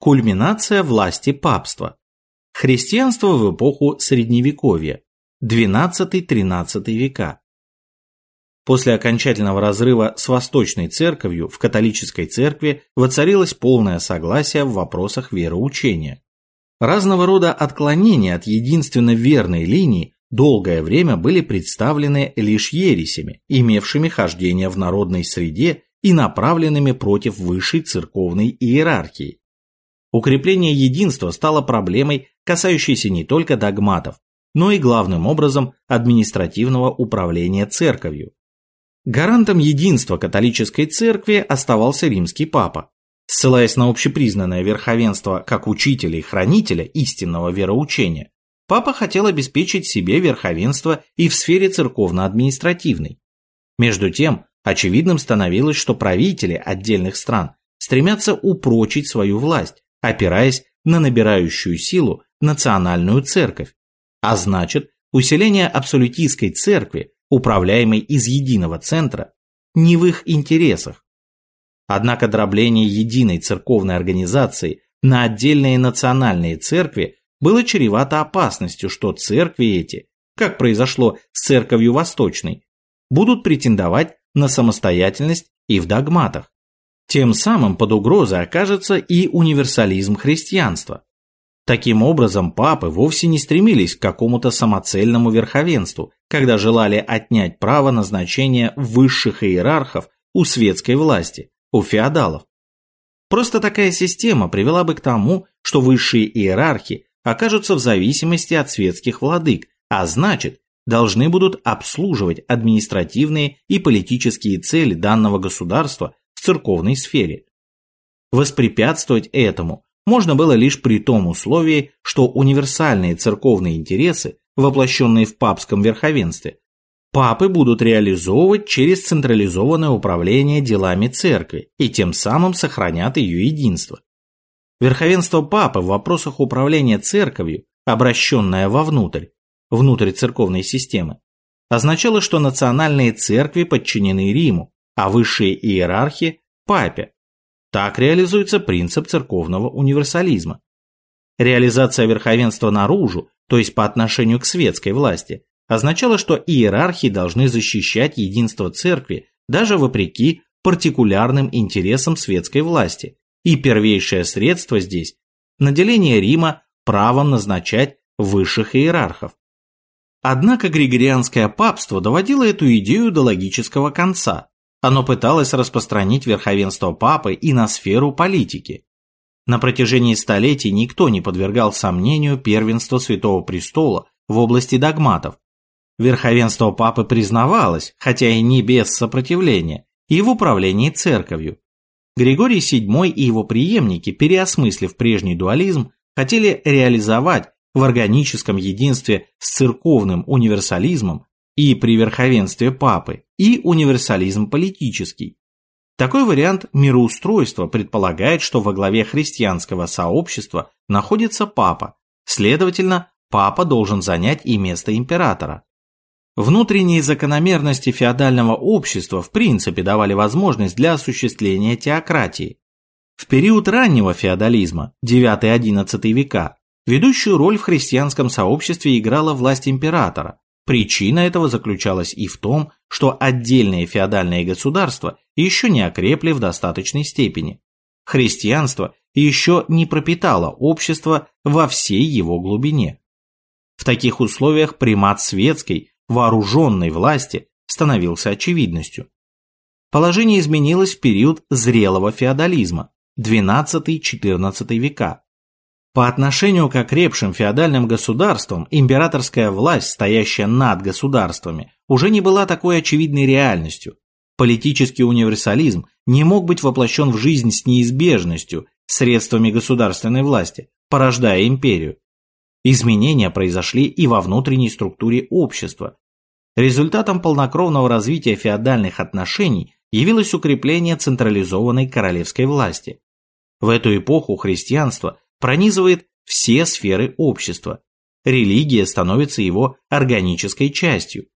Кульминация власти папства. Христианство в эпоху Средневековья. XII-XIII века. После окончательного разрыва с Восточной Церковью в католической церкви воцарилось полное согласие в вопросах вероучения. Разного рода отклонения от единственно верной линии долгое время были представлены лишь ересями, имевшими хождение в народной среде и направленными против высшей церковной иерархии. Укрепление единства стало проблемой, касающейся не только догматов, но и главным образом административного управления церковью. Гарантом единства католической церкви оставался римский папа. Ссылаясь на общепризнанное верховенство как учителя и хранителя истинного вероучения, папа хотел обеспечить себе верховенство и в сфере церковно-административной. Между тем, очевидным становилось, что правители отдельных стран стремятся упрочить свою власть, опираясь на набирающую силу национальную церковь, а значит, усиление абсолютистской церкви, управляемой из единого центра, не в их интересах. Однако дробление единой церковной организации на отдельные национальные церкви было чревато опасностью, что церкви эти, как произошло с церковью Восточной, будут претендовать на самостоятельность и в догматах. Тем самым под угрозой окажется и универсализм христианства. Таким образом, папы вовсе не стремились к какому-то самоцельному верховенству, когда желали отнять право назначения высших иерархов у светской власти, у феодалов. Просто такая система привела бы к тому, что высшие иерархи окажутся в зависимости от светских владык, а значит, должны будут обслуживать административные и политические цели данного государства в церковной сфере. Воспрепятствовать этому можно было лишь при том условии, что универсальные церковные интересы, воплощенные в папском верховенстве, папы будут реализовывать через централизованное управление делами церкви и тем самым сохранят ее единство. Верховенство папы в вопросах управления церковью, обращенное вовнутрь, внутрь церковной системы, означало, что национальные церкви подчинены Риму, а высшие иерархи – папе, так реализуется принцип церковного универсализма. Реализация верховенства наружу, то есть по отношению к светской власти, означала, что иерархи должны защищать единство церкви даже вопреки партикулярным интересам светской власти. И первейшее средство здесь – наделение Рима правом назначать высших иерархов. Однако Григорианское папство доводило эту идею до логического конца. Оно пыталось распространить верховенство папы и на сферу политики. На протяжении столетий никто не подвергал сомнению первенство Святого Престола в области догматов. Верховенство папы признавалось, хотя и не без сопротивления, и в управлении церковью. Григорий VII и его преемники, переосмыслив прежний дуализм, хотели реализовать в органическом единстве с церковным универсализмом и при верховенстве папы, и универсализм политический. Такой вариант мироустройства предполагает, что во главе христианского сообщества находится папа, следовательно, папа должен занять и место императора. Внутренние закономерности феодального общества в принципе давали возможность для осуществления теократии. В период раннего феодализма, 9-11 века, ведущую роль в христианском сообществе играла власть императора, Причина этого заключалась и в том, что отдельные феодальные государства еще не окрепли в достаточной степени. Христианство еще не пропитало общество во всей его глубине. В таких условиях примат светской, вооруженной власти становился очевидностью. Положение изменилось в период зрелого феодализма, XII-XIV века, по отношению к окрепшим феодальным государствам императорская власть, стоящая над государствами, уже не была такой очевидной реальностью. Политический универсализм не мог быть воплощен в жизнь с неизбежностью средствами государственной власти, порождая империю. Изменения произошли и во внутренней структуре общества. Результатом полнокровного развития феодальных отношений явилось укрепление централизованной королевской власти. В эту эпоху христианство пронизывает все сферы общества. Религия становится его органической частью.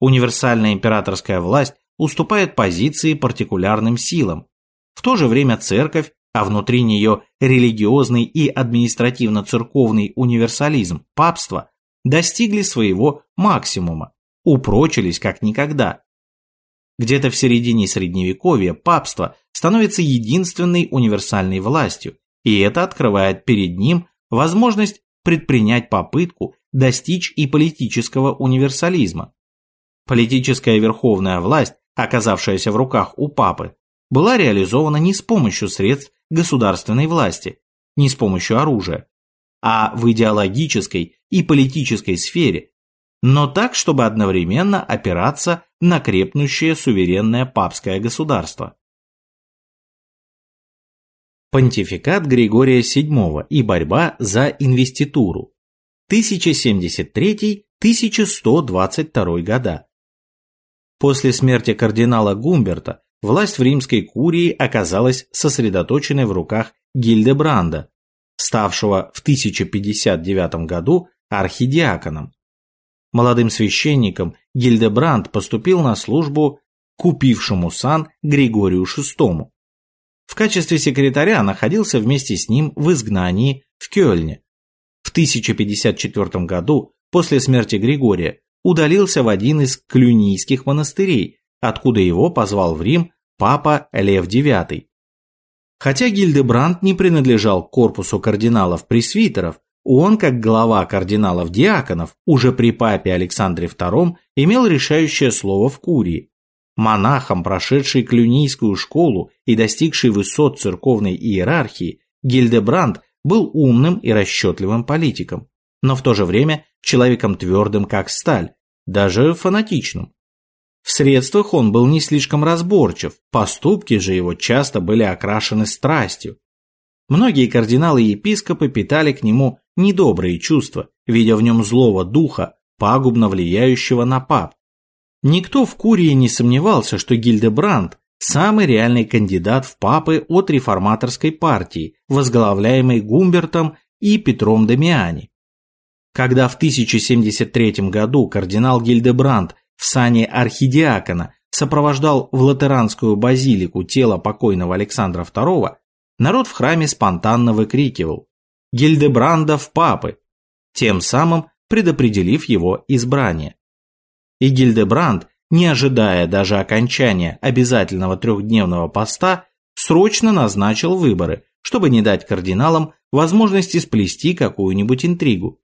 Универсальная императорская власть уступает позиции партикулярным силам. В то же время церковь а внутри нее религиозный и административно-церковный универсализм папства достигли своего максимума, упрочились как никогда. Где-то в середине Средневековья папство становится единственной универсальной властью, и это открывает перед ним возможность предпринять попытку достичь и политического универсализма. Политическая верховная власть, оказавшаяся в руках у папы, была реализована не с помощью средств государственной власти, не с помощью оружия, а в идеологической и политической сфере, но так, чтобы одновременно опираться на крепнущее суверенное папское государство. Понтификат Григория VII и борьба за инвеституру 1073-1122 года. После смерти кардинала Гумберта власть в римской курии оказалась сосредоточенной в руках Гильдебранда, ставшего в 1059 году архидиаконом. Молодым священником Гильдебранд поступил на службу купившему сан Григорию VI. В качестве секретаря находился вместе с ним в изгнании в Кёльне. В 1054 году, после смерти Григория, удалился в один из клюнийских монастырей, откуда его позвал в Рим папа Лев IX. Хотя Гильдебранд не принадлежал к корпусу кардиналов-пресвитеров, он, как глава кардиналов-диаконов, уже при папе Александре II имел решающее слово в Курии. Монахом, прошедший клюнийскую школу и достигший высот церковной иерархии, Гильдебранд был умным и расчетливым политиком, но в то же время человеком твердым, как сталь, даже фанатичным. В средствах он был не слишком разборчив, поступки же его часто были окрашены страстью. Многие кардиналы и епископы питали к нему недобрые чувства, видя в нем злого духа, пагубно влияющего на пап. Никто в Курии не сомневался, что Гильдебранд – самый реальный кандидат в папы от реформаторской партии, возглавляемой Гумбертом и Петром Дамиани. Когда в 1073 году кардинал Гильдебранд в сане архидиакона сопровождал в латеранскую базилику тело покойного Александра II, народ в храме спонтанно выкрикивал «Гильдебранда в папы», тем самым предопределив его избрание. И Гильдебранд, не ожидая даже окончания обязательного трехдневного поста, срочно назначил выборы, чтобы не дать кардиналам возможности сплести какую-нибудь интригу.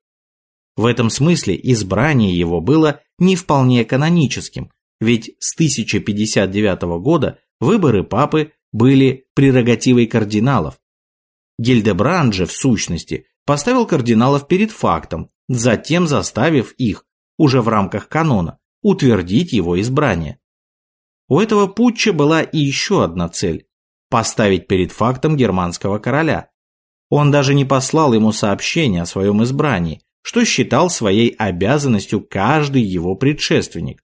В этом смысле избрание его было не вполне каноническим, ведь с 1059 года выборы папы были прерогативой кардиналов. Гильдебранд же, в сущности, поставил кардиналов перед фактом, затем заставив их, уже в рамках канона, утвердить его избрание. У этого путча была и еще одна цель – поставить перед фактом германского короля. Он даже не послал ему сообщение о своем избрании, что считал своей обязанностью каждый его предшественник.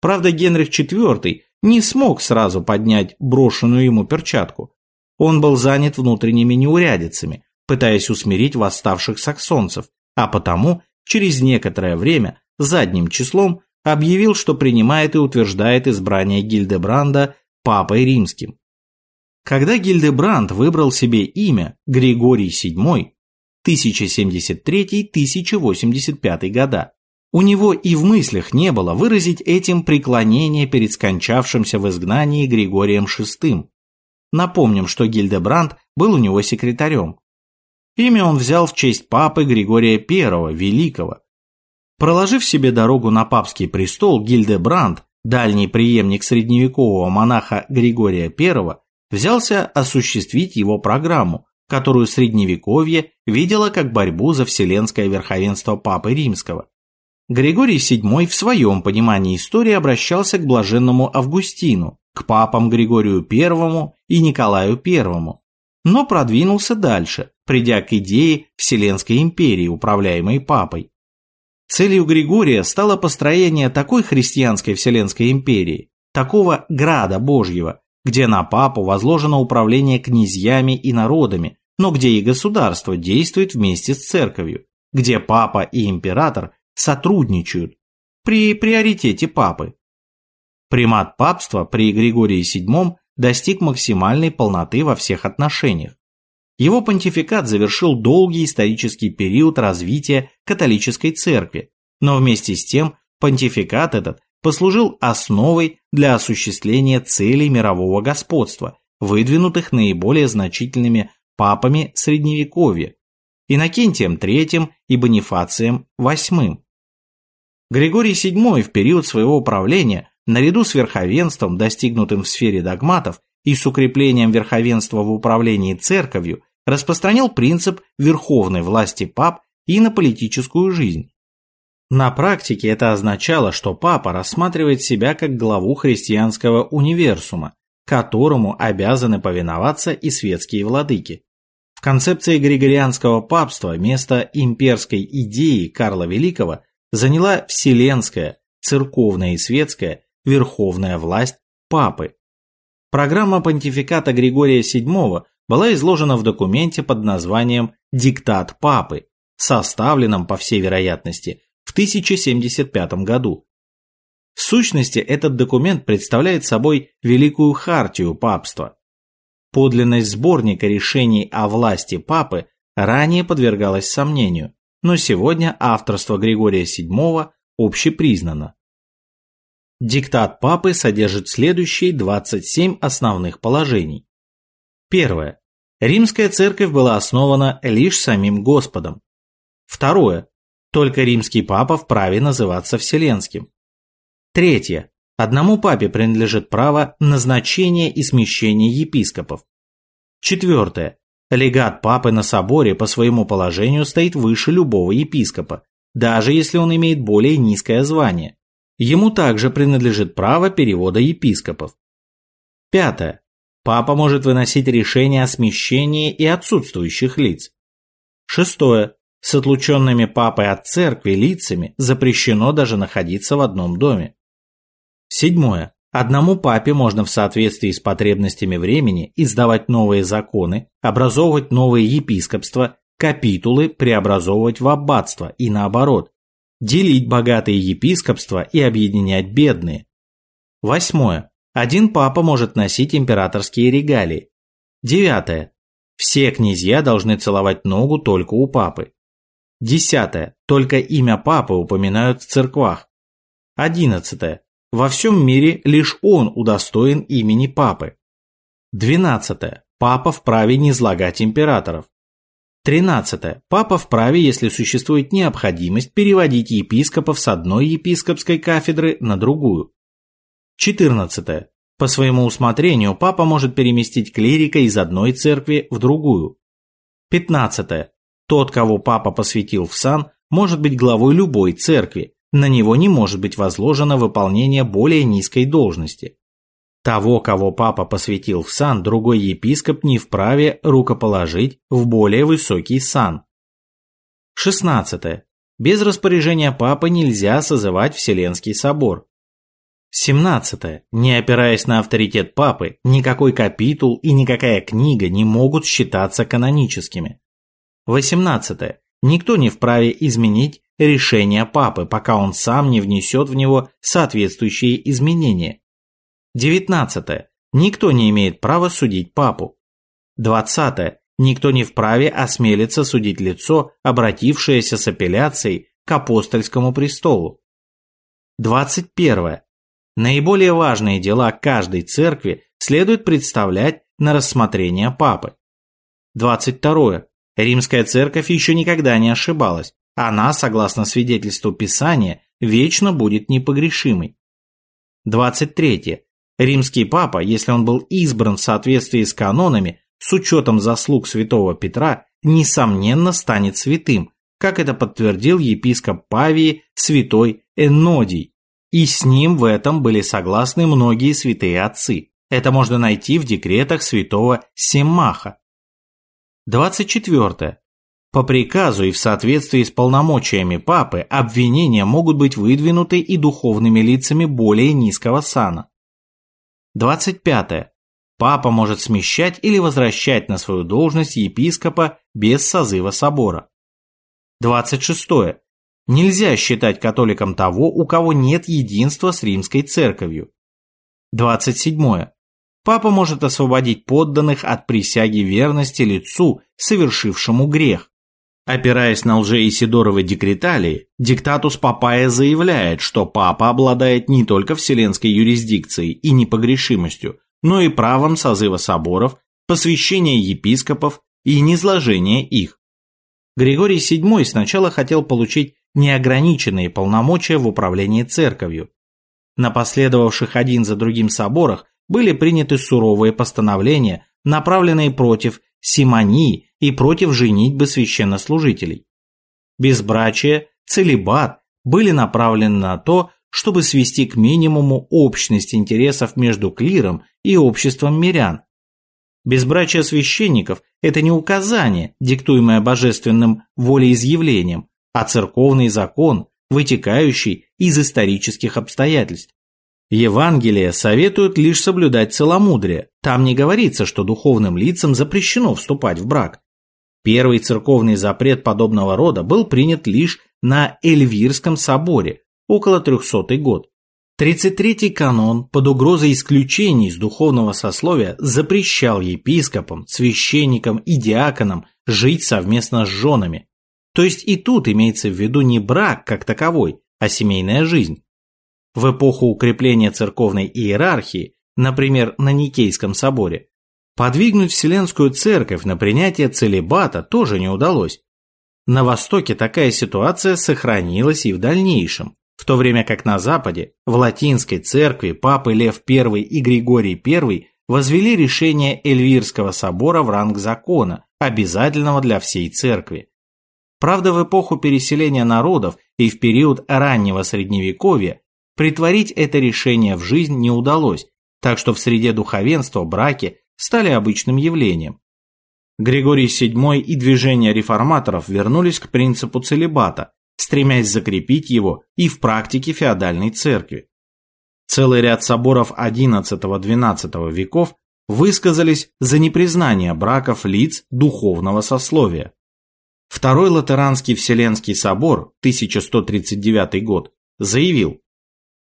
Правда, Генрих IV не смог сразу поднять брошенную ему перчатку. Он был занят внутренними неурядицами, пытаясь усмирить восставших саксонцев, а потому через некоторое время задним числом объявил, что принимает и утверждает избрание Гильдебранда папой римским. Когда Гильдебранд выбрал себе имя Григорий VII, 1073-1085 года. У него и в мыслях не было выразить этим преклонение перед скончавшимся в изгнании Григорием VI. Напомним, что Гильдебранд был у него секретарем. Имя он взял в честь папы Григория I Великого. Проложив себе дорогу на папский престол, Гильдебранд, дальний преемник средневекового монаха Григория I, взялся осуществить его программу, которую Средневековье видело как борьбу за вселенское верховенство Папы Римского. Григорий VII в своем понимании истории обращался к блаженному Августину, к папам Григорию I и Николаю I, но продвинулся дальше, придя к идее Вселенской империи, управляемой папой. Целью Григория стало построение такой христианской Вселенской империи, такого града Божьего, где на папу возложено управление князьями и народами, но где и государство действует вместе с церковью, где папа и император сотрудничают при приоритете папы. Примат папства при Григории VII достиг максимальной полноты во всех отношениях. Его понтификат завершил долгий исторический период развития католической церкви, но вместе с тем понтификат этот послужил основой для осуществления целей мирового господства, выдвинутых наиболее значительными папами Средневековья – Иннокентием III и Бонифацием VIII. Григорий VII в период своего правления, наряду с верховенством, достигнутым в сфере догматов, и с укреплением верховенства в управлении церковью, распространил принцип верховной власти пап и на политическую жизнь. На практике это означало, что папа рассматривает себя как главу христианского универсума, которому обязаны повиноваться и светские владыки. В концепции григорианского папства место имперской идеи Карла Великого заняла вселенская, церковная и светская, верховная власть папы. Программа понтификата Григория VII была изложена в документе под названием «Диктат папы», составленном, по всей вероятности, в 1075 году. В сущности, этот документ представляет собой великую хартию папства. Подлинность сборника решений о власти папы ранее подвергалась сомнению, но сегодня авторство Григория VII общепризнано. Диктат папы содержит следующие 27 основных положений. Первое. Римская церковь была основана лишь самим Господом. Второе. Только римский папа вправе называться Вселенским. Третье. Одному папе принадлежит право назначения и смещения епископов. Четвертое. Легат папы на соборе по своему положению стоит выше любого епископа, даже если он имеет более низкое звание. Ему также принадлежит право перевода епископов. Пятое. Папа может выносить решения о смещении и отсутствующих лиц. Шестое. С отлученными папой от церкви лицами запрещено даже находиться в одном доме. Седьмое. Одному папе можно в соответствии с потребностями времени издавать новые законы, образовывать новые епископства, капитулы преобразовывать в аббатство и наоборот, делить богатые епископства и объединять бедные. Восьмое. Один папа может носить императорские регалии. Девятое. Все князья должны целовать ногу только у папы. Десятое. Только имя папы упоминают в церквах. Одиннадцатое. Во всем мире лишь он удостоен имени папы. 12. Папа вправе не излагать императоров. 13. Папа вправе, если существует необходимость, переводить епископов с одной епископской кафедры на другую. 14. По своему усмотрению папа может переместить клирика из одной церкви в другую. 15. Тот, кого папа посвятил в сан, может быть главой любой церкви, на него не может быть возложено выполнение более низкой должности. Того, кого папа посвятил в сан, другой епископ не вправе рукоположить в более высокий сан. 16. Без распоряжения папы нельзя созывать Вселенский собор. 17. Не опираясь на авторитет папы, никакой капитул и никакая книга не могут считаться каноническими. 18. Никто не вправе изменить решение папы, пока он сам не внесет в него соответствующие изменения. 19. Никто не имеет права судить папу. 20. Никто не вправе осмелиться судить лицо, обратившееся с апелляцией к апостольскому престолу. 21. Наиболее важные дела каждой церкви следует представлять на рассмотрение папы. 22. Римская церковь еще никогда не ошибалась. Она, согласно свидетельству Писания, вечно будет непогрешимой. 23. Римский папа, если он был избран в соответствии с канонами, с учетом заслуг святого Петра, несомненно станет святым, как это подтвердил епископ Павии святой Энодий. И с ним в этом были согласны многие святые отцы. Это можно найти в декретах святого Семаха. 24. По приказу и в соответствии с полномочиями папы обвинения могут быть выдвинуты и духовными лицами более низкого сана. 25. Папа может смещать или возвращать на свою должность епископа без созыва собора. 26. Нельзя считать католиком того, у кого нет единства с римской церковью. 27. папа может освободить подданных от присяги верности лицу, совершившему грех. Опираясь на лже-Исидоровы декреталии, диктатус Папая заявляет, что папа обладает не только вселенской юрисдикцией и непогрешимостью, но и правом созыва соборов, посвящения епископов и низложения их. Григорий VII сначала хотел получить неограниченные полномочия в управлении церковью. На последовавших один за другим соборах были приняты суровые постановления, направленные против симонии и против женитьбы священнослужителей. Безбрачие, целебат были направлены на то, чтобы свести к минимуму общность интересов между клиром и обществом мирян. Безбрачие священников – это не указание, диктуемое божественным волеизъявлением, а церковный закон, вытекающий из исторических обстоятельств. Евангелие советует лишь соблюдать целомудрие. Там не говорится, что духовным лицам запрещено вступать в брак. Первый церковный запрет подобного рода был принят лишь на Эльвирском соборе, около 300 год. 33-й канон под угрозой исключений из духовного сословия запрещал епископам, священникам и диаконам жить совместно с женами. То есть и тут имеется в виду не брак как таковой, а семейная жизнь. В эпоху укрепления церковной иерархии, например, на Никейском соборе, подвигнуть Вселенскую Церковь на принятие целебата тоже не удалось. На Востоке такая ситуация сохранилась и в дальнейшем, в то время как на Западе, в Латинской Церкви Папы Лев I и Григорий I возвели решение Эльвирского собора в ранг закона, обязательного для всей Церкви. Правда, в эпоху переселения народов и в период раннего Средневековья Притворить это решение в жизнь не удалось, так что в среде духовенства браки стали обычным явлением. Григорий VII и движение реформаторов вернулись к принципу целебата, стремясь закрепить его и в практике феодальной церкви. Целый ряд соборов XI-XII веков высказались за непризнание браков лиц духовного сословия. Второй Латеранский Вселенский собор, 1139 год, заявил,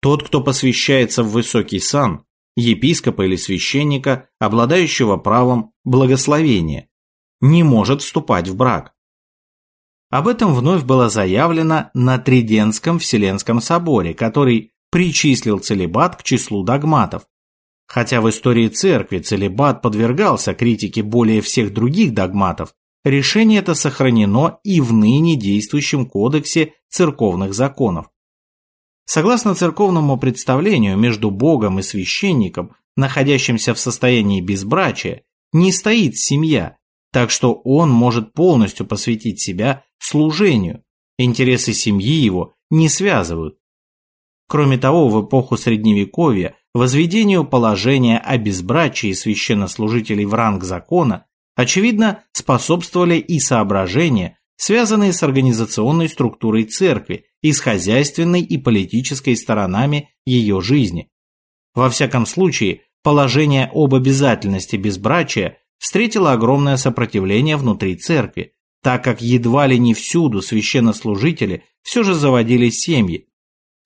тот, кто посвящается в высокий сан, епископа или священника, обладающего правом благословения, не может вступать в брак. Об этом вновь было заявлено на Триденском Вселенском соборе, который причислил целебат к числу догматов. Хотя в истории церкви целебат подвергался критике более всех других догматов, решение это сохранено и в ныне действующем кодексе церковных законов. Согласно церковному представлению, между Богом и священником, находящимся в состоянии безбрачия, не стоит семья, так что он может полностью посвятить себя служению. Интересы семьи его не связывают. Кроме того, в эпоху Средневековья возведению положения о безбрачии священнослужителей в ранг закона, очевидно, способствовали и соображения, связанные с организационной структурой церкви и с хозяйственной и политической сторонами ее жизни. Во всяком случае, положение об обязательности безбрачия встретило огромное сопротивление внутри церкви, так как едва ли не всюду священнослужители все же заводили семьи.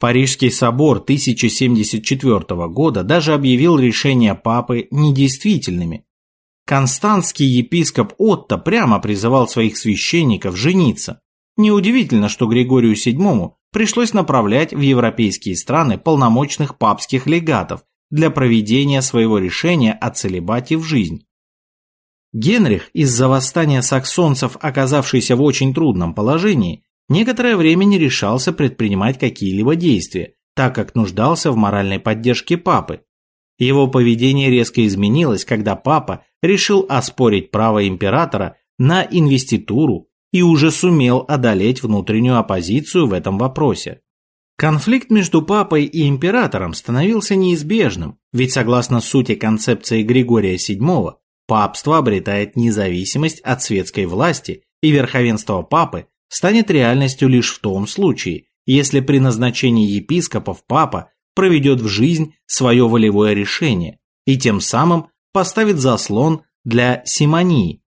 Парижский собор 1074 года даже объявил решения папы недействительными, Константский епископ Отто прямо призывал своих священников жениться. Неудивительно, что Григорию VII пришлось направлять в европейские страны полномочных папских легатов для проведения своего решения о целебате в жизнь. Генрих, из-за восстания саксонцев, оказавшийся в очень трудном положении, некоторое время не решался предпринимать какие-либо действия, так как нуждался в моральной поддержке папы. Его поведение резко изменилось, когда папа решил оспорить право императора на инвеституру и уже сумел одолеть внутреннюю оппозицию в этом вопросе. Конфликт между папой и императором становился неизбежным, ведь согласно сути концепции Григория VII, папство обретает независимость от светской власти, и верховенство папы станет реальностью лишь в том случае, если при назначении епископов папа проведет в жизнь свое волевое решение и тем самым поставит заслон для симонии.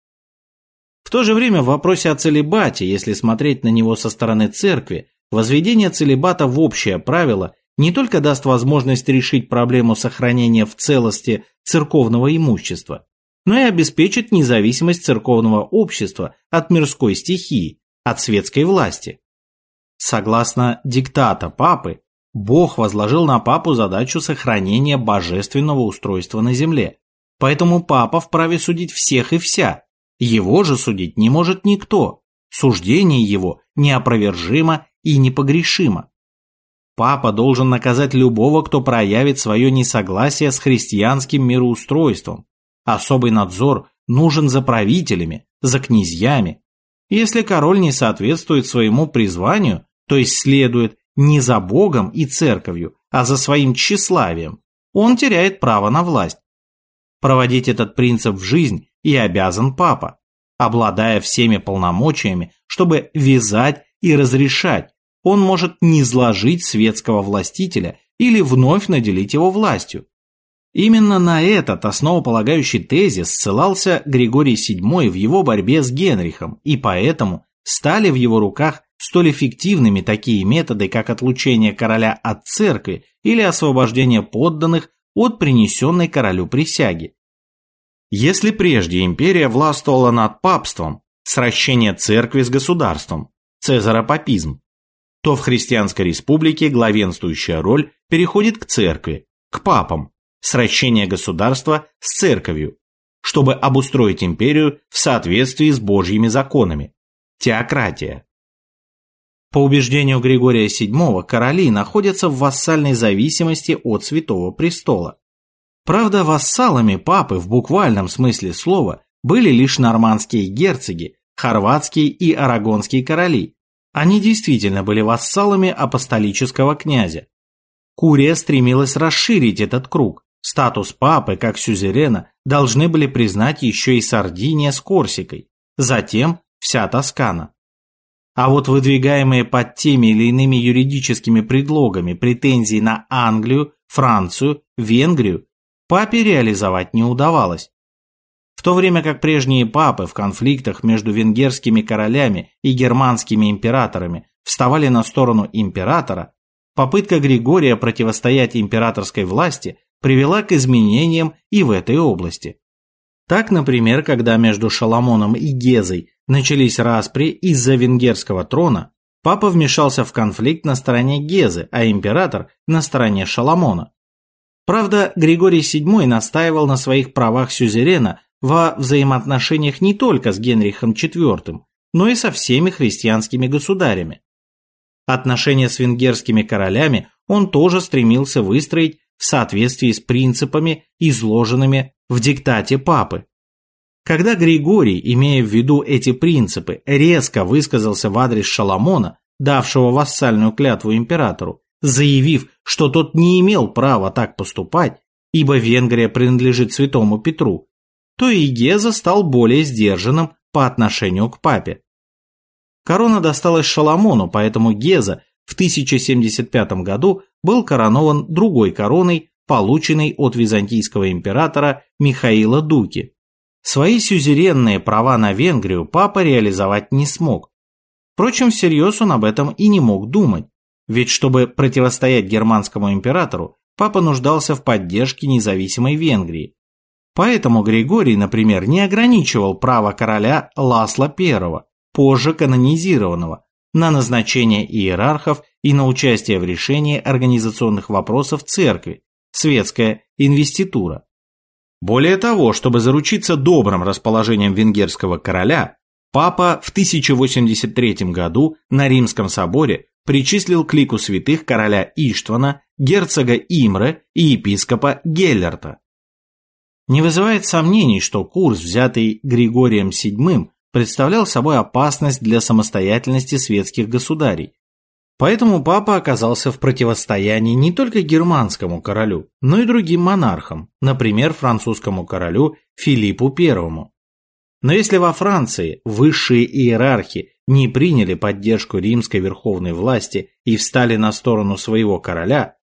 В то же время в вопросе о целебате, если смотреть на него со стороны церкви, возведение целебата в общее правило не только даст возможность решить проблему сохранения в целости церковного имущества, но и обеспечит независимость церковного общества от мирской стихии, от светской власти. Согласно диктата папы, Бог возложил на папу задачу сохранения божественного устройства на земле, поэтому папа вправе судить всех и вся, его же судить не может никто, суждение его неопровержимо и непогрешимо. Папа должен наказать любого, кто проявит свое несогласие с христианским мироустройством. Особый надзор нужен за правителями, за князьями. Если король не соответствует своему призванию, то есть следует не за Богом и церковью, а за своим тщеславием, он теряет право на власть. Проводить этот принцип в жизнь и обязан папа, обладая всеми полномочиями, чтобы вязать и разрешать, он может низложить светского властителя или вновь наделить его властью. Именно на этот основополагающий тезис ссылался Григорий VII в его борьбе с Генрихом, и поэтому стали в его руках столь эффективными такие методы, как отлучение короля от церкви или освобождение подданных от принесенной королю присяги. Если прежде империя властвовала над папством, сращение церкви с государством, цезаропапизм, то в христианской республике главенствующая роль переходит к церкви, к папам, сращение государства с церковью, чтобы обустроить империю в соответствии с Божьими законами. Теократия. По убеждению Григория VII, короли находятся в вассальной зависимости от Святого Престола. Правда, вассалами папы в буквальном смысле слова были лишь нормандские герцоги, хорватские и арагонские короли, они действительно были вассалами апостолического князя. Курия стремилась расширить этот круг. Статус папы, как сюзерена, должны были признать еще и Сардиния с Корсикой, затем вся Тоскана. А вот выдвигаемые под теми или иными юридическими предлогами претензии на Англию, Францию, Венгрию папе реализовать не удавалось. В то время как прежние папы в конфликтах между венгерскими королями и германскими императорами вставали на сторону императора, попытка Григория противостоять императорской власти привела к изменениям и в этой области. Так, например, когда между Шаламоном и Гезой начались распри из-за венгерского трона, папа вмешался в конфликт на стороне Гезы, а император на стороне Шаламона. Правда, Григорий VII настаивал на своих правах сюзерена во взаимоотношениях не только с Генрихом IV, но и со всеми христианскими государями. Отношения с венгерскими королями он тоже стремился выстроить в соответствии с принципами, изложенными в диктате папы. Когда Григорий, имея в виду эти принципы, резко высказался в адрес Шаламона, давшего вассальную клятву императору, заявив, что тот не имел права так поступать, ибо Венгрия принадлежит святому Петру, то и Геза стал более сдержанным по отношению к папе. Корона досталась Шаламону, поэтому Геза в 1075 году был коронован другой короной, полученной от византийского императора Михаила Дуки. Свои сюзеренные права на Венгрию папа реализовать не смог. Впрочем, всерьез он об этом и не мог думать, ведь чтобы противостоять германскому императору, папа нуждался в поддержке независимой Венгрии, Поэтому Григорий, например, не ограничивал право короля Ласла I, позже канонизированного, на назначение иерархов и на участие в решении организационных вопросов церкви, светская инвеститура. Более того, чтобы заручиться добрым расположением венгерского короля, папа в 1083 году на Римском соборе причислил к лику святых короля Иштвана, герцога Имре и епископа Геллерта. Не вызывает сомнений, что курс, взятый Григорием VII, представлял собой опасность для самостоятельности светских государей. Поэтому папа оказался в противостоянии не только германскому королю, но и другим монархам, например, французскому королю Филиппу I. Но если во Франции высшие иерархи не приняли поддержку римской верховной власти и встали на сторону своего короля,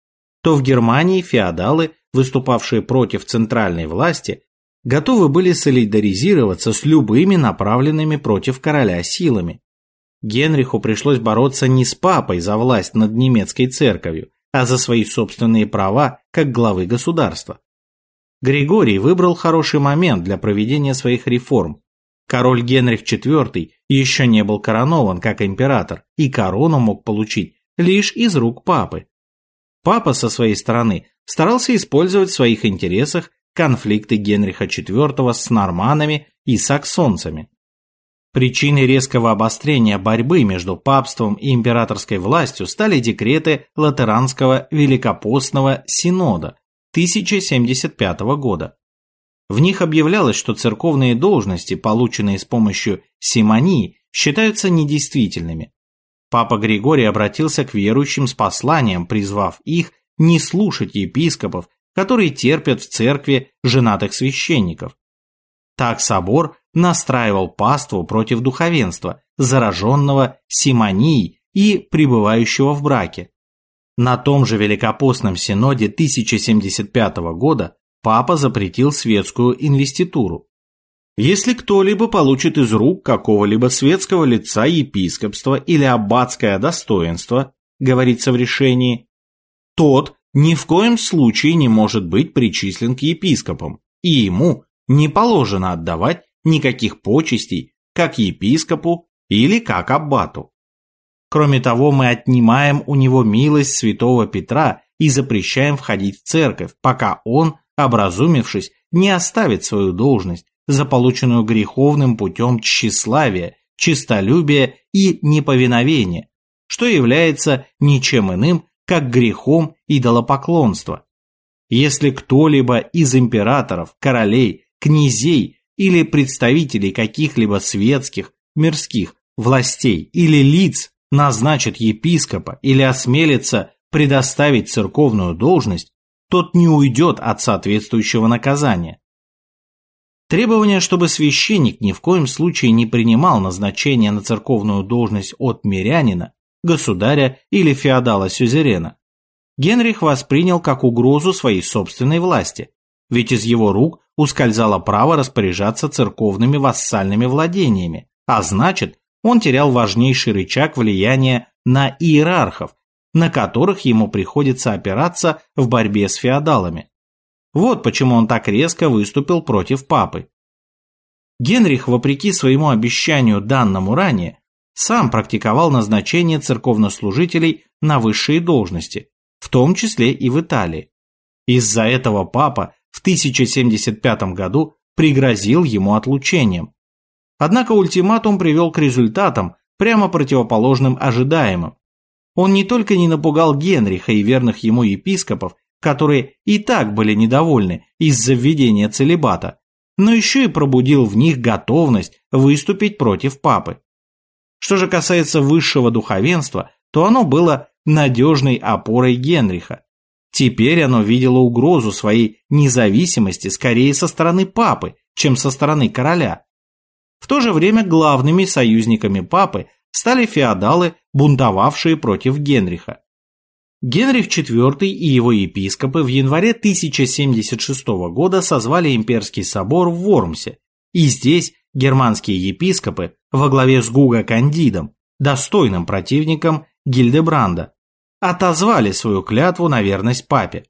то в Германии феодалы выступавшие против центральной власти, готовы были солидаризироваться с любыми направленными против короля силами. Генриху пришлось бороться не с папой за власть над немецкой церковью, а за свои собственные права как главы государства. Григорий выбрал хороший момент для проведения своих реформ. Король Генрих IV еще не был коронован как император, и корону мог получить лишь из рук папы. Папа со своей стороны старался использовать в своих интересах конфликты Генриха IV с норманами и саксонцами. Причиной резкого обострения борьбы между папством и императорской властью стали декреты Латеранского Великопостного Синода 1075 года. В них объявлялось, что церковные должности, полученные с помощью симонии, считаются недействительными. Папа Григорий обратился к верующим с посланием, призвав их не слушать епископов, которые терпят в церкви женатых священников. Так собор настраивал паству против духовенства, зараженного симонией и пребывающего в браке. На том же Великопостном Синоде 1075 года папа запретил светскую инвеституру. Если кто-либо получит из рук какого-либо светского лица епископство или аббатское достоинство, говорится в решении, тот ни в коем случае не может быть причислен к епископам, и ему не положено отдавать никаких почестей как епископу или как аббату. Кроме того, мы отнимаем у него милость святого Петра и запрещаем входить в церковь, пока он, образумившись, не оставит свою должность, за полученную греховным путем тщеславия, чистолюбия и неповиновения, что является ничем иным, как грехом идолопоклонства. Если кто-либо из императоров, королей, князей или представителей каких-либо светских, мирских, властей или лиц назначит епископа или осмелится предоставить церковную должность, тот не уйдет от соответствующего наказания. Требование, чтобы священник ни в коем случае не принимал назначение на церковную должность от мирянина, государя или феодала-сюзерена, Генрих воспринял как угрозу своей собственной власти, ведь из его рук ускользало право распоряжаться церковными вассальными владениями, а значит, он терял важнейший рычаг влияния на иерархов, на которых ему приходится опираться в борьбе с феодалами. Вот почему он так резко выступил против папы. Генрих, вопреки своему обещанию данному ранее, сам практиковал назначение церковнослужителей на высшие должности, в том числе и в Италии. Из-за этого папа в 1075 году пригрозил ему отлучением. Однако ультиматум привел к результатам, прямо противоположным ожидаемым. Он не только не напугал Генриха и верных ему епископов, которые и так были недовольны из-за введения целебата, но еще и пробудил в них готовность выступить против папы. Что же касается высшего духовенства, то оно было надежной опорой Генриха. Теперь оно видело угрозу своей независимости скорее со стороны папы, чем со стороны короля. В то же время главными союзниками папы стали феодалы, бунтовавшие против Генриха. Генрих IV и его епископы в январе 1076 года созвали имперский собор в Вормсе, и здесь германские епископы во главе с Гуго Кандидом, достойным противником Гильдебранда, отозвали свою клятву на верность папе.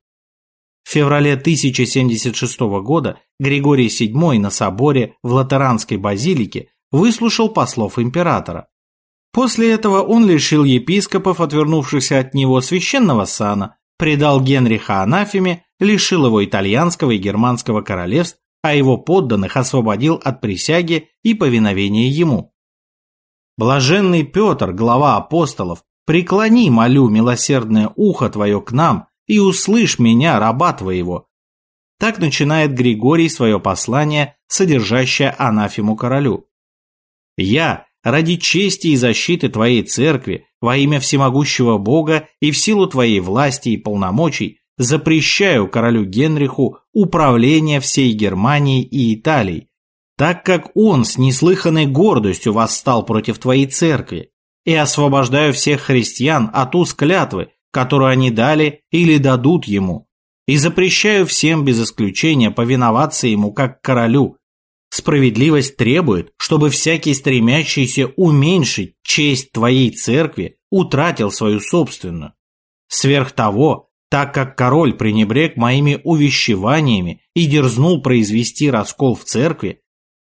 В феврале 1076 года Григорий VII на соборе в Латеранской базилике выслушал послов императора. После этого он лишил епископов, отвернувшихся от него священного сана, предал Генриха анафеме, лишил его итальянского и германского королевств, а его подданных освободил от присяги и повиновения ему. Блаженный Петр, глава апостолов, преклони, молю, милосердное ухо твое к нам и услышь меня, раба твоего. Так начинает Григорий свое послание, содержащее анафему королю. Я, ради чести и защиты Твоей Церкви, во имя всемогущего Бога и в силу Твоей власти и полномочий, запрещаю королю Генриху управление всей Германией и Италией, так как он с неслыханной гордостью восстал против Твоей Церкви, и освобождаю всех христиан от уз клятвы, которую они дали или дадут ему, и запрещаю всем без исключения повиноваться ему как королю, Справедливость требует, чтобы всякий стремящийся уменьшить честь твоей церкви утратил свою собственную. Сверх того, Так как король пренебрег моими увещеваниями и дерзнул произвести раскол в церкви,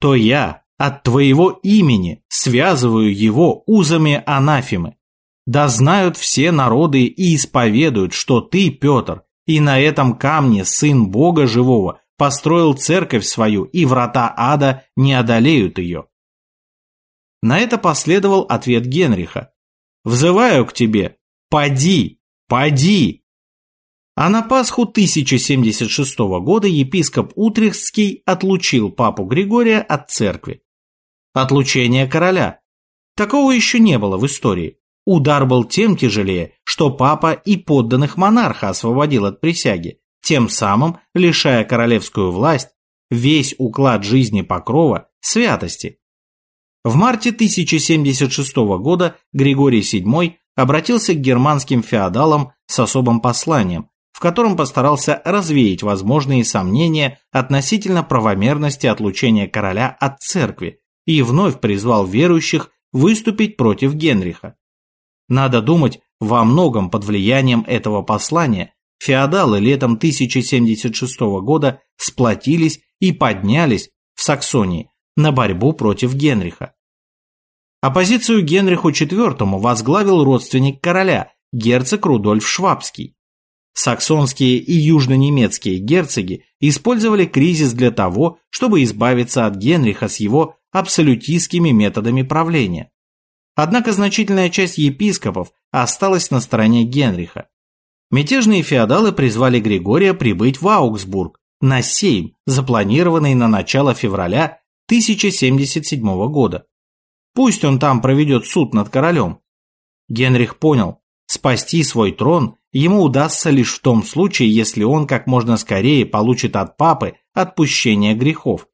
то я от твоего имени связываю его узами анафимы. Да знают все народы и исповедуют, что ты, Петр, и на этом камне сын Бога живого построил церковь свою, и врата ада не одолеют ее. На это последовал ответ Генриха. «Взываю к тебе, поди, поди!» А на Пасху 1076 года епископ Утрехтский отлучил папу Григория от церкви. Отлучение короля. Такого еще не было в истории. Удар был тем тяжелее, что папа и подданных монарха освободил от присяги, тем самым лишая королевскую власть, весь уклад жизни Покрова, святости. В марте 1076 года Григорий VII обратился к германским феодалам с особым посланием, в котором постарался развеять возможные сомнения относительно правомерности отлучения короля от церкви и вновь призвал верующих выступить против Генриха. Надо думать, во многом под влиянием этого послания феодалы летом 1076 года сплотились и поднялись в Саксонии на борьбу против Генриха. Оппозицию Генриху IV возглавил родственник короля, герцог Рудольф Швабский. Саксонские и южнонемецкие герцоги использовали кризис для того, чтобы избавиться от Генриха с его абсолютистскими методами правления. Однако значительная часть епископов осталась на стороне Генриха. Мятежные феодалы призвали Григория прибыть в Аугсбург на сейм, запланированный на начало февраля 1077 года. Пусть он там проведет суд над королем. Генрих понял, спасти свой трон ему удастся лишь в том случае, если он как можно скорее получит от папы отпущение грехов.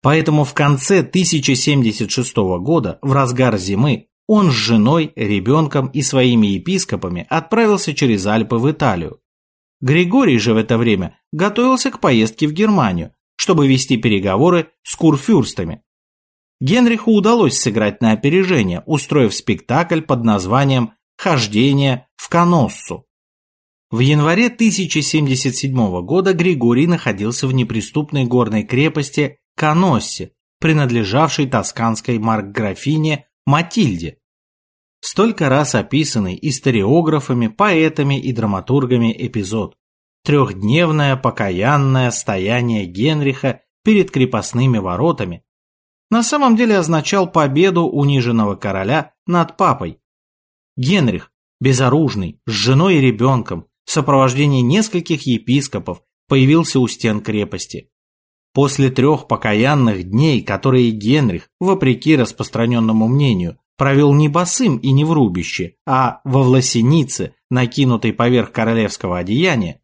Поэтому в конце 1076 года, в разгар зимы, он с женой, ребенком и своими епископами отправился через Альпы в Италию. Григорий же в это время готовился к поездке в Германию, чтобы вести переговоры с курфюрстами. Генриху удалось сыграть на опережение, устроив спектакль под названием «Хождение в Коноссу». В январе 1077 года Григорий находился в неприступной горной крепости Коноссе, принадлежавшей тосканской маркграфине Матильде. Столько раз описанный историографами, поэтами и драматургами эпизод. Трехдневное покаянное стояние Генриха перед крепостными воротами на самом деле означал победу униженного короля над папой. Генрих, безоружный, с женой и ребенком, в сопровождении нескольких епископов, появился у стен крепости. После трех покаянных дней, которые Генрих, вопреки распространенному мнению, провел не босым и не в рубище, а во власенице, накинутой поверх королевского одеяния,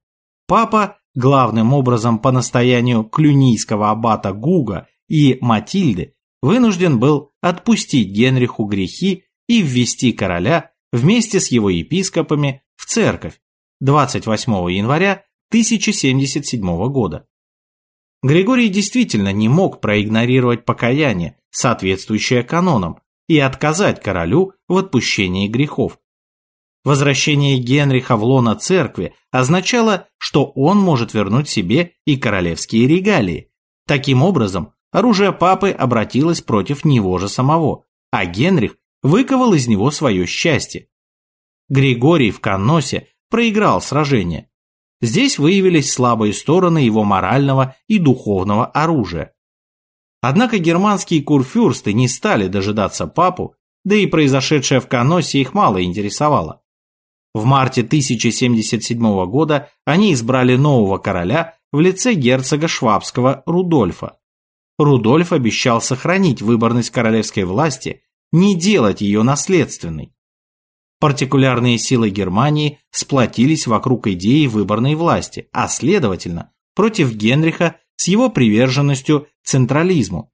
папа, главным образом по настоянию клюнийского аббата Гуга и Матильды, вынужден был отпустить Генриху грехи и ввести короля вместе с его епископами в церковь 28 января 1077 года. Григорий действительно не мог проигнорировать покаяние, соответствующее канонам, и отказать королю в отпущении грехов. Возвращение Генриха в лоно церкви означало, что он может вернуть себе и королевские регалии. Таким образом, оружие папы обратилось против него же самого, а Генрих выковал из него свое счастье. Григорий в Канносе проиграл сражение, Здесь выявились слабые стороны его морального и духовного оружия. Однако германские курфюрсты не стали дожидаться папу, да и произошедшее в Каносе их мало интересовало. В марте 1077 года они избрали нового короля в лице герцога швабского Рудольфа. Рудольф обещал сохранить выборность королевской власти, не делать ее наследственной. Партикулярные силы Германии сплотились вокруг идеи выборной власти, а следовательно, против Генриха с его приверженностью централизму.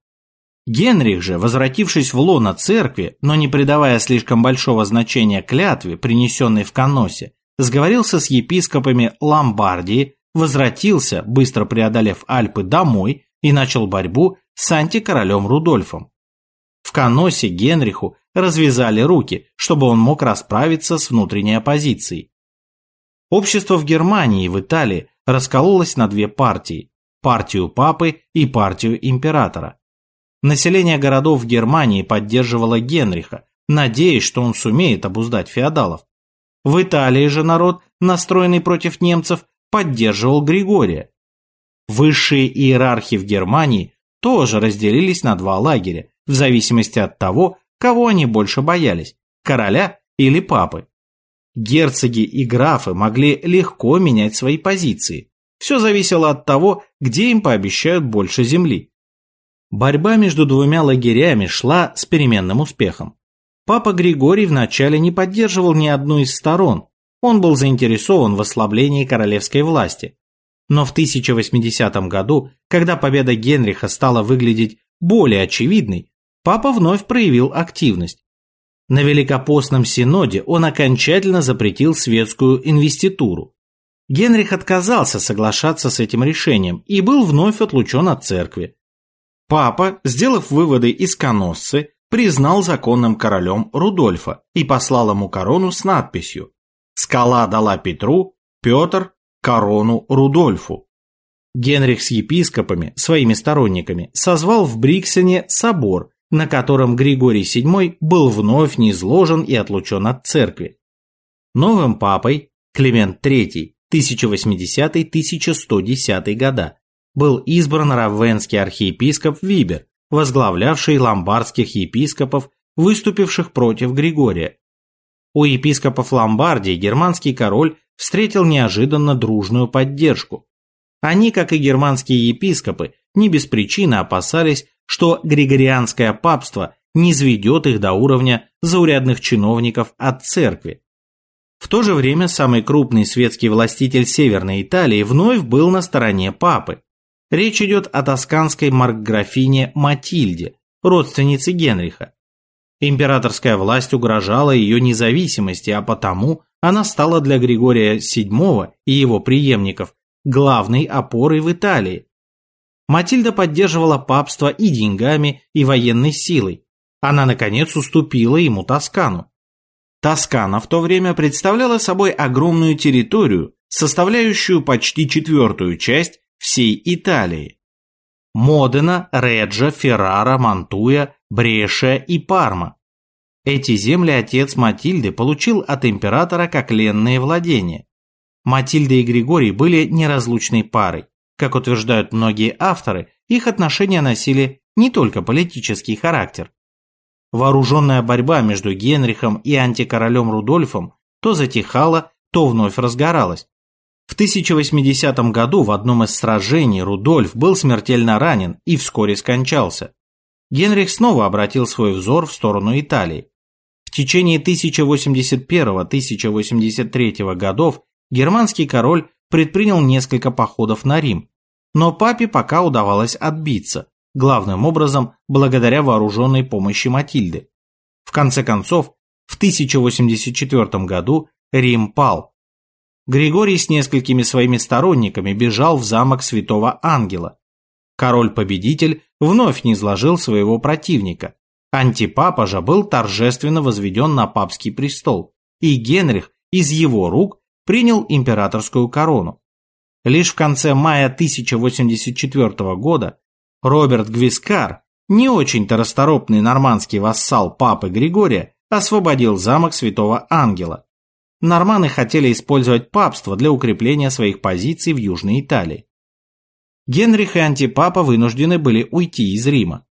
Генрих же, возвратившись в лоно церкви, но не придавая слишком большого значения клятве, принесенной в Каносе, сговорился с епископами Ломбардии, возвратился, быстро преодолев Альпы, домой и начал борьбу с антикоролем Рудольфом. В Каносе Генриху развязали руки, чтобы он мог расправиться с внутренней оппозицией. Общество в Германии и в Италии раскололось на две партии – партию папы и партию императора. Население городов в Германии поддерживало Генриха, надеясь, что он сумеет обуздать феодалов. В Италии же народ, настроенный против немцев, поддерживал Григория. Высшие иерархи в Германии тоже разделились на два лагеря, в зависимости от того, кого они больше боялись – короля или папы. Герцоги и графы могли легко менять свои позиции. Все зависело от того, где им пообещают больше земли. Борьба между двумя лагерями шла с переменным успехом. Папа Григорий вначале не поддерживал ни одну из сторон, он был заинтересован в ослаблении королевской власти. Но в 1080 году, когда победа Генриха стала выглядеть более очевидной, папа вновь проявил активность. На Великопостном Синоде он окончательно запретил светскую инвеституру. Генрих отказался соглашаться с этим решением и был вновь отлучен от церкви. Папа, сделав выводы из Коноссы, признал законным королем Рудольфа и послал ему корону с надписью «Скала дала Петру, Петр – корону Рудольфу». Генрих с епископами, своими сторонниками, созвал в Бриксене собор, на котором Григорий VII был вновь низложен и отлучен от церкви. Новым папой Климент III 1080-1110 года был избран равенский архиепископ Вибер, возглавлявший ломбардских епископов, выступивших против Григория. У епископов Ломбардии германский король встретил неожиданно дружную поддержку. Они, как и германские епископы, не без причины опасались, что григорианское папство не сведет их до уровня заурядных чиновников от церкви. В то же время самый крупный светский властитель Северной Италии вновь был на стороне папы. Речь идет о тосканской маркграфине Матильде, родственнице Генриха. Императорская власть угрожала ее независимости, а потому она стала для Григория VII и его преемников главной опорой в Италии. Матильда поддерживала папство и деньгами, и военной силой. Она, наконец, уступила ему Тоскану. Тоскана в то время представляла собой огромную территорию, составляющую почти четвертую часть всей Италии. Модена, Реджа, Феррара, Мантуя, Бреша и Парма. Эти земли отец Матильды получил от императора как ленные владения. Матильда и Григорий были неразлучной парой. Как утверждают многие авторы, их отношения носили не только политический характер. Вооруженная борьба между Генрихом и антикоролем Рудольфом то затихала, то вновь разгоралась. В 1080 году в одном из сражений Рудольф был смертельно ранен и вскоре скончался. Генрих снова обратил свой взор в сторону Италии. В течение 1081-1083 годов германский король предпринял несколько походов на Рим, но папе пока удавалось отбиться, главным образом благодаря вооруженной помощи Матильды. В конце концов, в 1084 году Рим пал, Григорий с несколькими своими сторонниками бежал в замок Святого Ангела. Король-победитель вновь не изложил своего противника. Антипапа же был торжественно возведен на папский престол, и Генрих из его рук принял императорскую корону. Лишь в конце мая 1084 года Роберт Гвискар, не очень-то расторопный нормандский вассал папы Григория, освободил замок Святого Ангела норманы хотели использовать папство для укрепления своих позиций в Южной Италии. Генрих и антипапа вынуждены были уйти из Рима.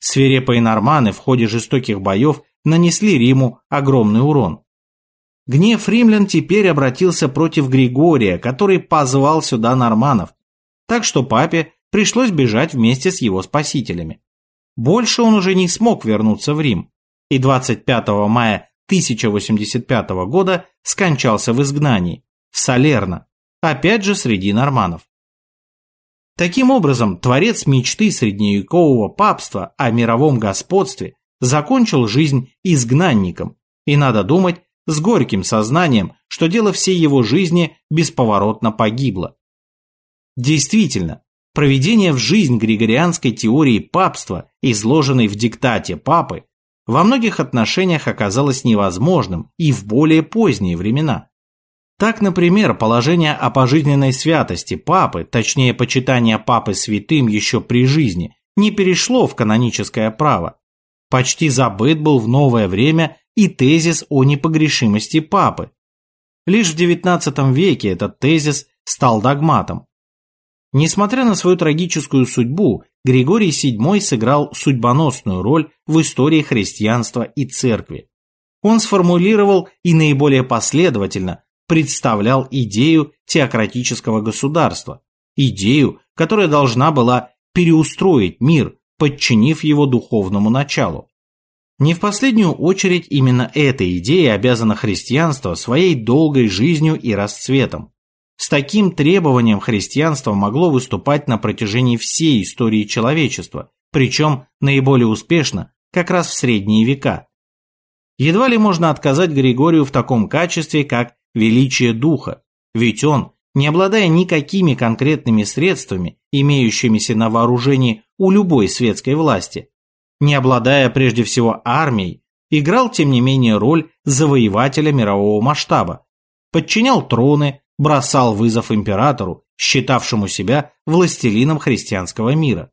Свирепые норманы в ходе жестоких боев нанесли Риму огромный урон. Гнев римлян теперь обратился против Григория, который позвал сюда норманов, так что папе пришлось бежать вместе с его спасителями. Больше он уже не смог вернуться в Рим, и 25 мая 1085 года скончался в изгнании, в Салерно, опять же среди норманов. Таким образом, творец мечты средневекового папства о мировом господстве закончил жизнь изгнанником, и надо думать, с горьким сознанием, что дело всей его жизни бесповоротно погибло. Действительно, проведение в жизнь григорианской теории папства, изложенной в диктате папы, во многих отношениях оказалось невозможным и в более поздние времена. Так, например, положение о пожизненной святости папы, точнее почитание папы святым еще при жизни, не перешло в каноническое право. Почти забыт был в новое время и тезис о непогрешимости папы. Лишь в XIX веке этот тезис стал догматом. Несмотря на свою трагическую судьбу, Григорий VII сыграл судьбоносную роль в истории христианства и церкви. Он сформулировал и наиболее последовательно представлял идею теократического государства, идею, которая должна была переустроить мир, подчинив его духовному началу. Не в последнюю очередь именно эта идея обязана христианство своей долгой жизнью и расцветом. С таким требованием христианство могло выступать на протяжении всей истории человечества, причем наиболее успешно как раз в средние века. Едва ли можно отказать Григорию в таком качестве, как величие духа, ведь он, не обладая никакими конкретными средствами, имеющимися на вооружении у любой светской власти, не обладая прежде всего армией, играл тем не менее роль завоевателя мирового масштаба, подчинял троны, бросал вызов императору, считавшему себя властелином христианского мира.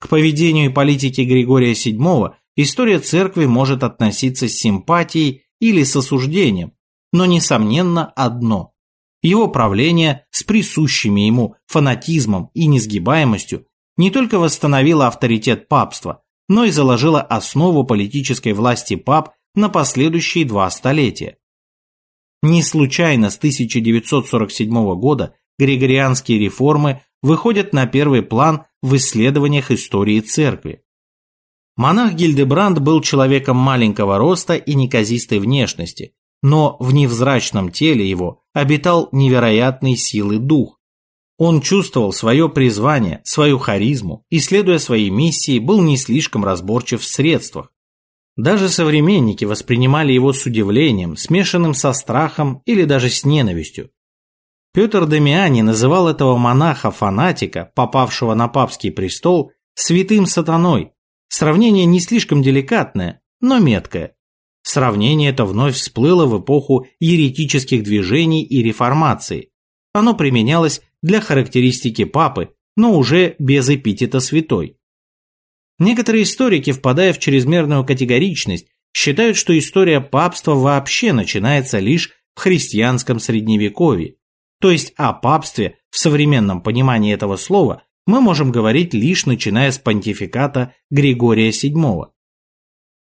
К поведению и политике Григория VII история церкви может относиться с симпатией или с осуждением, но несомненно одно. Его правление с присущими ему фанатизмом и несгибаемостью не только восстановило авторитет папства, но и заложило основу политической власти пап на последующие два столетия. Не случайно с 1947 года григорианские реформы выходят на первый план в исследованиях истории церкви. Монах Гильдебранд был человеком маленького роста и неказистой внешности, но в невзрачном теле его обитал невероятный силы дух. Он чувствовал свое призвание, свою харизму и, следуя своей миссии, был не слишком разборчив в средствах. Даже современники воспринимали его с удивлением, смешанным со страхом или даже с ненавистью. Петр Дамиани называл этого монаха-фанатика, попавшего на папский престол, святым сатаной. Сравнение не слишком деликатное, но меткое. Сравнение это вновь всплыло в эпоху еретических движений и реформации. Оно применялось для характеристики папы, но уже без эпитета святой. Некоторые историки, впадая в чрезмерную категоричность, считают, что история папства вообще начинается лишь в христианском средневековье. То есть о папстве в современном понимании этого слова мы можем говорить лишь начиная с понтификата Григория VII.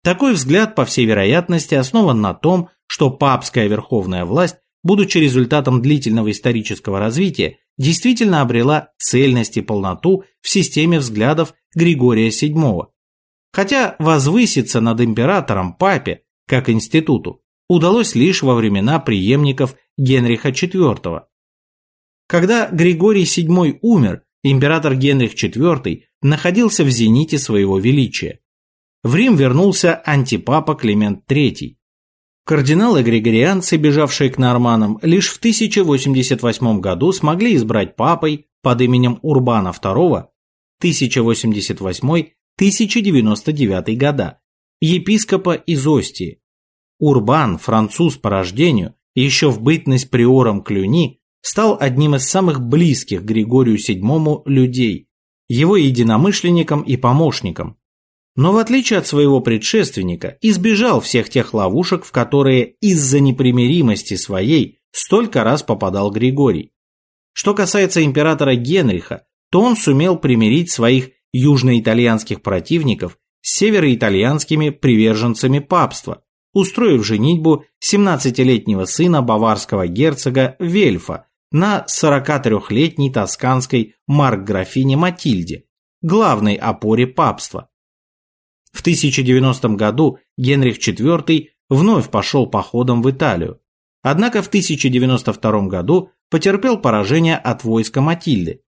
Такой взгляд, по всей вероятности, основан на том, что папская верховная власть, будучи результатом длительного исторического развития, действительно обрела цельность и полноту в системе взглядов Григория VII. Хотя возвыситься над императором папе, как институту, удалось лишь во времена преемников Генриха IV. Когда Григорий VII умер, император Генрих IV находился в зените своего величия. В Рим вернулся антипапа Климент III. Кардиналы-григорианцы, бежавшие к норманам, лишь в 1088 году смогли избрать папой под именем Урбана II 1088-1099 года, епископа из Остии. Урбан, француз по рождению, еще в бытность приором Клюни, стал одним из самых близких Григорию VII людей, его единомышленником и помощником, но в отличие от своего предшественника, избежал всех тех ловушек, в которые из-за непримиримости своей столько раз попадал Григорий. Что касается императора Генриха, то он сумел примирить своих южноитальянских противников с североитальянскими приверженцами папства, устроив женитьбу 17-летнего сына баварского герцога Вельфа на 43-летней тосканской марк-графине Матильде, главной опоре папства. В 1090 году Генрих IV вновь пошел походом в Италию, однако в 1092 году потерпел поражение от войска Матильды.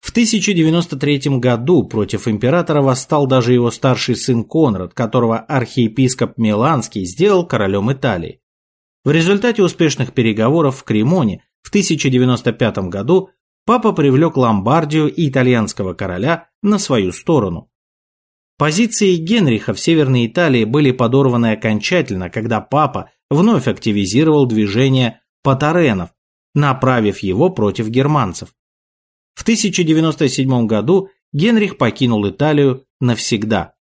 В 1093 году против императора восстал даже его старший сын Конрад, которого архиепископ Миланский сделал королем Италии. В результате успешных переговоров в Кремоне в 1095 году папа привлек Ломбардию и итальянского короля на свою сторону. Позиции Генриха в Северной Италии были подорваны окончательно, когда папа вновь активизировал движение патаренов, направив его против германцев. В 1097 году Генрих покинул Италию навсегда.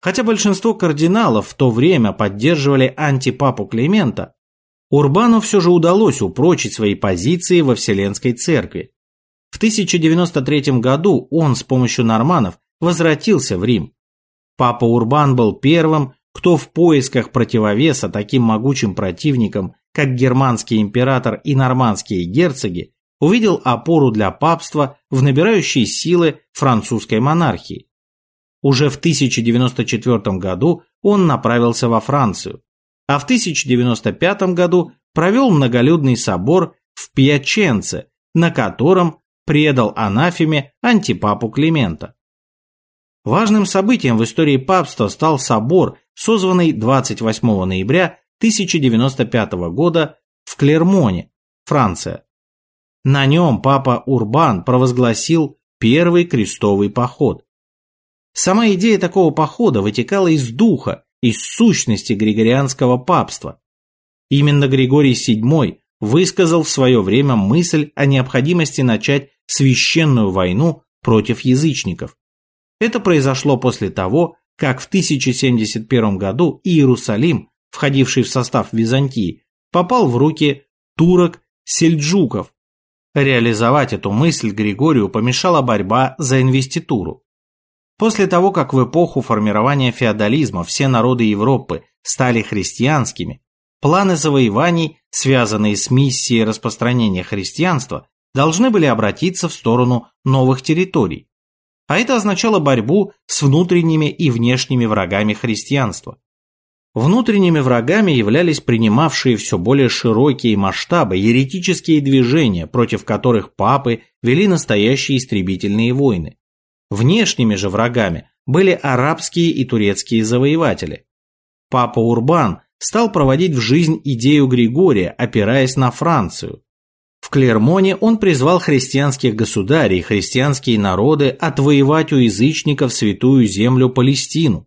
Хотя большинство кардиналов в то время поддерживали антипапу Климента, Урбану все же удалось упрочить свои позиции во Вселенской Церкви. В 1093 году он с помощью норманов возвратился в Рим. Папа Урбан был первым, кто в поисках противовеса таким могучим противникам, как германский император и нормандские герцоги, увидел опору для папства в набирающей силы французской монархии. Уже в 1094 году он направился во Францию, а в 1095 году провел многолюдный собор в Пьяченце, на котором предал анафеме антипапу Климента. Важным событием в истории папства стал собор, созванный 28 ноября 1095 года в Клермоне, Франция. На нем папа Урбан провозгласил первый крестовый поход. Сама идея такого похода вытекала из духа, из сущности григорианского папства. Именно Григорий VII высказал в свое время мысль о необходимости начать священную войну против язычников. Это произошло после того, как в 1071 году Иерусалим, входивший в состав Византии, попал в руки турок-сельджуков. Реализовать эту мысль Григорию помешала борьба за инвеституру. После того, как в эпоху формирования феодализма все народы Европы стали христианскими, планы завоеваний, связанные с миссией распространения христианства, должны были обратиться в сторону новых территорий. А это означало борьбу с внутренними и внешними врагами христианства. Внутренними врагами являлись принимавшие все более широкие масштабы еретические движения, против которых папы вели настоящие истребительные войны. Внешними же врагами были арабские и турецкие завоеватели. Папа Урбан стал проводить в жизнь идею Григория, опираясь на Францию. В Клермоне он призвал христианских государей христианские народы отвоевать у язычников святую землю Палестину.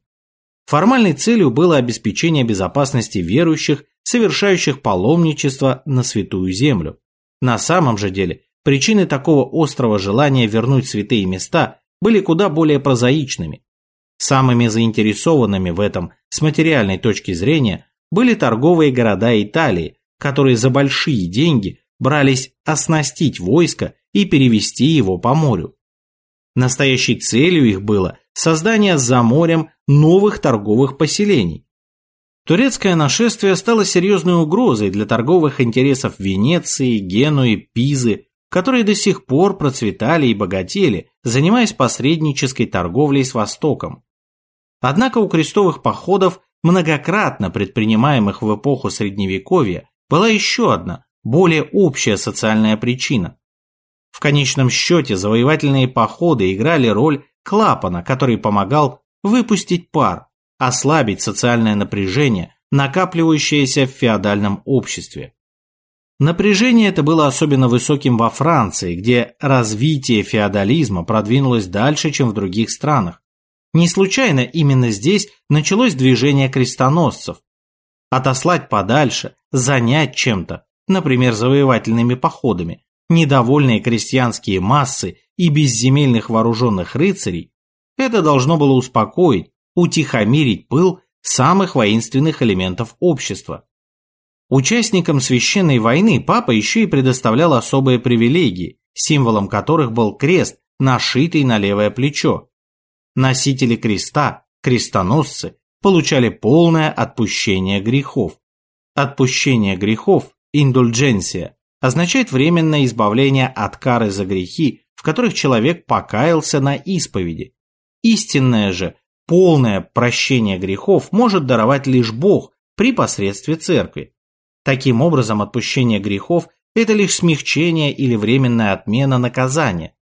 Формальной целью было обеспечение безопасности верующих, совершающих паломничество на святую землю. На самом же деле, причины такого острого желания вернуть святые места были куда более прозаичными. Самыми заинтересованными в этом с материальной точки зрения были торговые города Италии, которые за большие деньги брались оснастить войско и перевести его по морю. Настоящей целью их было создание за морем новых торговых поселений. Турецкое нашествие стало серьезной угрозой для торговых интересов Венеции, Генуи, Пизы, которые до сих пор процветали и богатели, занимаясь посреднической торговлей с Востоком. Однако у крестовых походов, многократно предпринимаемых в эпоху Средневековья, была еще одна, более общая социальная причина. В конечном счете завоевательные походы играли роль клапана, который помогал выпустить пар, ослабить социальное напряжение, накапливающееся в феодальном обществе. Напряжение это было особенно высоким во Франции, где развитие феодализма продвинулось дальше, чем в других странах. Не случайно именно здесь началось движение крестоносцев. Отослать подальше, занять чем-то, например, завоевательными походами, недовольные крестьянские массы и безземельных вооруженных рыцарей, это должно было успокоить, утихомирить пыл самых воинственных элементов общества. Участникам священной войны папа еще и предоставлял особые привилегии, символом которых был крест, нашитый на левое плечо. Носители креста, крестоносцы, получали полное отпущение грехов. Отпущение грехов, индульдженция, означает временное избавление от кары за грехи, в которых человек покаялся на исповеди. Истинное же, полное прощение грехов может даровать лишь Бог при посредстве церкви. Таким образом, отпущение грехов – это лишь смягчение или временная отмена наказания.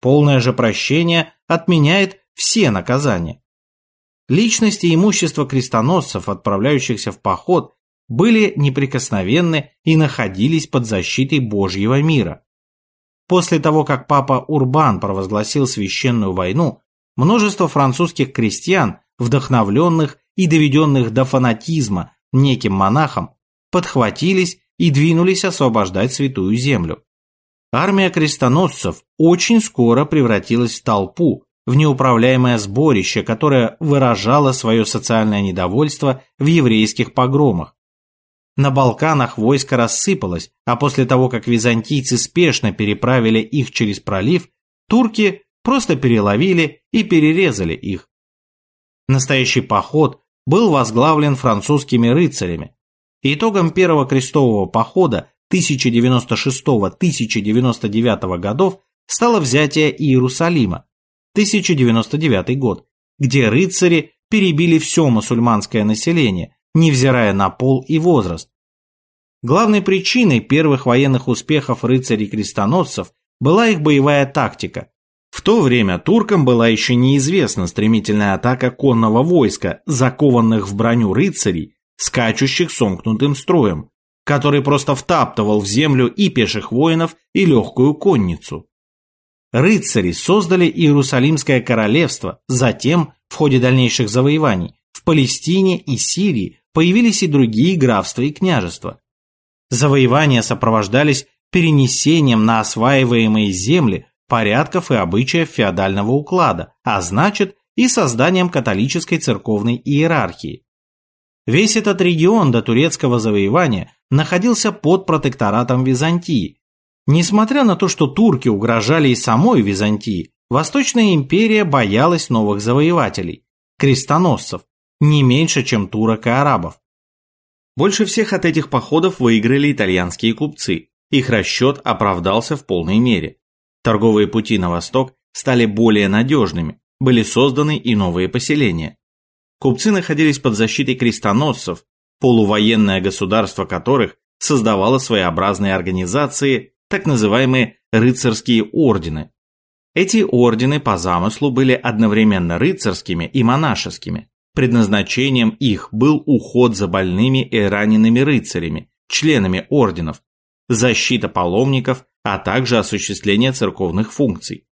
Полное же прощение отменяет все наказания. Личности и имущество крестоносцев, отправляющихся в поход, были неприкосновенны и находились под защитой Божьего мира. После того, как папа Урбан провозгласил священную войну, множество французских крестьян, вдохновленных и доведенных до фанатизма неким монахом, подхватились и двинулись освобождать Святую Землю. Армия крестоносцев очень скоро превратилась в толпу, в неуправляемое сборище, которое выражало свое социальное недовольство в еврейских погромах. На Балканах войско рассыпалось, а после того, как византийцы спешно переправили их через пролив, турки просто переловили и перерезали их. Настоящий поход был возглавлен французскими рыцарями. Итогом первого крестового похода 1096-1099 годов стало взятие Иерусалима, 1099 год, где рыцари перебили все мусульманское население, невзирая на пол и возраст. Главной причиной первых военных успехов рыцарей-крестоносцев была их боевая тактика. В то время туркам была еще неизвестна стремительная атака конного войска, закованных в броню рыцарей, скачущих сомкнутым строем, который просто втаптывал в землю и пеших воинов, и легкую конницу. Рыцари создали Иерусалимское королевство, затем, в ходе дальнейших завоеваний, в Палестине и Сирии появились и другие графства и княжества. Завоевания сопровождались перенесением на осваиваемые земли порядков и обычаев феодального уклада, а значит и созданием католической церковной иерархии. Весь этот регион до турецкого завоевания находился под протекторатом Византии, Несмотря на то, что турки угрожали и самой Византии, Восточная империя боялась новых завоевателей – крестоносцев, не меньше, чем турок и арабов. Больше всех от этих походов выиграли итальянские купцы. Их расчет оправдался в полной мере. Торговые пути на восток стали более надежными, были созданы и новые поселения. Купцы находились под защитой крестоносцев, полувоенное государство которых создавало своеобразные организации так называемые рыцарские ордены. Эти ордены по замыслу были одновременно рыцарскими и монашескими. Предназначением их был уход за больными и ранеными рыцарями, членами орденов, защита паломников, а также осуществление церковных функций.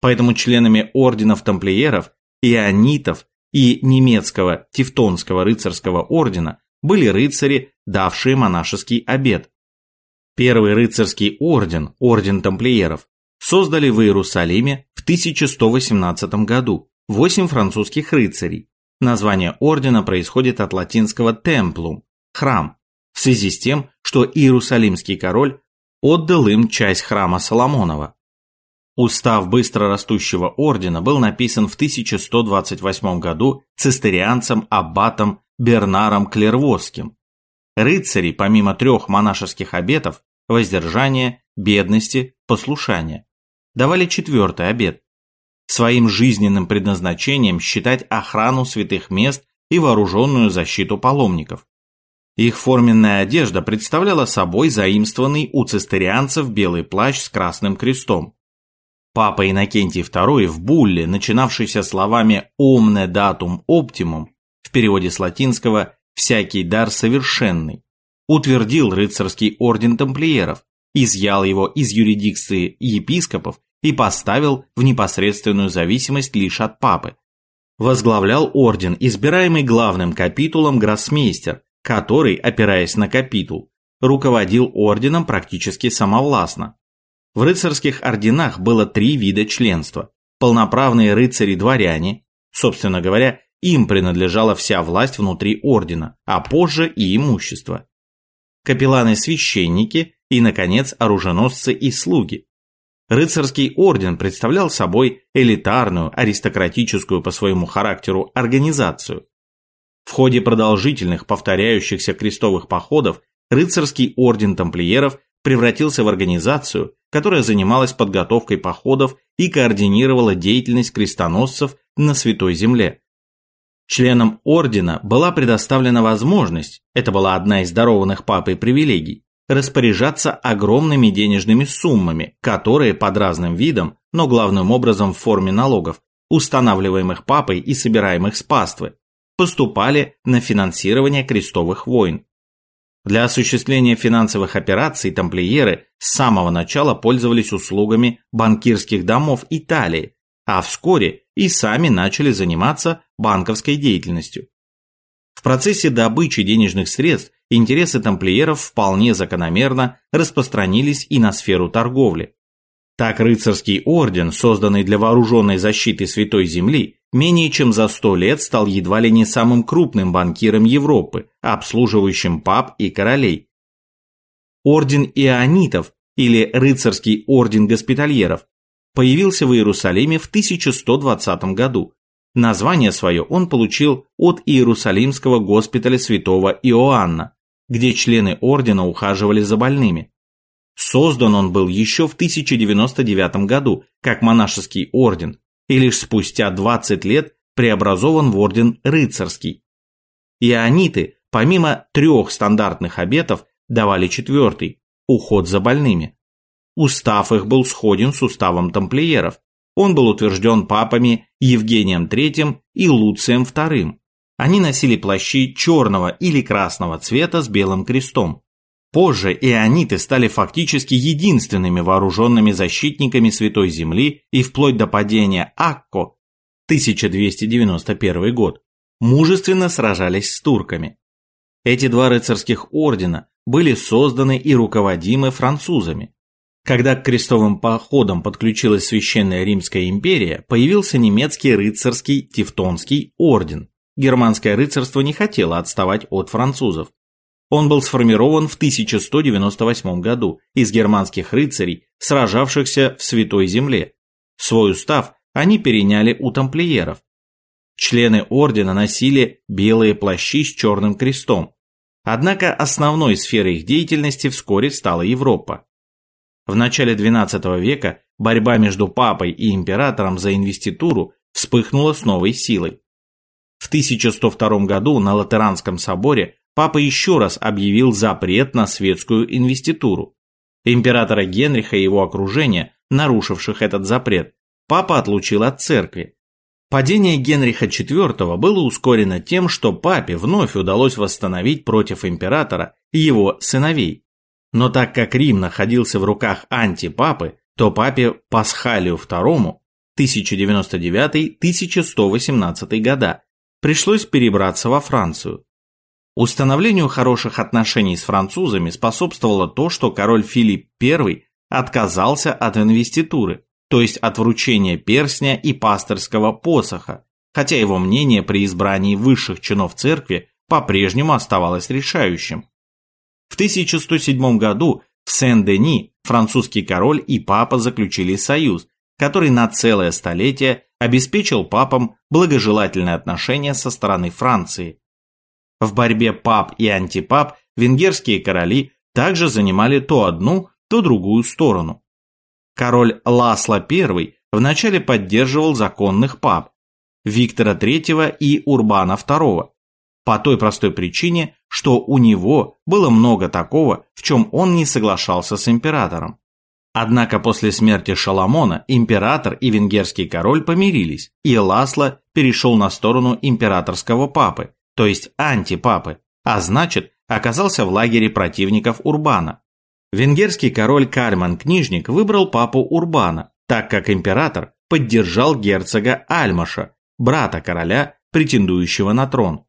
Поэтому членами орденов тамплиеров, ионитов и немецкого Тевтонского рыцарского ордена были рыцари, давшие монашеский обет, Первый рыцарский орден, орден тамплиеров, создали в Иерусалиме в 1118 году восемь французских рыцарей. Название ордена происходит от латинского «templum» – храм, в связи с тем, что иерусалимский король отдал им часть храма Соломонова. Устав быстро растущего ордена был написан в 1128 году цистерианцем аббатом Бернаром Клервосским, Рыцари, помимо трех монашеских обетов, воздержания, бедности, послушания, давали четвертый обет – своим жизненным предназначением считать охрану святых мест и вооруженную защиту паломников. Их форменная одежда представляла собой заимствованный у цистерианцев белый плащ с красным крестом. Папа Иннокентий II в булле, начинавшейся словами «omne datum optimum», в переводе с латинского всякий дар совершенный, утвердил рыцарский орден тамплиеров, изъял его из юрисдикции епископов и поставил в непосредственную зависимость лишь от папы. Возглавлял орден, избираемый главным капитулом гроссмейстер, который, опираясь на капитул, руководил орденом практически самовластно. В рыцарских орденах было три вида членства. Полноправные рыцари-дворяне, собственно говоря, им принадлежала вся власть внутри ордена, а позже и имущество. Капелланы-священники и, наконец, оруженосцы и слуги. Рыцарский орден представлял собой элитарную, аристократическую по своему характеру организацию. В ходе продолжительных повторяющихся крестовых походов рыцарский орден тамплиеров превратился в организацию, которая занималась подготовкой походов и координировала деятельность крестоносцев на Святой Земле. Членам ордена была предоставлена возможность, это была одна из дарованных папой привилегий, распоряжаться огромными денежными суммами, которые под разным видом, но главным образом в форме налогов, устанавливаемых папой и собираемых с паствы, поступали на финансирование крестовых войн. Для осуществления финансовых операций тамплиеры с самого начала пользовались услугами банкирских домов Италии, а вскоре и сами начали заниматься банковской деятельностью. В процессе добычи денежных средств интересы тамплиеров вполне закономерно распространились и на сферу торговли. Так рыцарский орден, созданный для вооруженной защиты Святой Земли, менее чем за сто лет стал едва ли не самым крупным банкиром Европы, обслуживающим пап и королей. Орден ионитов, или рыцарский орден госпитальеров, появился в Иерусалиме в 1120 году. Название свое он получил от Иерусалимского госпиталя святого Иоанна, где члены ордена ухаживали за больными. Создан он был еще в 1099 году как монашеский орден и лишь спустя 20 лет преобразован в орден рыцарский. Иониты, помимо трех стандартных обетов, давали четвертый – уход за больными. Устав их был сходен с уставом тамплиеров. Он был утвержден папами Евгением III и Луцием II. Они носили плащи черного или красного цвета с белым крестом. Позже иониты стали фактически единственными вооруженными защитниками Святой Земли и вплоть до падения Акко 1291 год мужественно сражались с турками. Эти два рыцарских ордена были созданы и руководимы французами. Когда к крестовым походам подключилась Священная Римская империя, появился немецкий рыцарский Тевтонский орден. Германское рыцарство не хотело отставать от французов. Он был сформирован в 1198 году из германских рыцарей, сражавшихся в Святой Земле. Свой устав они переняли у тамплиеров. Члены ордена носили белые плащи с черным крестом. Однако основной сферой их деятельности вскоре стала Европа. В начале XII века борьба между папой и императором за инвеституру вспыхнула с новой силой. В 1102 году на Латеранском соборе папа еще раз объявил запрет на светскую инвеституру. Императора Генриха и его окружение, нарушивших этот запрет, папа отлучил от церкви. Падение Генриха IV было ускорено тем, что папе вновь удалось восстановить против императора его сыновей. Но так как Рим находился в руках антипапы, то папе Пасхалию II 1099-1118 года пришлось перебраться во Францию. Установлению хороших отношений с французами способствовало то, что король Филипп I отказался от инвеституры, то есть от вручения перстня и пасторского посоха, хотя его мнение при избрании высших чинов церкви по-прежнему оставалось решающим. В 1107 году в Сен-Дени французский король и папа заключили союз, который на целое столетие обеспечил папам благожелательные отношения со стороны Франции. В борьбе пап и антипап венгерские короли также занимали то одну, то другую сторону. Король Ласло I вначале поддерживал законных пап Виктора III и Урбана II, по той простой причине, что у него было много такого, в чем он не соглашался с императором. Однако после смерти Шаламона император и венгерский король помирились, и Ласло перешел на сторону императорского папы, то есть антипапы, а значит, оказался в лагере противников Урбана. Венгерский король Кальман-книжник выбрал папу Урбана, так как император поддержал герцога Альмаша, брата короля, претендующего на трон.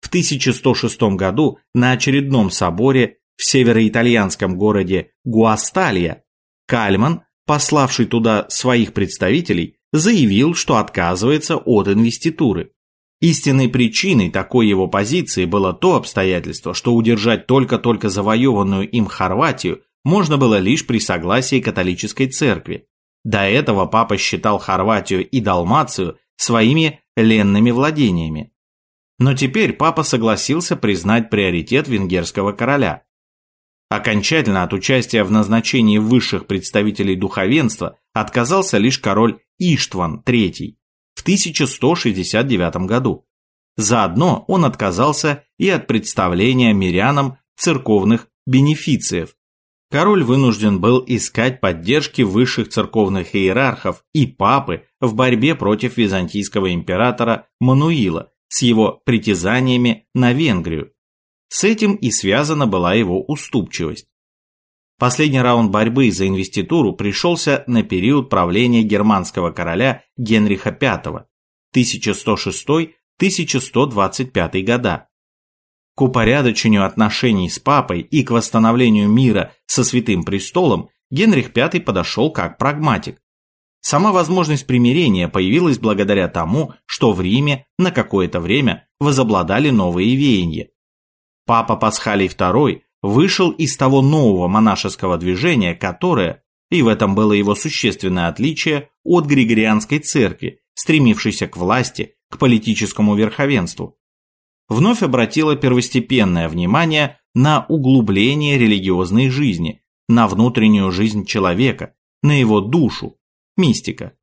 В 1106 году на очередном соборе в североитальянском городе Гуасталья Кальман, пославший туда своих представителей, заявил, что отказывается от инвеституры. Истинной причиной такой его позиции было то обстоятельство, что удержать только-только завоеванную им Хорватию можно было лишь при согласии католической церкви. До этого папа считал Хорватию и Далмацию своими ленными владениями. Но теперь папа согласился признать приоритет венгерского короля. Окончательно от участия в назначении высших представителей духовенства отказался лишь король Иштван III в 1169 году. Заодно он отказался и от представления мирянам церковных бенефициев. Король вынужден был искать поддержки высших церковных иерархов и папы в борьбе против византийского императора Мануила с его притязаниями на Венгрию. С этим и связана была его уступчивость. Последний раунд борьбы за инвеституру пришелся на период правления германского короля Генриха V 1106-1125 года. К упорядочению отношений с папой и к восстановлению мира со Святым Престолом Генрих V подошел как прагматик. Сама возможность примирения появилась благодаря тому, что в Риме на какое-то время возобладали новые веяния. Папа Пасхалий II вышел из того нового монашеского движения, которое, и в этом было его существенное отличие от Григорианской церкви, стремившейся к власти, к политическому верховенству, вновь обратило первостепенное внимание на углубление религиозной жизни, на внутреннюю жизнь человека, на его душу, мистика.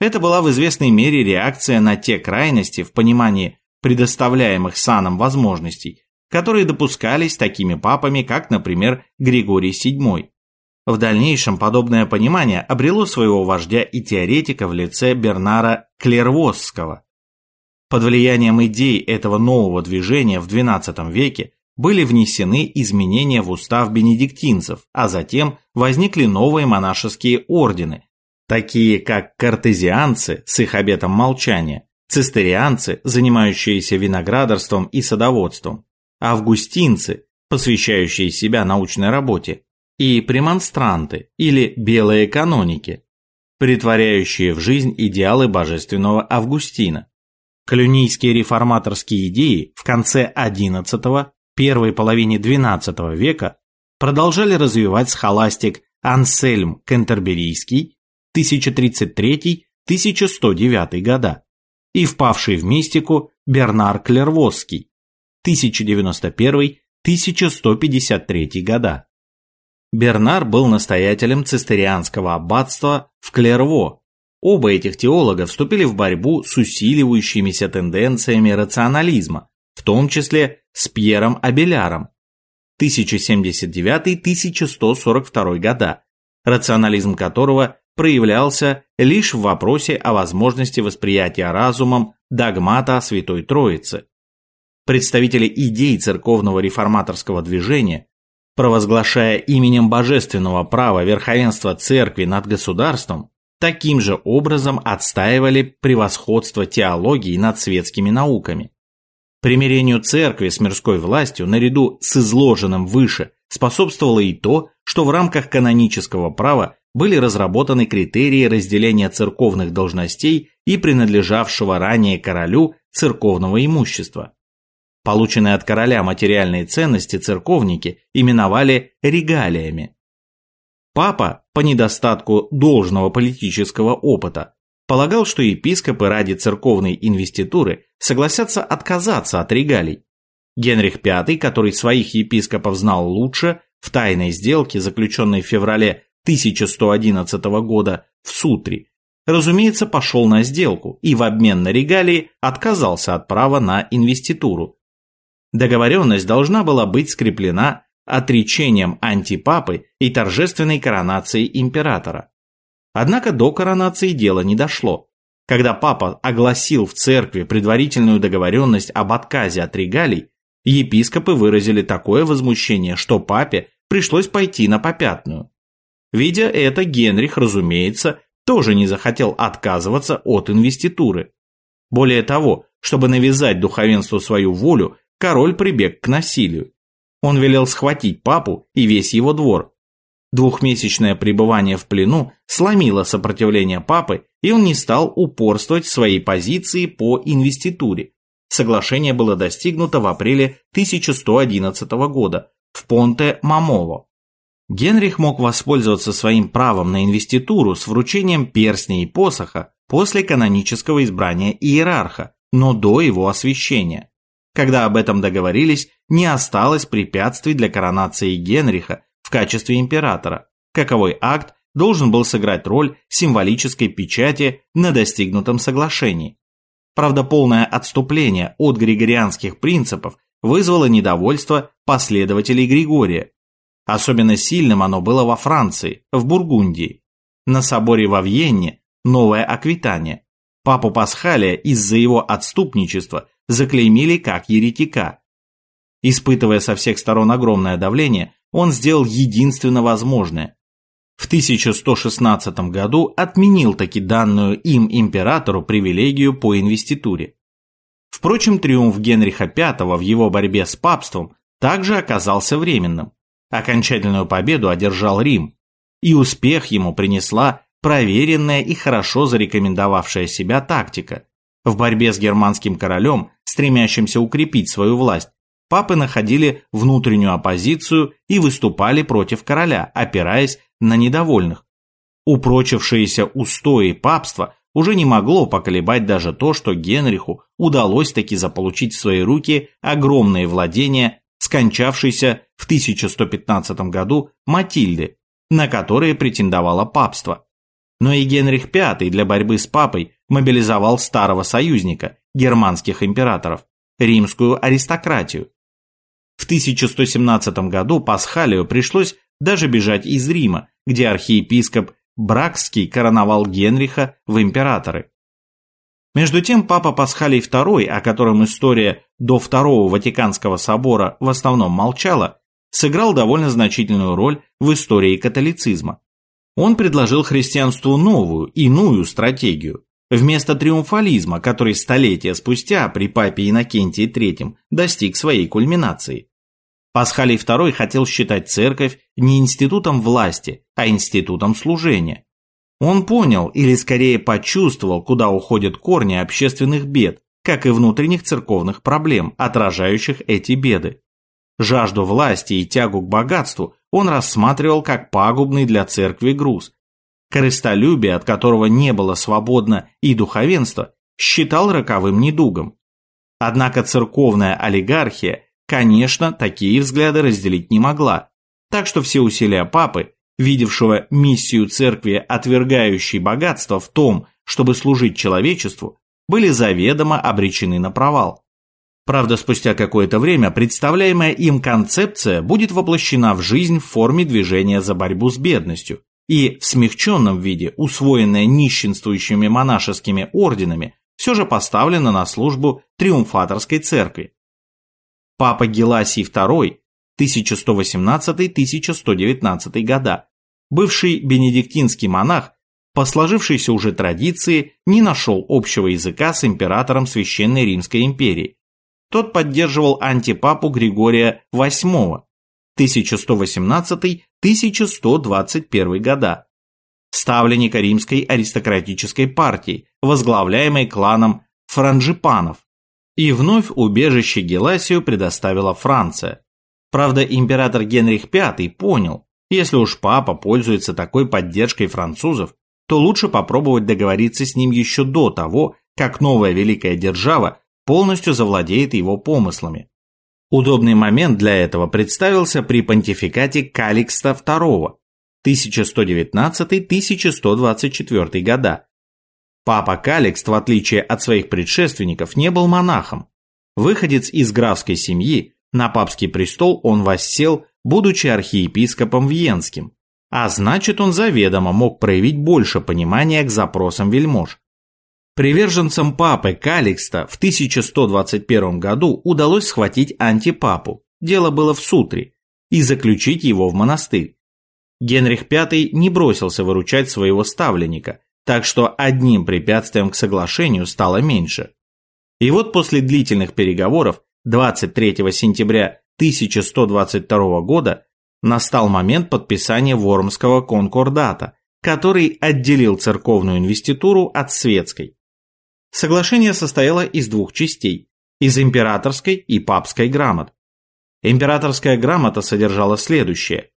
Это была в известной мере реакция на те крайности в понимании предоставляемых саном возможностей, которые допускались такими папами, как, например, Григорий VII. В дальнейшем подобное понимание обрело своего вождя и теоретика в лице Бернара Клервосского. Под влиянием идей этого нового движения в XII веке были внесены изменения в устав бенедиктинцев, а затем возникли новые монашеские ордены, такие как картезианцы с их обетом молчания, цистерианцы, занимающиеся виноградарством и садоводством, августинцы, посвящающие себя научной работе, и премонстранты или белые каноники, притворяющие в жизнь идеалы божественного Августина. Клюнийские реформаторские идеи в конце XI первой половине XII века продолжали развивать схоластик Ансельм Кентерберийский 1033-1109 года и впавший в мистику Бернар Клервосский 1091-1153 года. Бернар был настоятелем цистерианского аббатства в Клерво. Оба этих теолога вступили в борьбу с усиливающимися тенденциями рационализма, в том числе с Пьером Абеляром 1079-1142 года, рационализм которого проявлялся лишь в вопросе о возможности восприятия разумом догмата о Святой Троице. Представители идей церковного реформаторского движения, провозглашая именем божественного права верховенства церкви над государством, таким же образом отстаивали превосходство теологии над светскими науками. Примирению церкви с мирской властью наряду с изложенным выше способствовало и то, что в рамках канонического права были разработаны критерии разделения церковных должностей и принадлежавшего ранее королю церковного имущества. Полученные от короля материальные ценности церковники именовали регалиями. Папа, по недостатку должного политического опыта, полагал, что епископы ради церковной инвеституры согласятся отказаться от регалий. Генрих V, который своих епископов знал лучше, в тайной сделке, заключенной в феврале 1111 года в Сутре, разумеется, пошел на сделку и в обмен на регалии отказался от права на инвеституру. Договоренность должна была быть скреплена отречением антипапы и торжественной коронацией императора. Однако до коронации дело не дошло. Когда папа огласил в церкви предварительную договоренность об отказе от регалий, епископы выразили такое возмущение, что папе пришлось пойти на попятную. Видя это, Генрих, разумеется, тоже не захотел отказываться от инвеституры. Более того, чтобы навязать духовенству свою волю, король прибег к насилию. Он велел схватить папу и весь его двор, Двухмесячное пребывание в плену сломило сопротивление папы, и он не стал упорствовать в своей позиции по инвеституре. Соглашение было достигнуто в апреле 1111 года в Понте-Мамово. Генрих мог воспользоваться своим правом на инвеституру с вручением перстня и посоха после канонического избрания иерарха, но до его освящения. Когда об этом договорились, не осталось препятствий для коронации Генриха в качестве императора. Каковой акт должен был сыграть роль символической печати на достигнутом соглашении. Правда, полное отступление от григорианских принципов вызвало недовольство последователей Григория. Особенно сильным оно было во Франции, в Бургундии. На соборе во Вьенне новое Аквитания. Папу Пасхалия из-за его отступничества заклеймили как еретика. Испытывая со всех сторон огромное давление, он сделал единственно возможное. В 1116 году отменил таки данную им императору привилегию по инвеституре. Впрочем, триумф Генриха V в его борьбе с папством также оказался временным. Окончательную победу одержал Рим, и успех ему принесла проверенная и хорошо зарекомендовавшая себя тактика. В борьбе с германским королем, стремящимся укрепить свою власть, папы находили внутреннюю оппозицию и выступали против короля, опираясь на недовольных. Упрочившиеся устои папства уже не могло поколебать даже то, что Генриху удалось таки заполучить в свои руки огромные владения скончавшейся в 1115 году Матильды, на которые претендовало папство. Но и Генрих V для борьбы с папой мобилизовал старого союзника, германских императоров, римскую аристократию. В 1117 году Пасхалию пришлось даже бежать из Рима, где архиепископ Бракский короновал Генриха в императоры. Между тем папа Пасхалий II, о котором история до Второго Ватиканского собора в основном молчала, сыграл довольно значительную роль в истории католицизма. Он предложил христианству новую, иную стратегию. Вместо триумфализма, который столетия спустя при папе Иннокентии III достиг своей кульминации. Пасхалий II хотел считать церковь не институтом власти, а институтом служения. Он понял, или скорее почувствовал, куда уходят корни общественных бед, как и внутренних церковных проблем, отражающих эти беды. Жажду власти и тягу к богатству он рассматривал как пагубный для церкви груз. Корыстолюбие, от которого не было свободно и духовенство, считал роковым недугом. Однако церковная олигархия, конечно, такие взгляды разделить не могла, так что все усилия папы, видевшего миссию церкви, отвергающей богатство в том, чтобы служить человечеству, были заведомо обречены на провал. Правда, спустя какое-то время представляемая им концепция будет воплощена в жизнь в форме движения за борьбу с бедностью и в смягченном виде, усвоенная нищенствующими монашескими орденами, все же поставлена на службу триумфаторской церкви. Папа Геласий II 1118-1119 года, бывший бенедиктинский монах, по сложившейся уже традиции не нашел общего языка с императором Священной Римской империи. Тот поддерживал антипапу Григория VIII 1118-1121 года, ставленника римской аристократической партии, возглавляемой кланом франжипанов. И вновь убежище Геласию предоставила Франция. Правда, император Генрих V понял, если уж папа пользуется такой поддержкой французов, то лучше попробовать договориться с ним еще до того, как новая великая держава полностью завладеет его помыслами. Удобный момент для этого представился при понтификате Каликста II 1119-1124 года. Папа Каликст, в отличие от своих предшественников, не был монахом. Выходец из графской семьи, на папский престол он воссел, будучи архиепископом Вьенским, а значит он заведомо мог проявить больше понимания к запросам вельмож. Приверженцам папы Каликста в 1121 году удалось схватить антипапу, дело было в Сутре, и заключить его в монастырь. Генрих V не бросился выручать своего ставленника, так что одним препятствием к соглашению стало меньше. И вот после длительных переговоров 23 сентября 1122 года настал момент подписания Вормского конкордата, который отделил церковную инвеституру от светской. Соглашение состояло из двух частей – из императорской и папской грамот. Императорская грамота содержала следующее.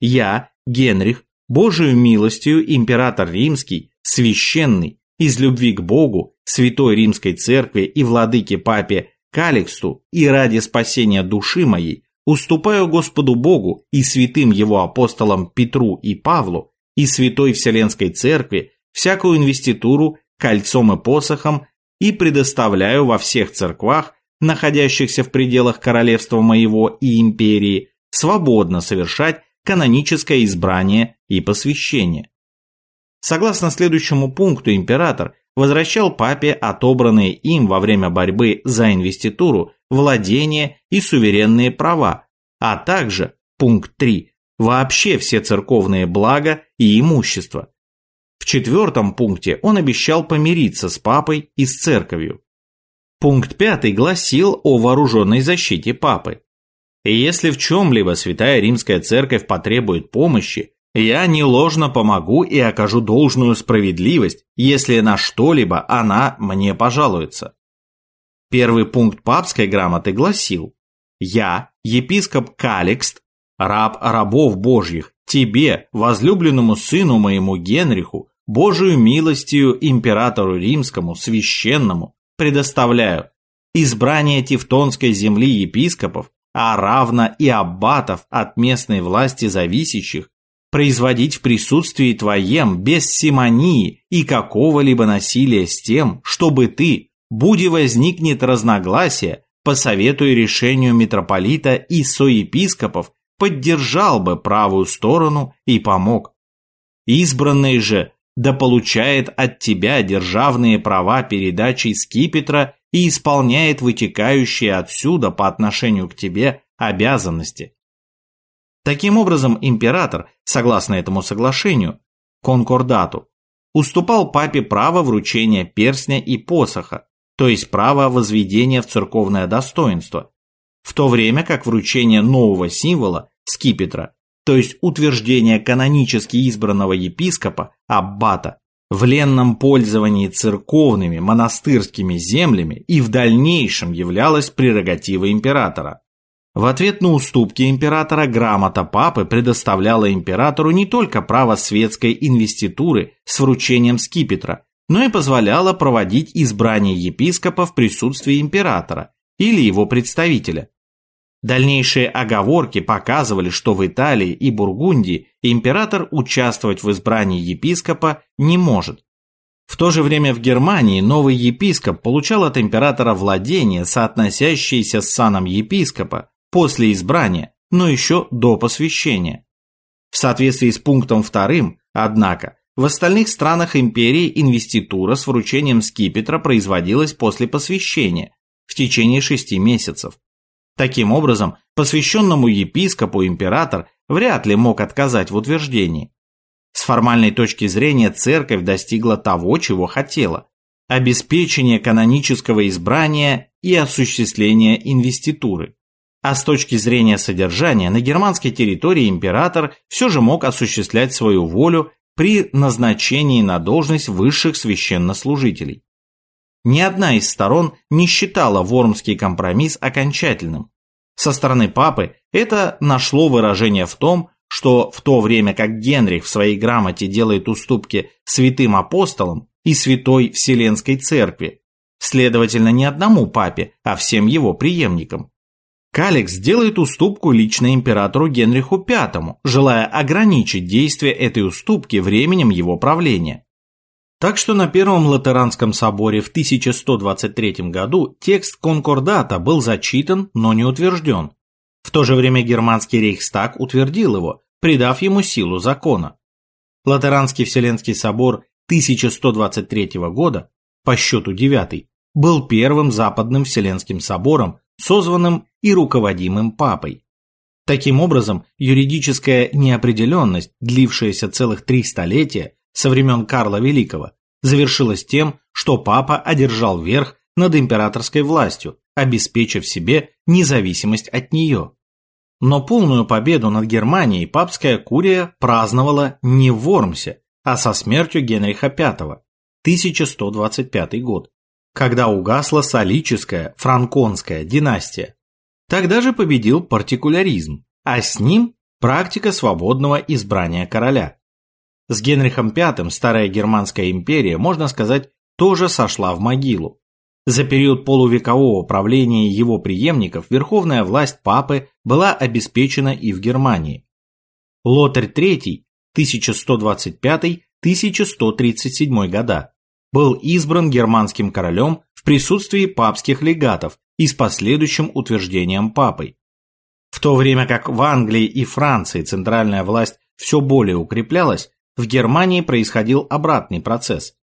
«Я, Генрих, Божию милостью император римский, священный, из любви к Богу, святой римской церкви и владыке папе Каликсту и ради спасения души моей, уступаю Господу Богу и святым его апостолам Петру и Павлу и святой Вселенской церкви всякую инвеституру кольцом и посохом и предоставляю во всех церквах, находящихся в пределах королевства моего и империи, свободно совершать каноническое избрание и посвящение. Согласно следующему пункту император возвращал папе отобранные им во время борьбы за инвеституру владения и суверенные права, а также, пункт 3, вообще все церковные блага и имущество, в четвертом пункте он обещал помириться с папой и с церковью. Пункт 5 гласил о вооруженной защите папы. И если в чем-либо Святая Римская Церковь потребует помощи, я неложно помогу и окажу должную справедливость, если на что-либо она мне пожалуется. Первый пункт папской грамоты гласил «Я, епископ Каликст, раб рабов божьих, тебе, возлюбленному сыну моему Генриху, Божию милостью императору римскому, священному, предоставляю избрание Тевтонской земли епископов, а равно и аббатов от местной власти зависящих, производить в присутствии твоем без симонии и какого-либо насилия с тем, чтобы ты, буди возникнет разногласие, по совету и решению митрополита и соепископов, поддержал бы правую сторону и помог. Избранный же да получает от тебя державные права передачи скипетра и исполняет вытекающие отсюда по отношению к тебе обязанности. Таким образом, император, согласно этому соглашению, конкордату, уступал папе право вручения перстня и посоха, то есть право возведения в церковное достоинство, в то время как вручение нового символа, скипетра, то есть утверждение канонически избранного епископа, аббата, в ленном пользовании церковными монастырскими землями и в дальнейшем являлось прерогативой императора. В ответ на уступки императора грамота папы предоставляла императору не только право светской инвеституры с вручением скипетра, но и позволяла проводить избрание епископа в присутствии императора или его представителя. Дальнейшие оговорки показывали, что в Италии и Бургундии император участвовать в избрании епископа не может. В то же время в Германии новый епископ получал от императора владения, соотносящиеся с саном епископа после избрания, но еще до посвящения. В соответствии с пунктом вторым, однако, в остальных странах империи инвеститура с вручением скипетра производилась после посвящения в течение шести месяцев. Таким образом, посвященному епископу император вряд ли мог отказать в утверждении. С формальной точки зрения церковь достигла того, чего хотела – обеспечение канонического избрания и осуществления инвеституры. А с точки зрения содержания, на германской территории император все же мог осуществлять свою волю при назначении на должность высших священнослужителей. Ни одна из сторон не считала Вормский компромисс окончательным. Со стороны папы это нашло выражение в том, что в то время как Генрих в своей грамоте делает уступки святым апостолам и святой Вселенской Церкви, следовательно, не одному папе, а всем его преемникам. Каликс делает уступку лично императору Генриху V, желая ограничить действие этой уступки временем его правления. Так что на Первом Латеранском соборе в 1123 году текст конкордата был зачитан, но не утвержден. В то же время германский рейхстаг утвердил его, придав ему силу закона. Латеранский Вселенский собор 1123 года, по счету девятый, был первым западным Вселенским собором, созванным и руководимым папой. Таким образом, юридическая неопределенность, длившаяся целых три столетия, со времен Карла Великого, завершилось тем, что папа одержал верх над императорской властью, обеспечив себе независимость от нее. Но полную победу над Германией папская курия праздновала не в Вормсе, а со смертью Генриха V, 1125 год, когда угасла солическая франконская династия. Тогда же победил партикуляризм, а с ним практика свободного избрания короля. С Генрихом V старая Германская империя, можно сказать, тоже сошла в могилу. За период полувекового правления его преемников верховная власть папы была обеспечена и в Германии. Лотарь III 1125-1137 года был избран германским королем в присутствии папских легатов и с последующим утверждением папой. В то время как в Англии и Франции центральная власть все более укреплялась, в Германии происходил обратный процесс.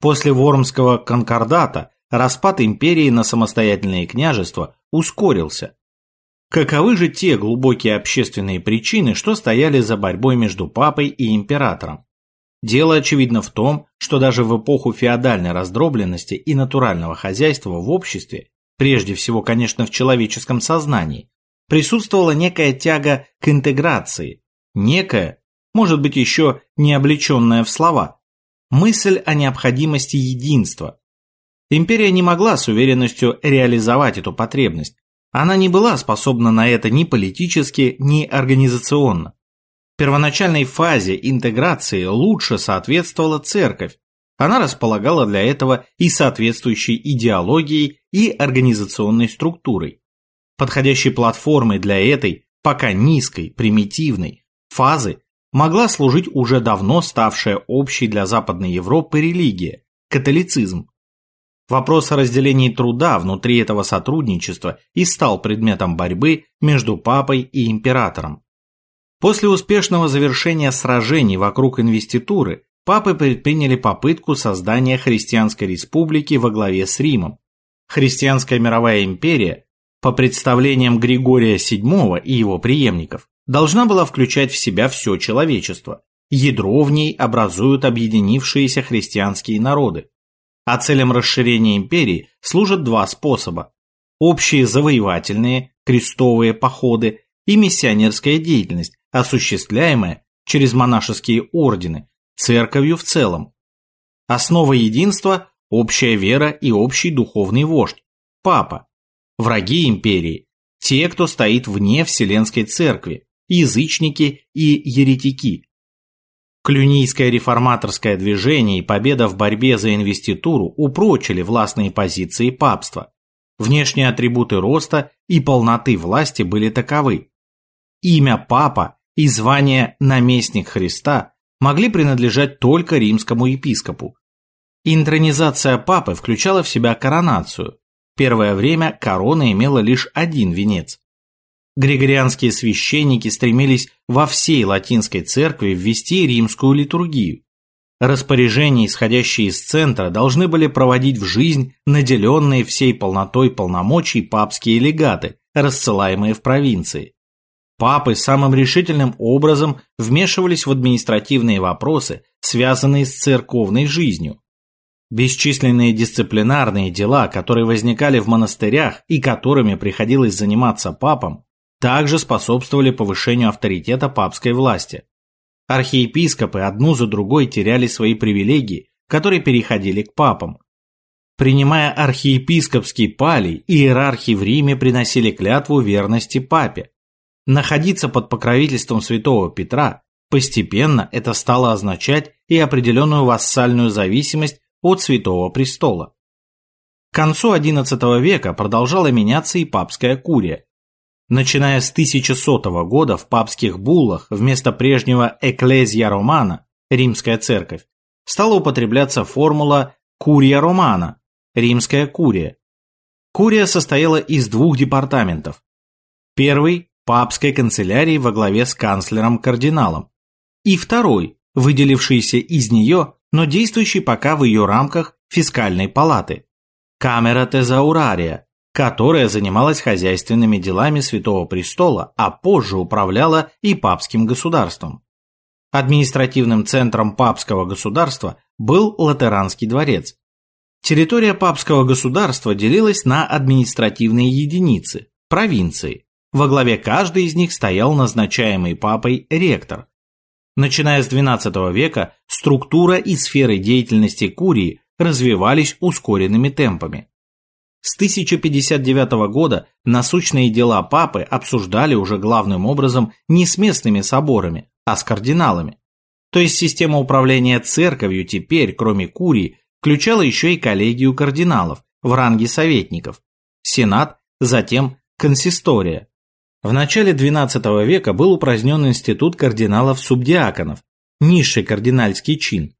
После Вормского конкордата распад империи на самостоятельные княжества ускорился. Каковы же те глубокие общественные причины, что стояли за борьбой между папой и императором? Дело, очевидно, в том, что даже в эпоху феодальной раздробленности и натурального хозяйства в обществе, прежде всего, конечно, в человеческом сознании, присутствовала некая тяга к интеграции, некая, может быть, еще не облеченная в слова, мысль о необходимости единства. Империя не могла с уверенностью реализовать эту потребность, она не была способна на это ни политически, ни организационно первоначальной фазе интеграции лучше соответствовала церковь. Она располагала для этого и соответствующей идеологией и организационной структурой. Подходящей платформой для этой, пока низкой, примитивной, фазы могла служить уже давно ставшая общей для Западной Европы религия – католицизм. Вопрос о разделении труда внутри этого сотрудничества и стал предметом борьбы между папой и императором. После успешного завершения сражений вокруг инвеституры, папы предприняли попытку создания христианской республики во главе с Римом. Христианская мировая империя, по представлениям Григория VII и его преемников, должна была включать в себя все человечество. Ядро в ней образуют объединившиеся христианские народы. А целям расширения империи служат два способа. Общие завоевательные, крестовые походы и миссионерская деятельность, осуществляемая через монашеские ордены, церковью в целом. Основа единства – общая вера и общий духовный вождь – папа. Враги империи – те, кто стоит вне Вселенской Церкви, язычники и еретики. Клюнийское реформаторское движение и победа в борьбе за инвеституру упрочили властные позиции папства. Внешние атрибуты роста и полноты власти были таковы. Имя папа и звание «наместник Христа» могли принадлежать только римскому епископу. Интронизация папы включала в себя коронацию. Первое время корона имела лишь один венец. Григорианские священники стремились во всей латинской церкви ввести римскую литургию. Распоряжения, исходящие из центра, должны были проводить в жизнь наделенные всей полнотой полномочий папские легаты, рассылаемые в провинции. Папы самым решительным образом вмешивались в административные вопросы, связанные с церковной жизнью. Бесчисленные дисциплинарные дела, которые возникали в монастырях и которыми приходилось заниматься папам, также способствовали повышению авторитета папской власти. Архиепископы одну за другой теряли свои привилегии, которые переходили к папам. Принимая архиепископский палий, иерархи в Риме приносили клятву верности папе, Находиться под покровительством святого Петра постепенно это стало означать и определенную вассальную зависимость от святого престола. К концу XI века продолжала меняться и папская курия. Начиная с 1100 года в папских буллах вместо прежнего «экклезия романа» римская церковь стала употребляться формула «курия романа» римская курия. Курия состояла из двух департаментов. Первый папской канцелярии во главе с канцлером-кардиналом, и второй, выделившийся из нее, но действующий пока в ее рамках фискальной палаты, Камера Тезаурария, которая занималась хозяйственными делами Святого Престола, а позже управляла и папским государством. Административным центром папского государства был Латеранский дворец. Территория папского государства делилась на административные единицы, провинции, во главе каждой из них стоял назначаемый папой ректор. Начиная с XII века структура и сферы деятельности Курии развивались ускоренными темпами. С 1059 года насущные дела папы обсуждали уже главным образом не с местными соборами, а с кардиналами. То есть система управления церковью теперь, кроме Курии, включала еще и коллегию кардиналов в ранге советников, сенат, затем консистория, в начале XII века был упразднен институт кардиналов-субдиаконов, низший кардинальский чин.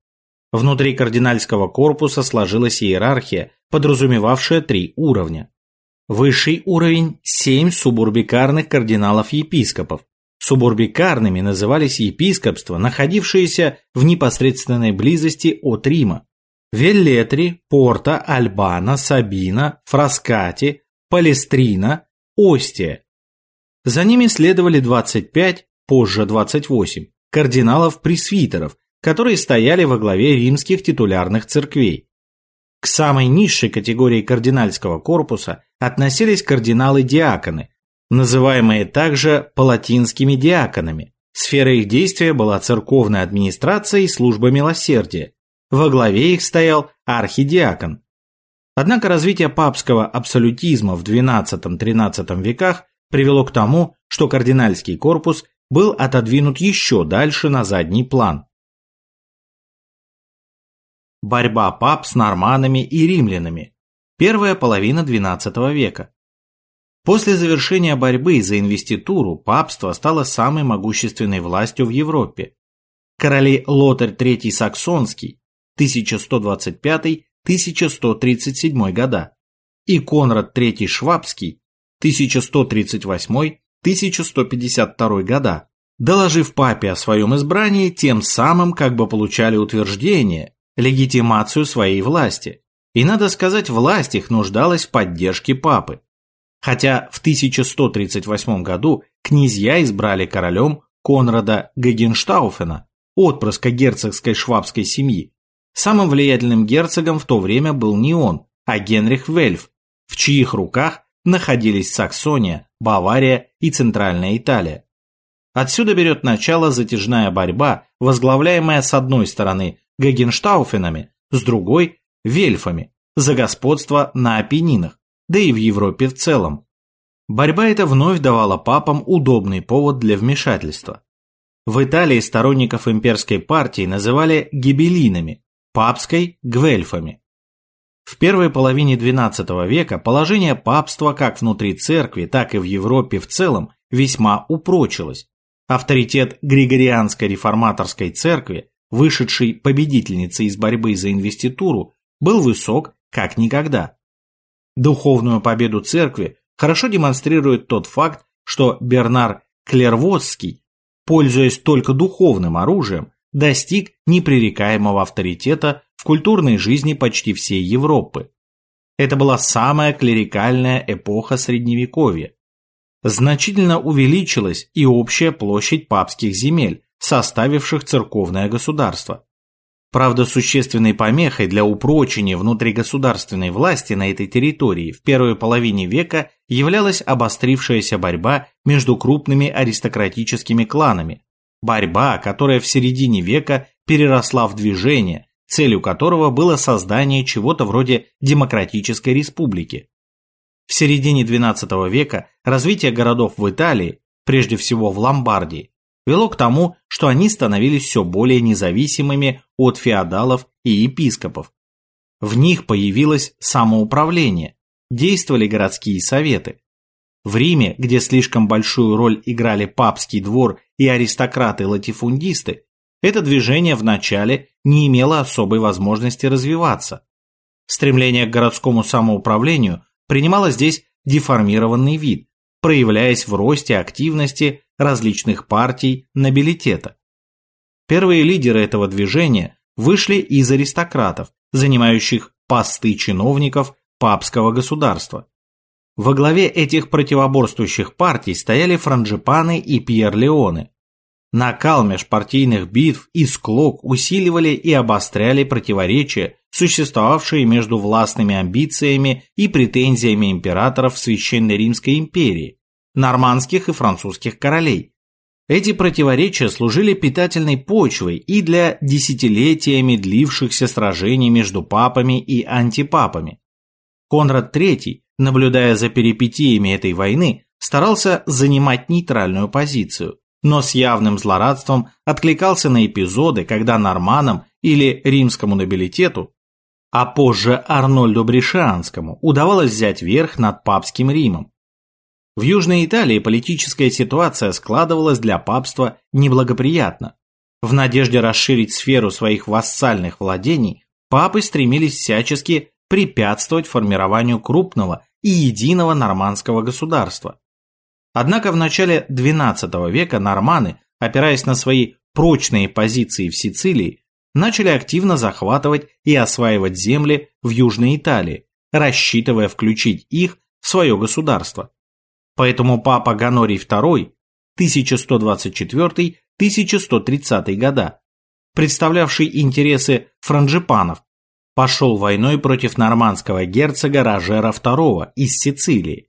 Внутри кардинальского корпуса сложилась иерархия, подразумевавшая три уровня. Высший уровень – семь субурбикарных кардиналов-епископов. Субурбикарными назывались епископства, находившиеся в непосредственной близости от Рима. Веллетри, Порта, Альбана, Сабина, Фраскати, Палестрина, Остия за ними следовали 25, позже 28, кардиналов-пресвитеров, которые стояли во главе римских титулярных церквей. К самой низшей категории кардинальского корпуса относились кардиналы-диаконы, называемые также палатинскими диаконами. Сфера их действия была церковная администрация и служба милосердия. Во главе их стоял архидиакон. Однако развитие папского абсолютизма в XII-XIII веках привело к тому, что кардинальский корпус был отодвинут еще дальше на задний план. Борьба пап с норманами и римлянами. Первая половина XII века. После завершения борьбы за инвеституру папство стало самой могущественной властью в Европе. Короли Лотарь III Саксонский 1125-1137 года и Конрад III Швабский 1138-1152 года, доложив папе о своем избрании, тем самым как бы получали утверждение, легитимацию своей власти. И надо сказать, власть их нуждалась в поддержке папы. Хотя в 1138 году князья избрали королем Конрада Гагенштауфена, отпрыска герцогской швабской семьи. Самым влиятельным герцогом в то время был не он, а Генрих Вельф, в чьих руках находились Саксония, Бавария и Центральная Италия. Отсюда берет начало затяжная борьба, возглавляемая с одной стороны Гагенштауфенами, с другой – Вельфами, за господство на Апеннинах, да и в Европе в целом. Борьба эта вновь давала папам удобный повод для вмешательства. В Италии сторонников имперской партии называли гибелинами, папской – гвельфами. В первой половине XII века положение папства как внутри церкви, так и в Европе в целом весьма упрочилось. Авторитет Григорианской реформаторской церкви, вышедшей победительницей из борьбы за инвеституру, был высок как никогда. Духовную победу церкви хорошо демонстрирует тот факт, что Бернар Клервозский, пользуясь только духовным оружием, достиг непререкаемого авторитета в культурной жизни почти всей Европы. Это была самая клерикальная эпоха Средневековья. Значительно увеличилась и общая площадь папских земель, составивших церковное государство. Правда, существенной помехой для упрочения внутригосударственной власти на этой территории в первой половине века являлась обострившаяся борьба между крупными аристократическими кланами. Борьба, которая в середине века переросла в движение, целью которого было создание чего-то вроде демократической республики. В середине XII века развитие городов в Италии, прежде всего в Ломбардии, вело к тому, что они становились все более независимыми от феодалов и епископов. В них появилось самоуправление, действовали городские советы. В Риме, где слишком большую роль играли папский двор и аристократы-латифундисты, это движение вначале не имело особой возможности развиваться. Стремление к городскому самоуправлению принимало здесь деформированный вид, проявляясь в росте активности различных партий нобилитета. Первые лидеры этого движения вышли из аристократов, занимающих посты чиновников папского государства. Во главе этих противоборствующих партий стояли франджипаны и Пьер Леоне, Накал межпартийных битв и склок усиливали и обостряли противоречия, существовавшие между властными амбициями и претензиями императоров Священной Римской империи, нормандских и французских королей. Эти противоречия служили питательной почвой и для десятилетиями длившихся сражений между папами и антипапами. Конрад III, наблюдая за перипетиями этой войны, старался занимать нейтральную позицию но с явным злорадством откликался на эпизоды, когда норманам или римскому нобилитету, а позже Арнольду Брешианскому удавалось взять верх над папским Римом. В Южной Италии политическая ситуация складывалась для папства неблагоприятно. В надежде расширить сферу своих вассальных владений, папы стремились всячески препятствовать формированию крупного и единого нормандского государства. Однако в начале XII века норманы, опираясь на свои прочные позиции в Сицилии, начали активно захватывать и осваивать земли в Южной Италии, рассчитывая включить их в свое государство. Поэтому папа Ганорий II 1124-1130 года представлявший интересы франжипанов, пошел войной против нормандского герцога Рожера II из Сицилии.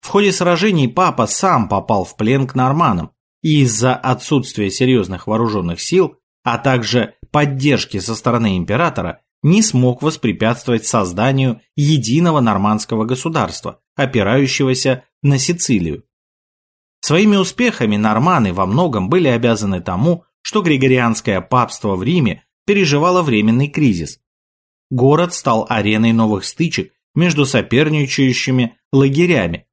В ходе сражений папа сам попал в плен к норманам и из-за отсутствия серьезных вооруженных сил, а также поддержки со стороны императора, не смог воспрепятствовать созданию единого нормандского государства, опирающегося на Сицилию. Своими успехами норманы во многом были обязаны тому, что Григорианское папство в Риме переживало временный кризис. Город стал ареной новых стычек между соперничающими лагерями.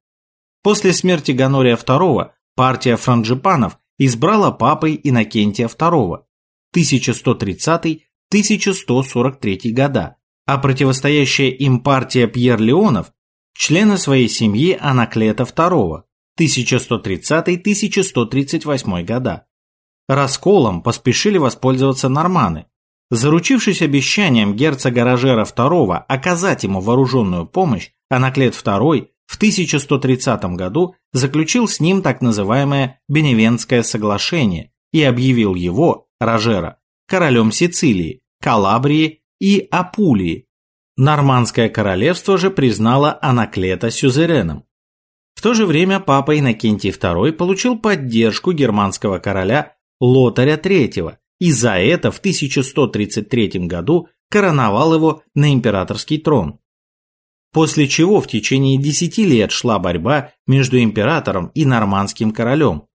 После смерти Ганория II партия франджипанов избрала папой Иннокентия II 1130-1143 года, а противостоящая им партия Пьер Леонов – члены своей семьи Анаклета II 1130-1138 года. Расколом поспешили воспользоваться норманы. Заручившись обещанием герцога Рожера II оказать ему вооруженную помощь, Анаклет II в 1130 году заключил с ним так называемое Беневентское соглашение и объявил его, Рожера, королем Сицилии, Калабрии и Апулии. Нормандское королевство же признало Анаклета сюзереном. В то же время папа Иннокентий II получил поддержку германского короля Лотаря III и за это в 1133 году короновал его на императорский трон. После чего в течение десяти лет шла борьба между императором и нормандским королем.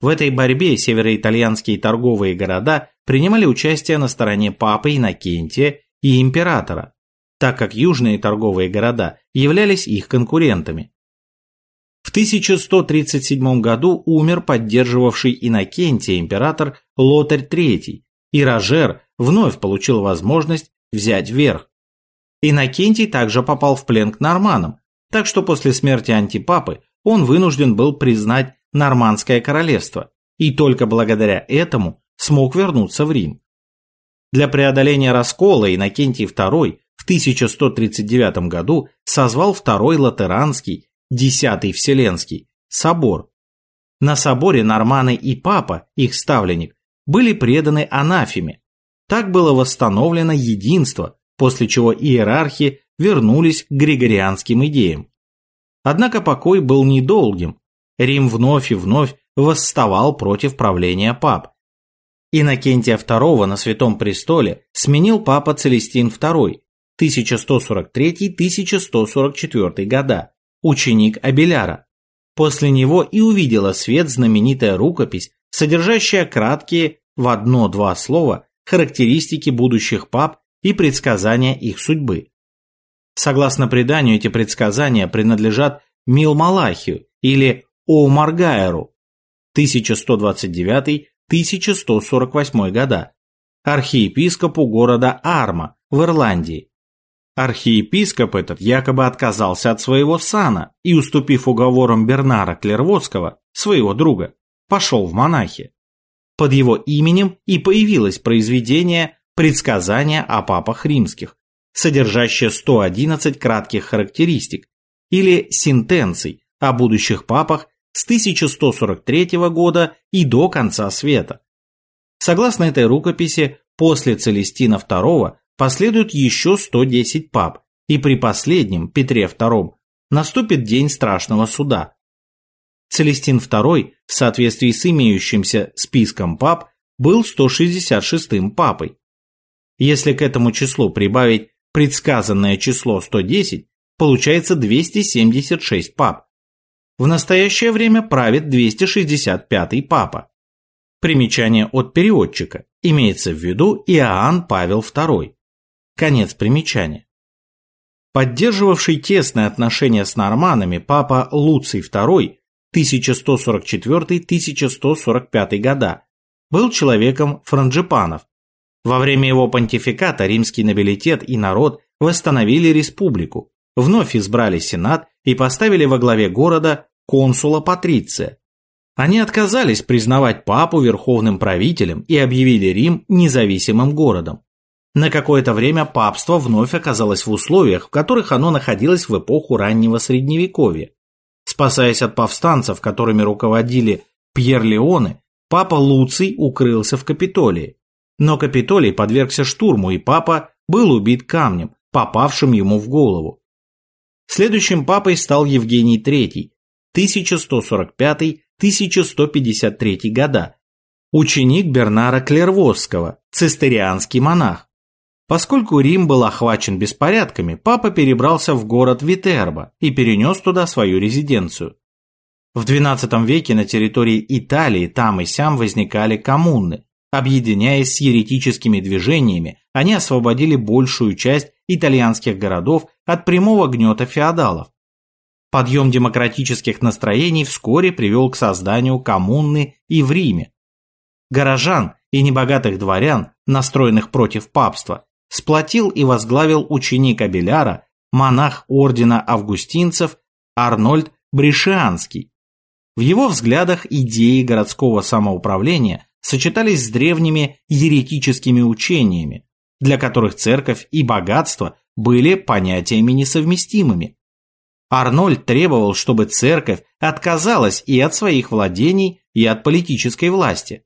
В этой борьбе североитальянские торговые города принимали участие на стороне папы Иннокентия и императора, так как южные торговые города являлись их конкурентами. В 1137 году умер поддерживавший Иннокентия император Лотарь III, и Рожер вновь получил возможность взять верх. Иннокентий также попал в плен к норманам, так что после смерти антипапы он вынужден был признать Нормандское королевство, и только благодаря этому смог вернуться в Рим. Для преодоления раскола Иннокентий II в 1139 году созвал Второй Латеранский Десятый Вселенский, собор. На соборе норманы и папа, их ставленник, были преданы анафеме. Так было восстановлено единство, после чего иерархи вернулись к григорианским идеям. Однако покой был недолгим. Рим вновь и вновь восставал против правления пап. Иннокентия II на Святом Престоле сменил папа Целестин II 1143-1144 года ученик Абеляра. После него и увидела свет знаменитая рукопись, содержащая краткие в одно-два слова характеристики будущих пап и предсказания их судьбы. Согласно преданию, эти предсказания принадлежат Милмалахию или Оумаргаеру 1129-1148 года, архиепископу города Арма в Ирландии, Архиепископ этот якобы отказался от своего сана и, уступив уговорам Бернара Клервотского, своего друга, пошел в монахи. Под его именем и появилось произведение «Предсказания о папах римских», содержащее 111 кратких характеристик или сентенций о будущих папах с 1143 года и до конца света. Согласно этой рукописи, после Целестина II Последует еще 110 пап, и при последнем, Петре II, наступит день страшного суда. Целестин II, в соответствии с имеющимся списком пап, был 166-м папой. Если к этому числу прибавить предсказанное число 110, получается 276 пап. В настоящее время правит 265-й папа. Примечание от переводчика. Имеется в виду Иоанн Павел II. Конец примечания. Поддерживавший тесные отношения с норманами папа Луций II 1144-1145 года был человеком франджипанов. Во время его понтификата римский нобилитет и народ восстановили республику, вновь избрали сенат и поставили во главе города консула Патриция. Они отказались признавать папу верховным правителем и объявили Рим независимым городом. На какое-то время папство вновь оказалось в условиях, в которых оно находилось в эпоху раннего Средневековья. Спасаясь от повстанцев, которыми руководили Пьер Леоны, папа Луций укрылся в Капитолии. Но Капитолий подвергся штурму, и папа был убит камнем, попавшим ему в голову. Следующим папой стал Евгений III, 1145-1153 года, ученик Бернара Клервосского, цистерианский монах. Поскольку Рим был охвачен беспорядками, папа перебрался в город Витербо и перенес туда свою резиденцию. В XII веке на территории Италии там и сям возникали коммуны. Объединяясь с еретическими движениями, они освободили большую часть итальянских городов от прямого гнета феодалов. Подъем демократических настроений вскоре привел к созданию коммуны и в Риме. Горожан и небогатых дворян, настроенных против папства, сплотил и возглавил ученик Абеляра, монах ордена августинцев Арнольд Брешианский. В его взглядах идеи городского самоуправления сочетались с древними еретическими учениями, для которых церковь и богатство были понятиями несовместимыми. Арнольд требовал, чтобы церковь отказалась и от своих владений, и от политической власти.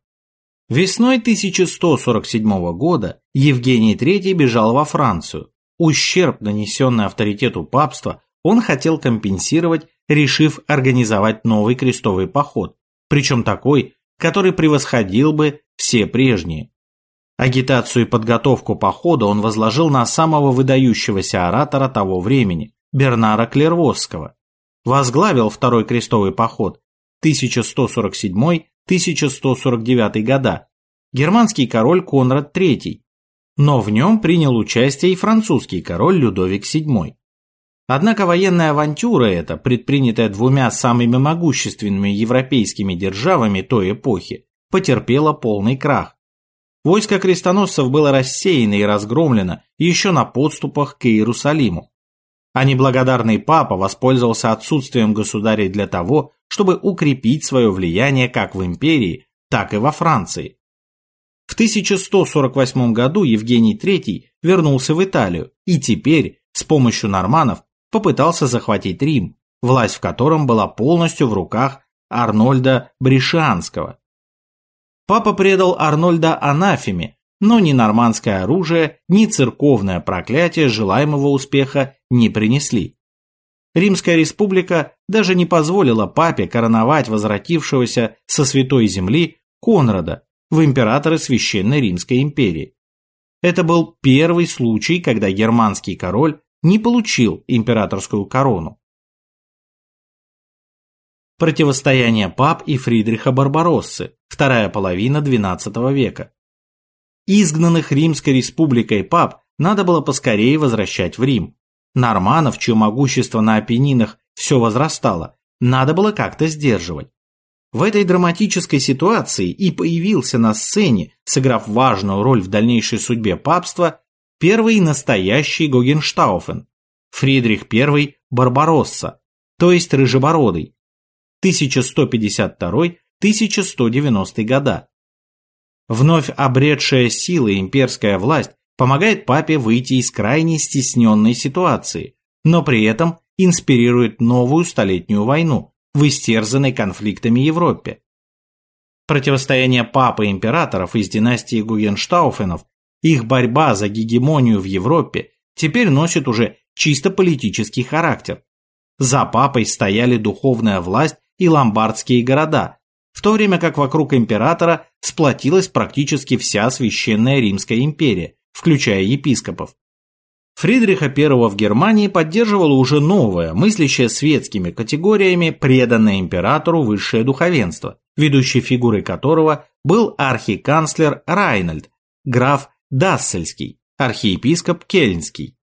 Весной 1147 года Евгений III бежал во Францию. Ущерб, нанесенный авторитету папства, он хотел компенсировать, решив организовать новый крестовый поход, причем такой, который превосходил бы все прежние. Агитацию и подготовку похода он возложил на самого выдающегося оратора того времени, Бернара Клервосского. Возглавил второй крестовый поход 1147-1149 года германский король Конрад III, но в нем принял участие и французский король Людовик VII. Однако военная авантюра эта, предпринятая двумя самыми могущественными европейскими державами той эпохи, потерпела полный крах. Войско крестоносцев было рассеяно и разгромлено еще на подступах к Иерусалиму. А неблагодарный папа воспользовался отсутствием государей для того, чтобы укрепить свое влияние как в империи, так и во Франции. В 1148 году Евгений III вернулся в Италию и теперь с помощью норманов попытался захватить Рим, власть в котором была полностью в руках Арнольда Брешианского. Папа предал Арнольда анафеме, но ни нормандское оружие, ни церковное проклятие желаемого успеха не принесли. Римская республика даже не позволила папе короновать возвратившегося со Святой Земли Конрада в императоры Священной Римской империи. Это был первый случай, когда германский король не получил императорскую корону. Противостояние пап и Фридриха Барбароссы, вторая половина XII века. Изгнанных Римской республикой пап надо было поскорее возвращать в Рим. Норманов, чье могущество на Апеннинах все возрастало, надо было как-то сдерживать. В этой драматической ситуации и появился на сцене, сыграв важную роль в дальнейшей судьбе папства, первый настоящий Гогенштауфен, Фридрих I Барбаросса, то есть Рыжебородый, 1152-1190 года. Вновь обретшая силы имперская власть помогает папе выйти из крайне стесненной ситуации, но при этом инспирирует новую столетнюю войну в истерзанной конфликтами Европе. Противостояние папы императоров из династии Гугенштауфенов их борьба за гегемонию в Европе теперь носит уже чисто политический характер. За папой стояли духовная власть и ломбардские города, в то время как вокруг императора сплотилась практически вся священная Римская империя, включая епископов. Фридриха I в Германии поддерживало уже новое, мыслящее светскими категориями, преданное императору высшее духовенство, ведущей фигурой которого был архиканцлер Райнольд, граф Дассельский, архиепископ Кельнский.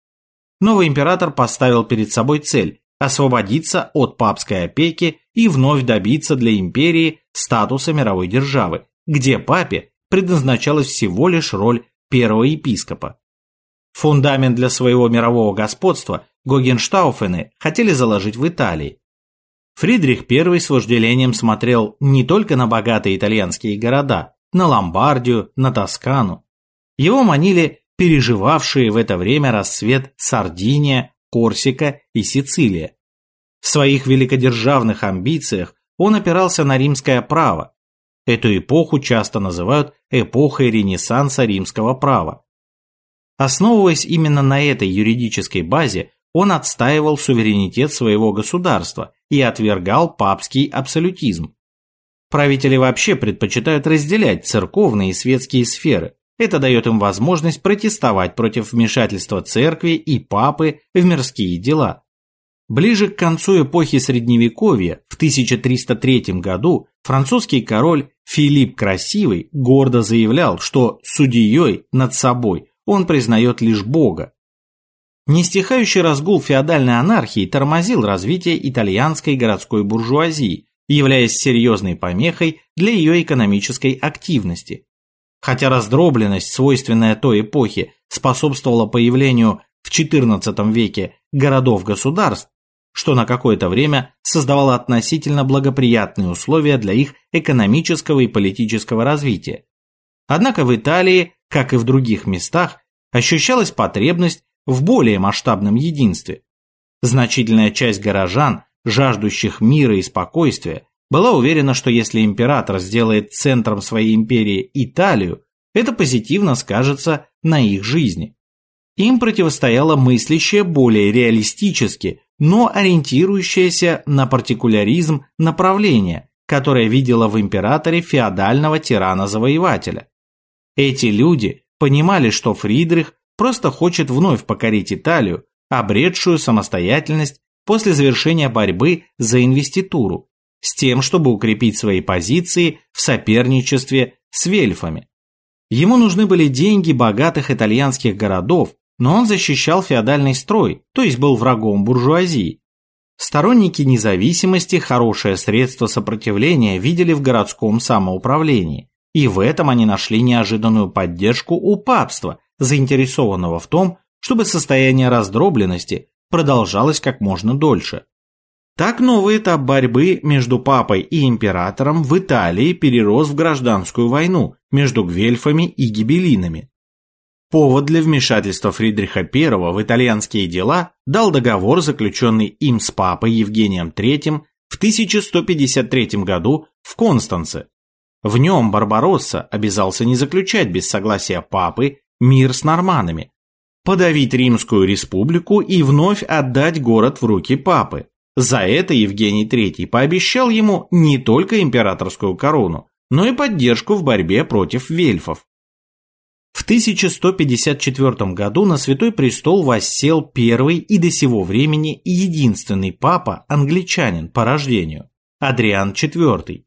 Новый император поставил перед собой цель – освободиться от папской опеки и вновь добиться для империи статуса мировой державы, где папе предназначалась всего лишь роль первого епископа. Фундамент для своего мирового господства Гогенштауфены хотели заложить в Италии. Фридрих I с вожделением смотрел не только на богатые итальянские города, на Ломбардию, на Тоскану, его манили переживавшие в это время расцвет Сардиния, Корсика и Сицилия. В своих великодержавных амбициях он опирался на римское право. Эту эпоху часто называют эпохой Ренессанса римского права. Основываясь именно на этой юридической базе, он отстаивал суверенитет своего государства и отвергал папский абсолютизм. Правители вообще предпочитают разделять церковные и светские сферы. Это дает им возможность протестовать против вмешательства церкви и папы в мирские дела. Ближе к концу эпохи Средневековья, в 1303 году, французский король Филипп Красивый гордо заявлял, что судьей над собой он признает лишь Бога. Нестихающий разгул феодальной анархии тормозил развитие итальянской городской буржуазии, являясь серьезной помехой для ее экономической активности. Хотя раздробленность, свойственная той эпохе, способствовала появлению в XIV веке городов-государств, что на какое-то время создавало относительно благоприятные условия для их экономического и политического развития. Однако в Италии, как и в других местах, ощущалась потребность в более масштабном единстве. Значительная часть горожан, жаждущих мира и спокойствия, была уверена, что если император сделает центром своей империи Италию, это позитивно скажется на их жизни. Им противостояло мыслящее более реалистически, но ориентирующееся на партикуляризм направление, которое видело в императоре феодального тирана-завоевателя. Эти люди понимали, что Фридрих просто хочет вновь покорить Италию, обретшую самостоятельность после завершения борьбы за инвеституру, с тем, чтобы укрепить свои позиции в соперничестве с вельфами. Ему нужны были деньги богатых итальянских городов, но он защищал феодальный строй, то есть был врагом буржуазии. Сторонники независимости хорошее средство сопротивления видели в городском самоуправлении, и в этом они нашли неожиданную поддержку у папства, заинтересованного в том, чтобы состояние раздробленности продолжалось как можно дольше. Так новый этап борьбы между папой и императором в Италии перерос в гражданскую войну между гвельфами и гибелинами. Повод для вмешательства Фридриха I в итальянские дела дал договор, заключенный им с папой Евгением III в 1153 году в Констанце. В нем Барбаросса обязался не заключать без согласия папы мир с норманами, подавить Римскую республику и вновь отдать город в руки папы. За это Евгений III пообещал ему не только императорскую корону, но и поддержку в борьбе против вельфов. В 1154 году на Святой Престол воссел первый и до сего времени единственный папа, англичанин по рождению, Адриан IV,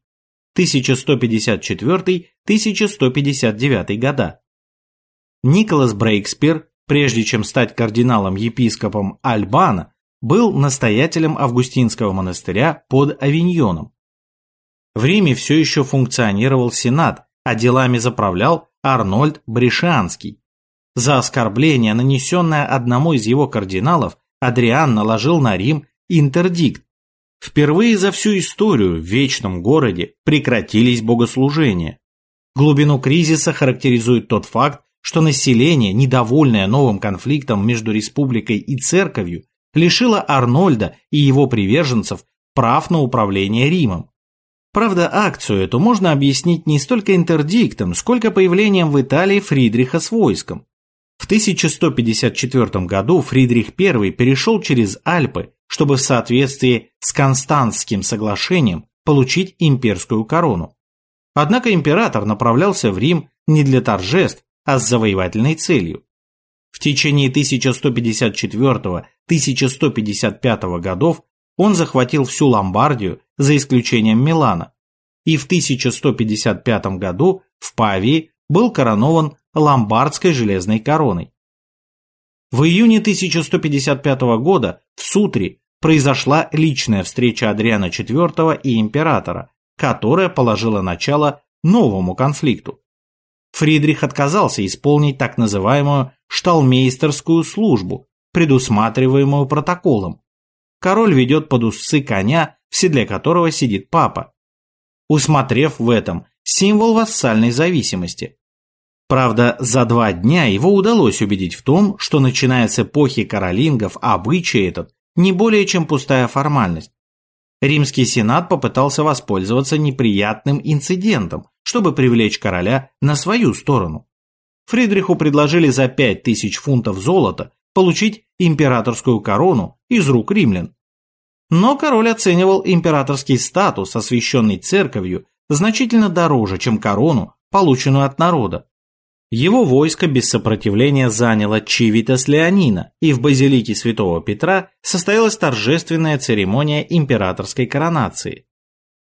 1154-1159 года. Николас Брейкспир, прежде чем стать кардиналом-епископом Альбана, был настоятелем Августинского монастыря под Авиньоном. В Риме все еще функционировал Сенат, а делами заправлял Арнольд Брешанский. За оскорбление, нанесенное одному из его кардиналов, Адриан наложил на Рим интердикт. Впервые за всю историю в Вечном городе прекратились богослужения. Глубину кризиса характеризует тот факт, что население, недовольное новым конфликтом между республикой и церковью, лишило Арнольда и его приверженцев прав на управление Римом. Правда, акцию эту можно объяснить не столько интердиктом, сколько появлением в Италии Фридриха с войском. В 1154 году Фридрих I перешел через Альпы, чтобы в соответствии с Константским соглашением получить имперскую корону. Однако император направлялся в Рим не для торжеств, а с завоевательной целью. В течение 1154-1155 годов он захватил всю Ломбардию, за исключением Милана, и в 1155 году в Павии был коронован ломбардской железной короной. В июне 1155 года в Сутре произошла личная встреча Адриана IV и императора, которая положила начало новому конфликту. Фридрих отказался исполнить так называемую шталмейстерскую службу, предусматриваемую протоколом, король ведет под усы коня, в седле которого сидит папа, усмотрев в этом символ вассальной зависимости. Правда, за два дня его удалось убедить в том, что начиная с эпохи каролингов обычай этот не более чем пустая формальность. Римский сенат попытался воспользоваться неприятным инцидентом, чтобы привлечь короля на свою сторону. Фридриху предложили за 5000 фунтов золота получить императорскую корону из рук римлян. Но король оценивал императорский статус, освященный церковью, значительно дороже, чем корону, полученную от народа. Его войско без сопротивления заняло Чивитас Леонина, и в базилике святого Петра состоялась торжественная церемония императорской коронации.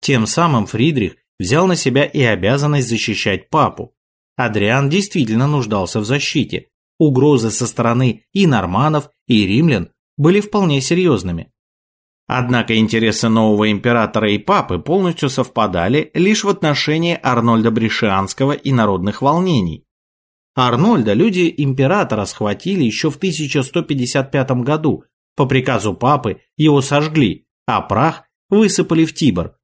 Тем самым Фридрих взял на себя и обязанность защищать папу. Адриан действительно нуждался в защите. Угрозы со стороны и норманов, и римлян были вполне серьезными. Однако интересы нового императора и папы полностью совпадали лишь в отношении Арнольда Брешианского и народных волнений. Арнольда люди императора схватили еще в 1155 году. По приказу папы его сожгли, а прах высыпали в Тибр.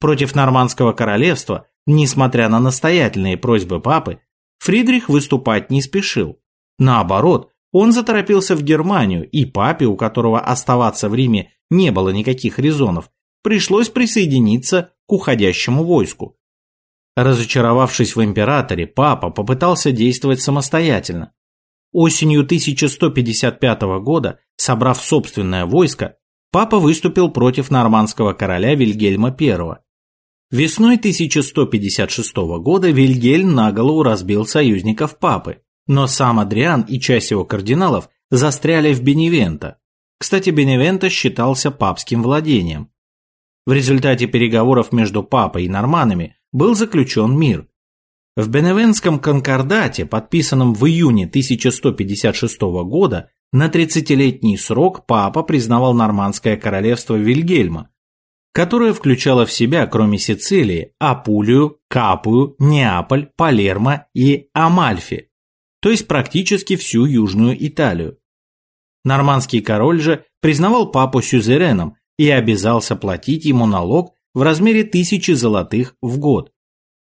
Против нормандского королевства, несмотря на настоятельные просьбы папы, Фридрих выступать не спешил. Наоборот, он заторопился в Германию, и папе, у которого оставаться в Риме не было никаких резонов, пришлось присоединиться к уходящему войску. Разочаровавшись в императоре, папа попытался действовать самостоятельно. Осенью 1155 года, собрав собственное войско, папа выступил против нормандского короля Вильгельма I. Весной 1156 года Вильгельм на голову разбил союзников папы, но сам Адриан и часть его кардиналов застряли в Беневенто. Кстати, Беневенто считался папским владением. В результате переговоров между папой и норманами был заключен мир. В Беневенском конкордате, подписанном в июне 1156 года, на 30-летний срок папа признавал нормандское королевство Вильгельма, которое включало в себя, кроме Сицилии, Апулию, Капую, Неаполь, Палермо и Амальфи, то есть практически всю Южную Италию. Нормандский король же признавал папу сюзереном и обязался платить ему налог в размере тысячи золотых в год.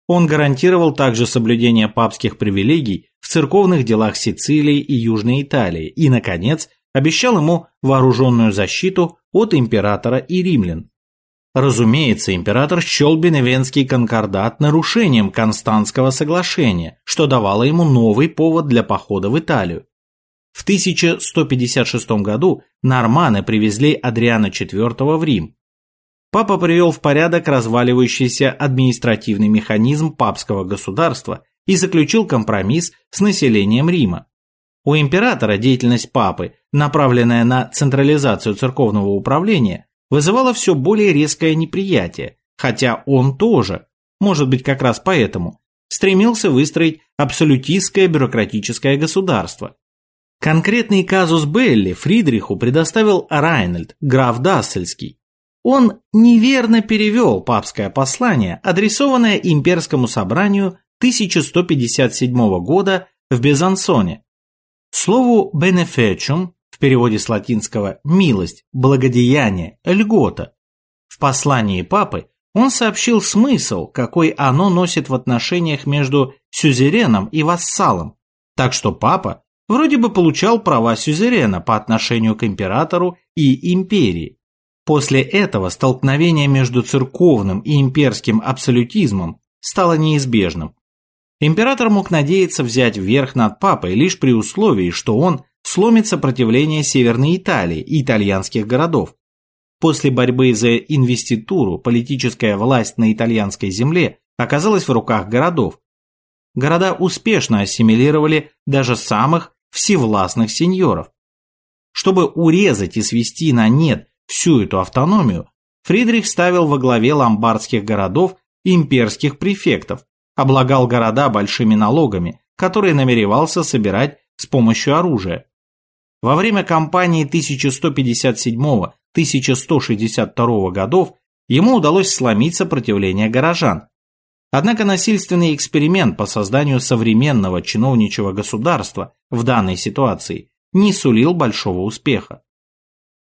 Он гарантировал также соблюдение папских привилегий в церковных делах Сицилии и Южной Италии и, наконец, обещал ему вооруженную защиту от императора и римлян. Разумеется, император счел Беневенский конкордат нарушением Константского соглашения, что давало ему новый повод для похода в Италию. В 1156 году норманы привезли Адриана IV в Рим, Папа привел в порядок разваливающийся административный механизм папского государства и заключил компромисс с населением Рима. У императора деятельность папы, направленная на централизацию церковного управления, вызывала все более резкое неприятие, хотя он тоже, может быть как раз поэтому, стремился выстроить абсолютистское бюрократическое государство. Конкретный казус Белли Фридриху предоставил Райнольд, граф Дассельский, он неверно перевел папское послание, адресованное имперскому собранию 1157 года в Безансоне. Слову «beneficium» в переводе с латинского «милость», «благодеяние», «льгота». В послании папы он сообщил смысл, какой оно носит в отношениях между сюзереном и вассалом, так что папа вроде бы получал права сюзерена по отношению к императору и империи. После этого столкновение между церковным и имперским абсолютизмом стало неизбежным. Император мог надеяться взять верх над папой лишь при условии, что он сломит сопротивление Северной Италии и итальянских городов. После борьбы за инвеституру политическая власть на итальянской земле оказалась в руках городов. Города успешно ассимилировали даже самых всевластных сеньоров. Чтобы урезать и свести на нет всю эту автономию, Фридрих ставил во главе ломбардских городов имперских префектов, облагал города большими налогами, которые намеревался собирать с помощью оружия. Во время кампании 1157-1162 годов ему удалось сломить сопротивление горожан. Однако насильственный эксперимент по созданию современного чиновничьего государства в данной ситуации не сулил большого успеха.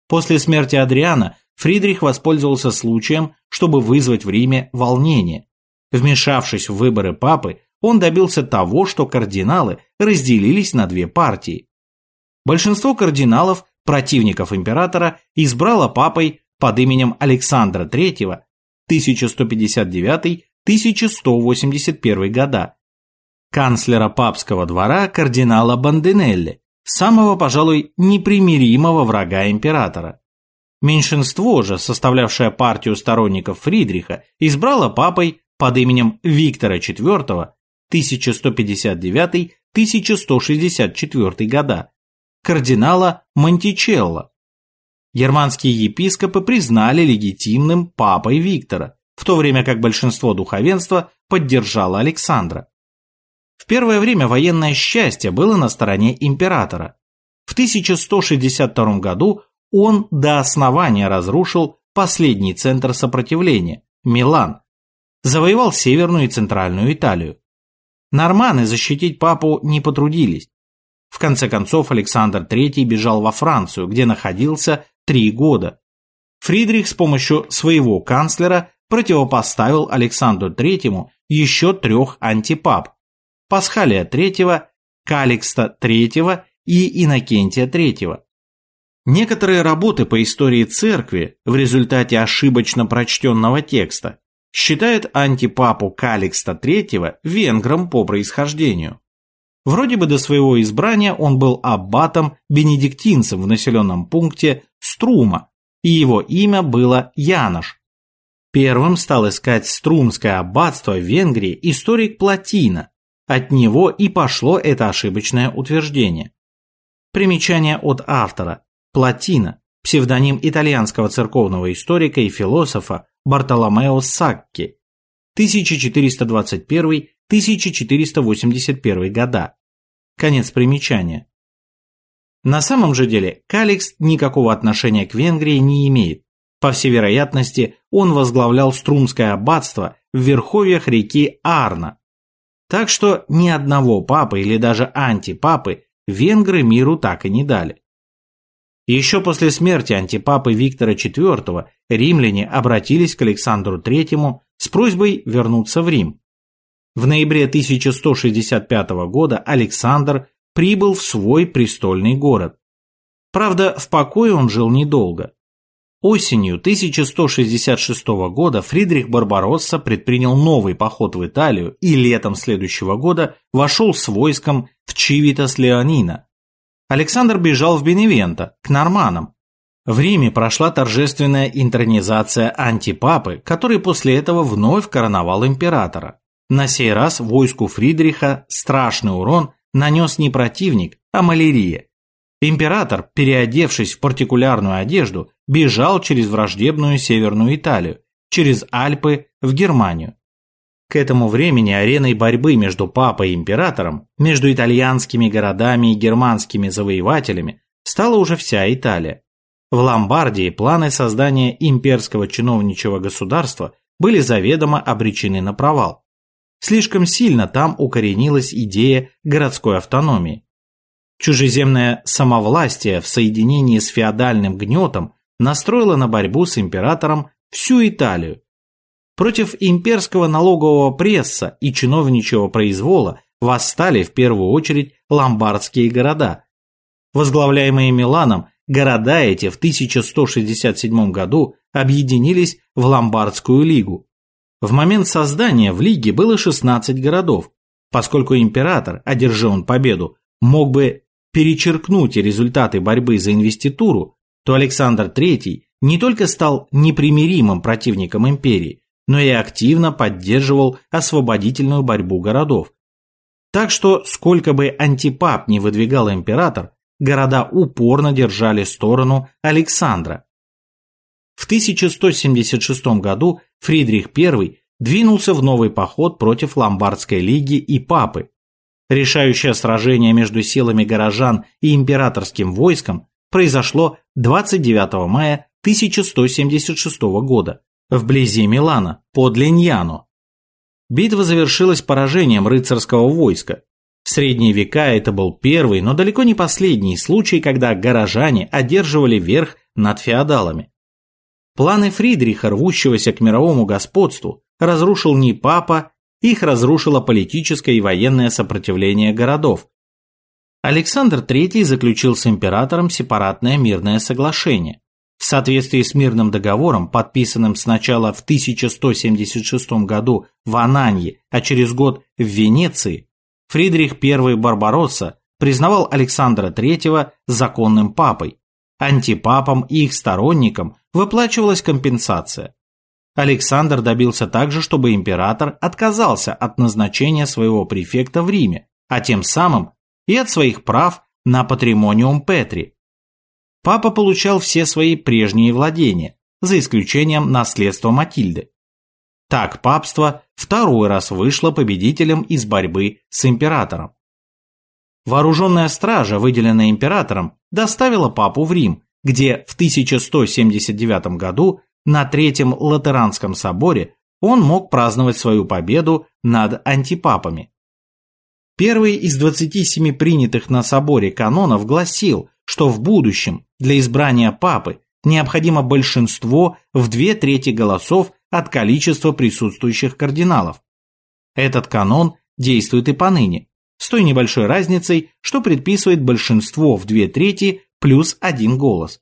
После смерти Адриана Фридрих воспользовался случаем, чтобы вызвать в Риме волнение. Вмешавшись в выборы папы, он добился того, что кардиналы разделились на две партии. Большинство кардиналов, противников императора, избрало папой под именем Александра III 1181 года, канцлера папского двора кардинала Банденелли, самого, пожалуй, непримиримого врага императора. Меньшинство же, составлявшее партию сторонников Фридриха, избрало папой под именем Виктора IV 1159-1164 года кардинала Монтичелло. Германские епископы признали легитимным папой Виктора, в то время как большинство духовенства поддержало Александра. В первое время военное счастье было на стороне императора. В 1162 году он до основания разрушил последний центр сопротивления – Милан, завоевал Северную и Центральную Италию. Норманы защитить папу не потрудились. В конце концов Александр III бежал во Францию, где находился три года. Фридрих с помощью своего канцлера противопоставил Александру III еще трех антипап – Пасхалия III, Каликста III и Иннокентия III. Некоторые работы по истории церкви в результате ошибочно прочтенного текста считают антипапу Каликста III венгром по происхождению. Вроде бы до своего избрания он был аббатом-бенедиктинцем в населенном пункте Струма, и его имя было Янош. Первым стал искать Струмское аббатство в Венгрии историк Платина. От него и пошло это ошибочное утверждение. Примечание от автора. Платина – псевдоним итальянского церковного историка и философа Бартоломео Сакки 1421-1481 года. Конец примечания. На самом же деле Каликс никакого отношения к Венгрии не имеет. По всей вероятности, он возглавлял Струмское аббатство в верховьях реки Арна. Так что ни одного папы или даже антипапы венгры миру так и не дали. Еще после смерти антипапы Виктора IV римляне обратились к Александру III с просьбой вернуться в Рим. В ноябре 1165 года Александр прибыл в свой престольный город. Правда, в покое он жил недолго. Осенью 1166 года Фридрих Барбаросса предпринял новый поход в Италию и летом следующего года вошел с войском в Чивитас-Леонина, Александр бежал в Беневенто, к норманам. В Риме прошла торжественная интронизация антипапы, который после этого вновь короновал императора. На сей раз войску Фридриха страшный урон нанес не противник, а малярия. Император, переодевшись в партикулярную одежду, бежал через враждебную Северную Италию, через Альпы в Германию. К этому времени ареной борьбы между папой и императором, между итальянскими городами и германскими завоевателями стала уже вся Италия. В Ломбардии планы создания имперского чиновничьего государства были заведомо обречены на провал. Слишком сильно там укоренилась идея городской автономии. Чужеземное самовластие в соединении с феодальным гнетом настроило на борьбу с императором всю Италию, Против имперского налогового пресса и чиновничьего произвола восстали в первую очередь ломбардские города. Возглавляемые Миланом, города эти в 1167 году объединились в Ломбардскую лигу. В момент создания в лиге было 16 городов. Поскольку император, одержи он победу, мог бы перечеркнуть результаты борьбы за инвеституру, то Александр III не только стал непримиримым противником империи, но и активно поддерживал освободительную борьбу городов. Так что, сколько бы антипап не выдвигал император, города упорно держали сторону Александра. В 1176 году Фридрих I двинулся в новый поход против Ломбардской лиги и папы. Решающее сражение между силами горожан и императорским войском произошло 29 мая 1176 года вблизи Милана, под Линьяно. Битва завершилась поражением рыцарского войска. В средние века это был первый, но далеко не последний случай, когда горожане одерживали верх над феодалами. Планы Фридриха, рвущегося к мировому господству, разрушил не папа, их разрушило политическое и военное сопротивление городов. Александр III заключил с императором сепаратное мирное соглашение. В соответствии с мирным договором, подписанным сначала в 1176 году в Ананье, а через год в Венеции, Фридрих I Барбаросса признавал Александра III законным папой. Антипапам и их сторонникам выплачивалась компенсация. Александр добился также, чтобы император отказался от назначения своего префекта в Риме, а тем самым и от своих прав на патримониум Петри. Папа получал все свои прежние владения, за исключением наследства Матильды. Так папство второй раз вышло победителем из борьбы с императором. Вооруженная стража, выделенная императором, доставила папу в Рим, где в 1179 году на Третьем Латеранском соборе он мог праздновать свою победу над антипапами. Первый из 27 принятых на соборе канонов гласил, что в будущем для избрания папы необходимо большинство в две трети голосов от количества присутствующих кардиналов. Этот канон действует и поныне, с той небольшой разницей, что предписывает большинство в две трети плюс один голос.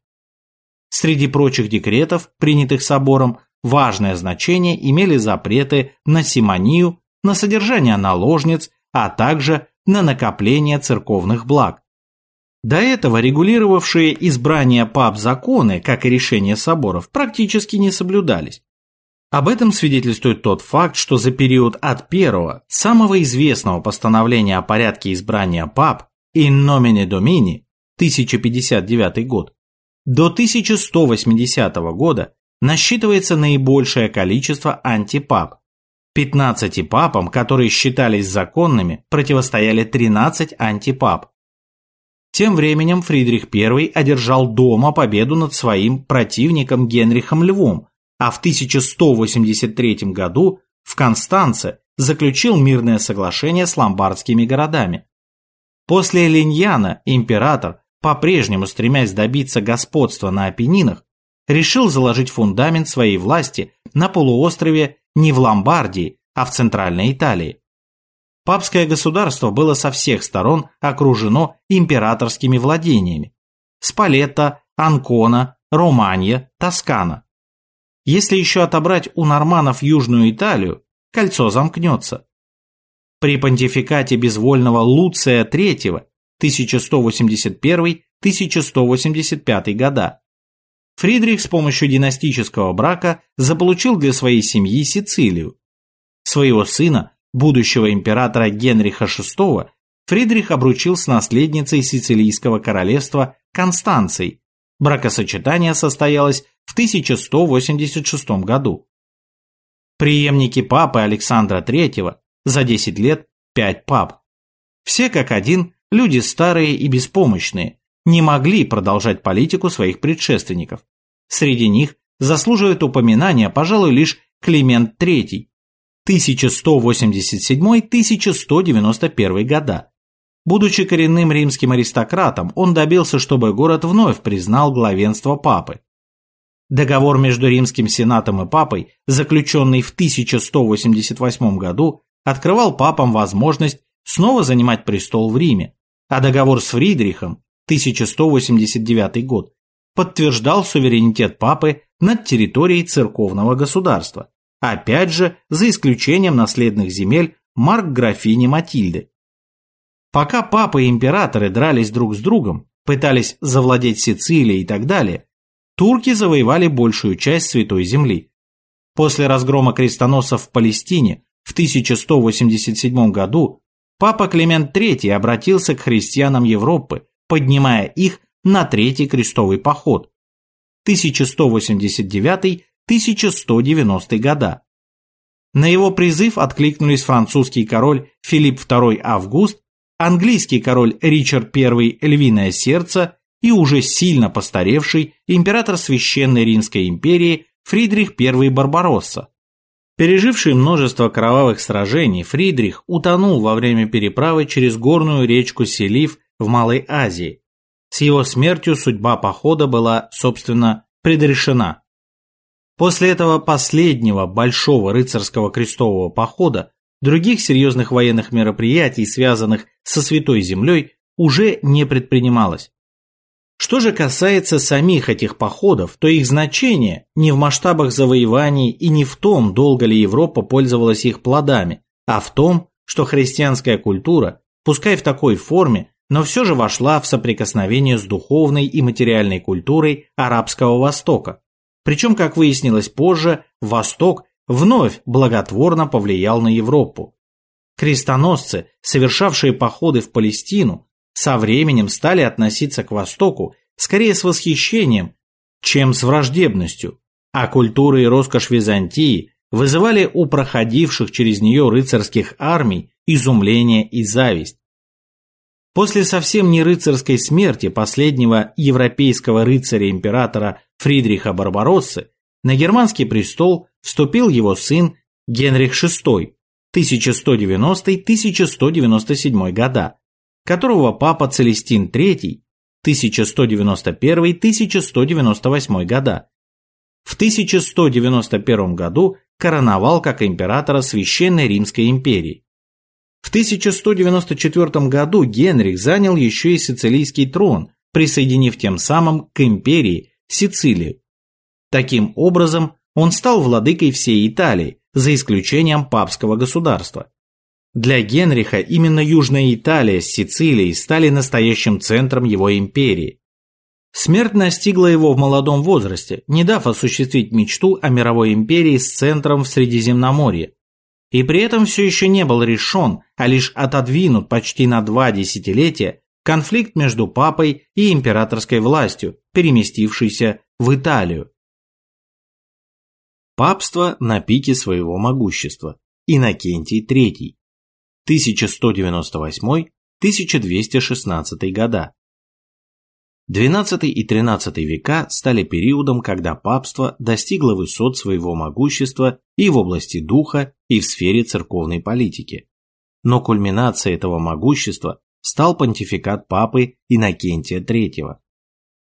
Среди прочих декретов, принятых собором, важное значение имели запреты на симонию, на содержание наложниц, а также на накопление церковных благ. До этого регулировавшие избрание пап законы, как и решения соборов, практически не соблюдались. Об этом свидетельствует тот факт, что за период от первого, самого известного постановления о порядке избрания пап «In nomine domini» 1059 год, до 1180 года насчитывается наибольшее количество антипап. 15 папам, которые считались законными, противостояли 13 антипап. Тем временем Фридрих I одержал дома победу над своим противником Генрихом Львом, а в 1183 году в Констанце заключил мирное соглашение с ломбардскими городами. После Линьяна император по-прежнему стремясь добиться господства на Апеннинах, решил заложить фундамент своей власти на полуострове не в Ломбардии, а в Центральной Италии. Папское государство было со всех сторон окружено императорскими владениями – Спалетто, Анкона, Романья, Тоскана. Если еще отобрать у норманов Южную Италию, кольцо замкнется. При понтификате безвольного Луция III 1181-1185 года. Фридрих с помощью династического брака заполучил для своей семьи Сицилию. Своего сына, будущего императора Генриха VI, Фридрих обручил с наследницей сицилийского королевства Констанцией. Бракосочетание состоялось в 1186 году. Приемники папы Александра III за 10 лет 5 пап. Все как один Люди старые и беспомощные, не могли продолжать политику своих предшественников. Среди них заслуживает упоминания, пожалуй, лишь Климент III, 1187-1191 года. Будучи коренным римским аристократом, он добился, чтобы город вновь признал главенство папы. Договор между Римским сенатом и папой, заключенный в 1188 году, открывал папам возможность снова занимать престол в Риме, а договор с Фридрихом 1189 год подтверждал суверенитет папы над территорией церковного государства, опять же за исключением наследных земель марк-графини Матильды. Пока папы и императоры дрались друг с другом, пытались завладеть Сицилией и так далее, турки завоевали большую часть Святой Земли. После разгрома крестоносцев в Палестине в 1187 году Папа Климент III обратился к христианам Европы, поднимая их на Третий крестовый поход 1189-1190 года. На его призыв откликнулись французский король Филипп II Август, английский король Ричард I Львиное Сердце и уже сильно постаревший император Священной Римской империи Фридрих I Барбаросса. Переживший множество кровавых сражений, Фридрих утонул во время переправы через горную речку Селив в Малой Азии. С его смертью судьба похода была, собственно, предрешена. После этого последнего большого рыцарского крестового похода других серьезных военных мероприятий, связанных со Святой Землей, уже не предпринималось. Что же касается самих этих походов, то их значение не в масштабах завоеваний и не в том, долго ли Европа пользовалась их плодами, а в том, что христианская культура, пускай в такой форме, но все же вошла в соприкосновение с духовной и материальной культурой Арабского Востока. Причем, как выяснилось позже, Восток вновь благотворно повлиял на Европу. Крестоносцы, совершавшие походы в Палестину, со временем стали относиться к Востоку скорее с восхищением, чем с враждебностью, а культура и роскошь Византии вызывали у проходивших через нее рыцарских армий изумление и зависть. После совсем не рыцарской смерти последнего европейского рыцаря-императора Фридриха Барбароссы на германский престол вступил его сын Генрих VI 1190-1197 года, которого папа Целестин III 1191-1198 года в 1191 году короновал как императора Священной Римской империи. В 1194 году Генрих занял еще и сицилийский трон, присоединив тем самым к империи Сицилию. Таким образом, он стал владыкой всей Италии, за исключением папского государства. Для Генриха именно Южная Италия с Сицилией стали настоящим центром его империи. Смерть настигла его в молодом возрасте, не дав осуществить мечту о мировой империи с центром в Средиземноморье. И при этом все еще не был решен, а лишь отодвинут почти на два десятилетия конфликт между папой и императорской властью, переместившийся в Италию. Папство на пике своего могущества. Иннокентий III. 1198-1216 года. XII и XIII века стали периодом, когда папство достигло высот своего могущества и в области духа, и в сфере церковной политики. Но кульминацией этого могущества стал понтификат папы Иннокентия III.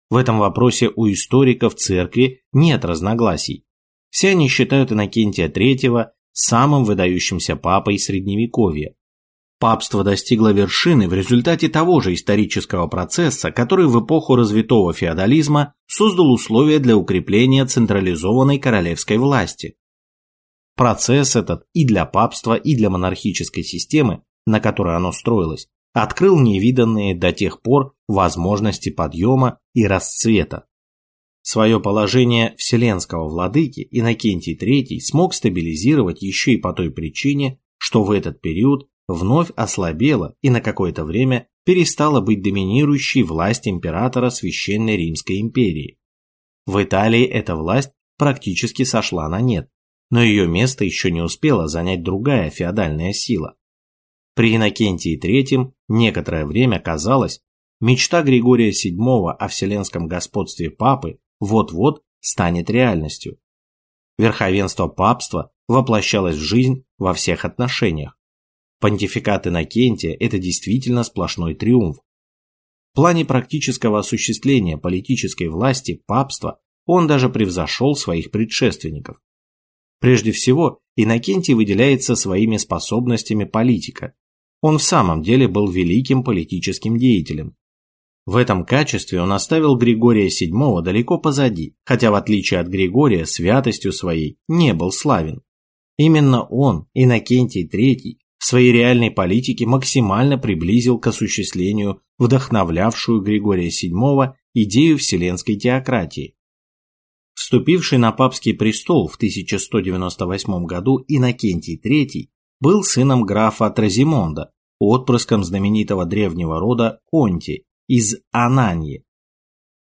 В этом вопросе у историков церкви нет разногласий. Все они считают Иннокентия III самым выдающимся папой Средневековья. Папство достигло вершины в результате того же исторического процесса, который в эпоху развитого феодализма создал условия для укрепления централизованной королевской власти. Процесс этот и для папства, и для монархической системы, на которой оно строилось, открыл невиданные до тех пор возможности подъема и расцвета. Свое положение вселенского владыки Иннокентий III смог стабилизировать еще и по той причине, что в этот период вновь ослабела и на какое-то время перестала быть доминирующей власть императора Священной Римской империи. В Италии эта власть практически сошла на нет, но ее место еще не успела занять другая феодальная сила. При Иннокентии III некоторое время казалось, мечта Григория VII о вселенском господстве папы вот-вот станет реальностью. Верховенство папства воплощалось в жизнь во всех отношениях. Понтификат Иннокентия – это действительно сплошной триумф. В плане практического осуществления политической власти папства он даже превзошел своих предшественников. Прежде всего, Иннокентий выделяется своими способностями политика. Он в самом деле был великим политическим деятелем. В этом качестве он оставил Григория VII далеко позади, хотя в отличие от Григория святостью своей не был славен. Именно он, Иннокентий III, в своей реальной политике максимально приблизил к осуществлению вдохновлявшую Григория VII идею вселенской теократии. Вступивший на папский престол в 1198 году Иннокентий III был сыном графа Тразимонда, отпрыском знаменитого древнего рода Конти из Ананьи.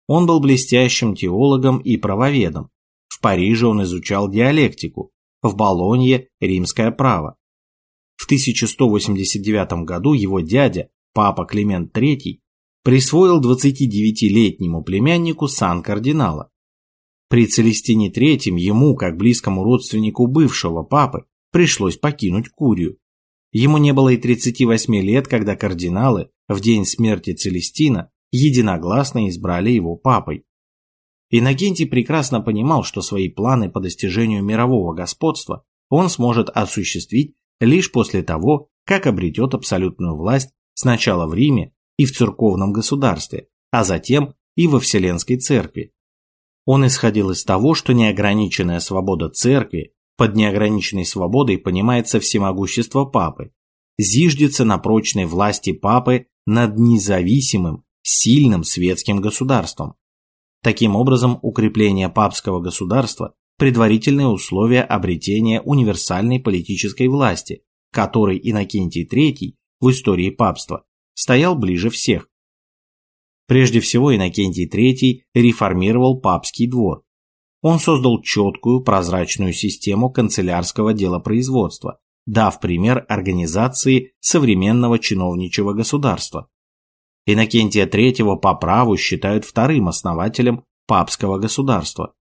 Он был блестящим теологом и правоведом. В Париже он изучал диалектику, в Болонье – римское право. В 1189 году его дядя, папа Климент III, присвоил 29-летнему племяннику сан кардинала. При Целестине III ему, как близкому родственнику бывшего папы, пришлось покинуть Курию. Ему не было и 38 лет, когда кардиналы в день смерти Целестина единогласно избрали его папой. Иннокентий прекрасно понимал, что свои планы по достижению мирового господства он сможет осуществить лишь после того, как обретет абсолютную власть сначала в Риме и в церковном государстве, а затем и во Вселенской Церкви. Он исходил из того, что неограниченная свобода Церкви под неограниченной свободой понимается всемогущество Папы, зиждется на прочной власти Папы над независимым, сильным светским государством. Таким образом, укрепление папского государства – предварительное условие обретения универсальной политической власти, которой Иннокентий III в истории папства стоял ближе всех. Прежде всего Иннокентий III реформировал папский двор. Он создал четкую, прозрачную систему канцелярского делопроизводства, дав пример организации современного чиновничьего государства. Иннокентия III по праву считают вторым основателем папского государства.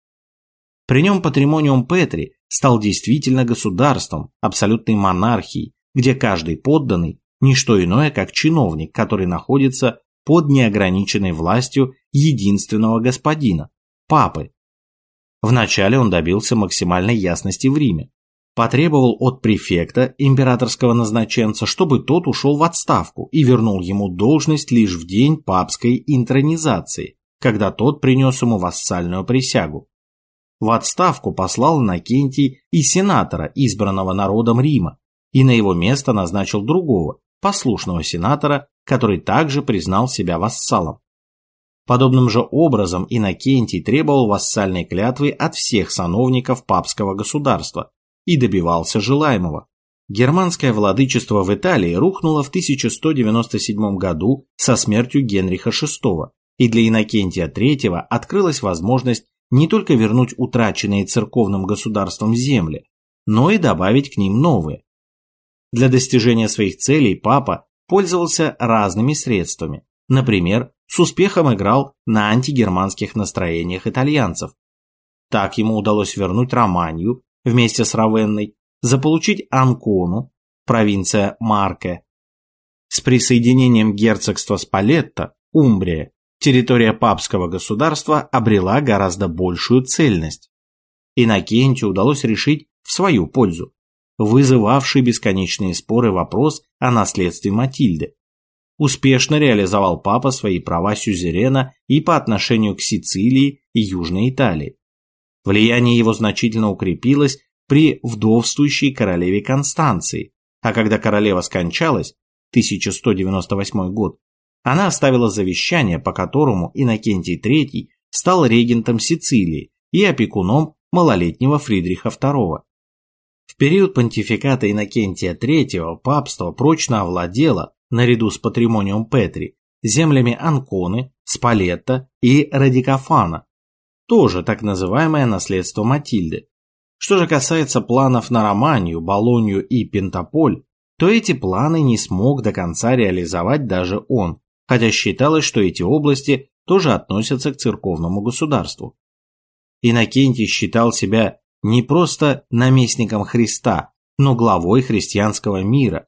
При нем патримониум Петри стал действительно государством, абсолютной монархией, где каждый подданный – не что иное, как чиновник, который находится под неограниченной властью единственного господина – папы. Вначале он добился максимальной ясности в Риме, потребовал от префекта, императорского назначенца, чтобы тот ушел в отставку и вернул ему должность лишь в день папской интронизации, когда тот принес ему вассальную присягу. В отставку послал Иннокентий и сенатора, избранного народом Рима, и на его место назначил другого, послушного сенатора, который также признал себя вассалом. Подобным же образом Иннокентий требовал вассальной клятвы от всех сановников папского государства, и добивался желаемого. Германское владычество в Италии рухнуло в 1197 году со смертью Генриха VI, и для Иннокентия III открылась возможность не только вернуть утраченные церковным государством земли, но и добавить к ним новые. Для достижения своих целей папа пользовался разными средствами, например, с успехом играл на антигерманских настроениях итальянцев. Так ему удалось вернуть Романию вместе с Равенной, заполучить Анкону, провинция Марке. С присоединением герцогства Спалетта, Умбрия, территория папского государства обрела гораздо большую цельность. Иннокентию удалось решить в свою пользу, вызывавший бесконечные споры вопрос о наследстве Матильды. Успешно реализовал папа свои права сюзерена и по отношению к Сицилии и Южной Италии. Влияние его значительно укрепилось при вдовствующей королеве Констанции, а когда королева скончалась, 1198 год, она оставила завещание, по которому Иннокентий III стал регентом Сицилии и опекуном малолетнего Фридриха II. В период понтификата Иннокентия III папство прочно овладело, наряду с патримониум Петри, землями Анконы, Спалетта и Радикофана, тоже так называемое наследство Матильды. Что же касается планов на Романию, Болонью и Пентаполь, то эти планы не смог до конца реализовать даже он, хотя считалось, что эти области тоже относятся к церковному государству. Иннокентий считал себя не просто наместником Христа, но главой христианского мира.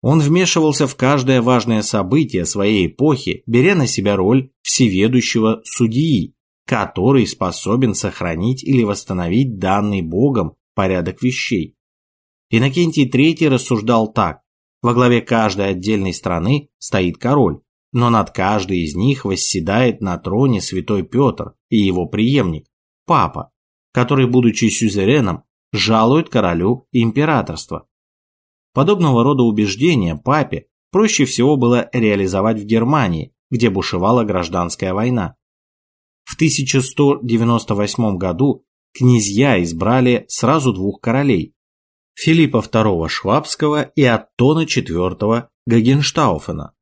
Он вмешивался в каждое важное событие своей эпохи, беря на себя роль всеведущего судьи, который способен сохранить или восстановить данный Богом порядок вещей. Иннокентий III рассуждал так. Во главе каждой отдельной страны стоит король, но над каждой из них восседает на троне святой Петр и его преемник, папа, который, будучи сюзереном, жалует королю императорство. Подобного рода убеждения папе проще всего было реализовать в Германии, где бушевала гражданская война. В 1198 году князья избрали сразу двух королей – Филиппа II Швабского и Аттона IV Гагенштауфена.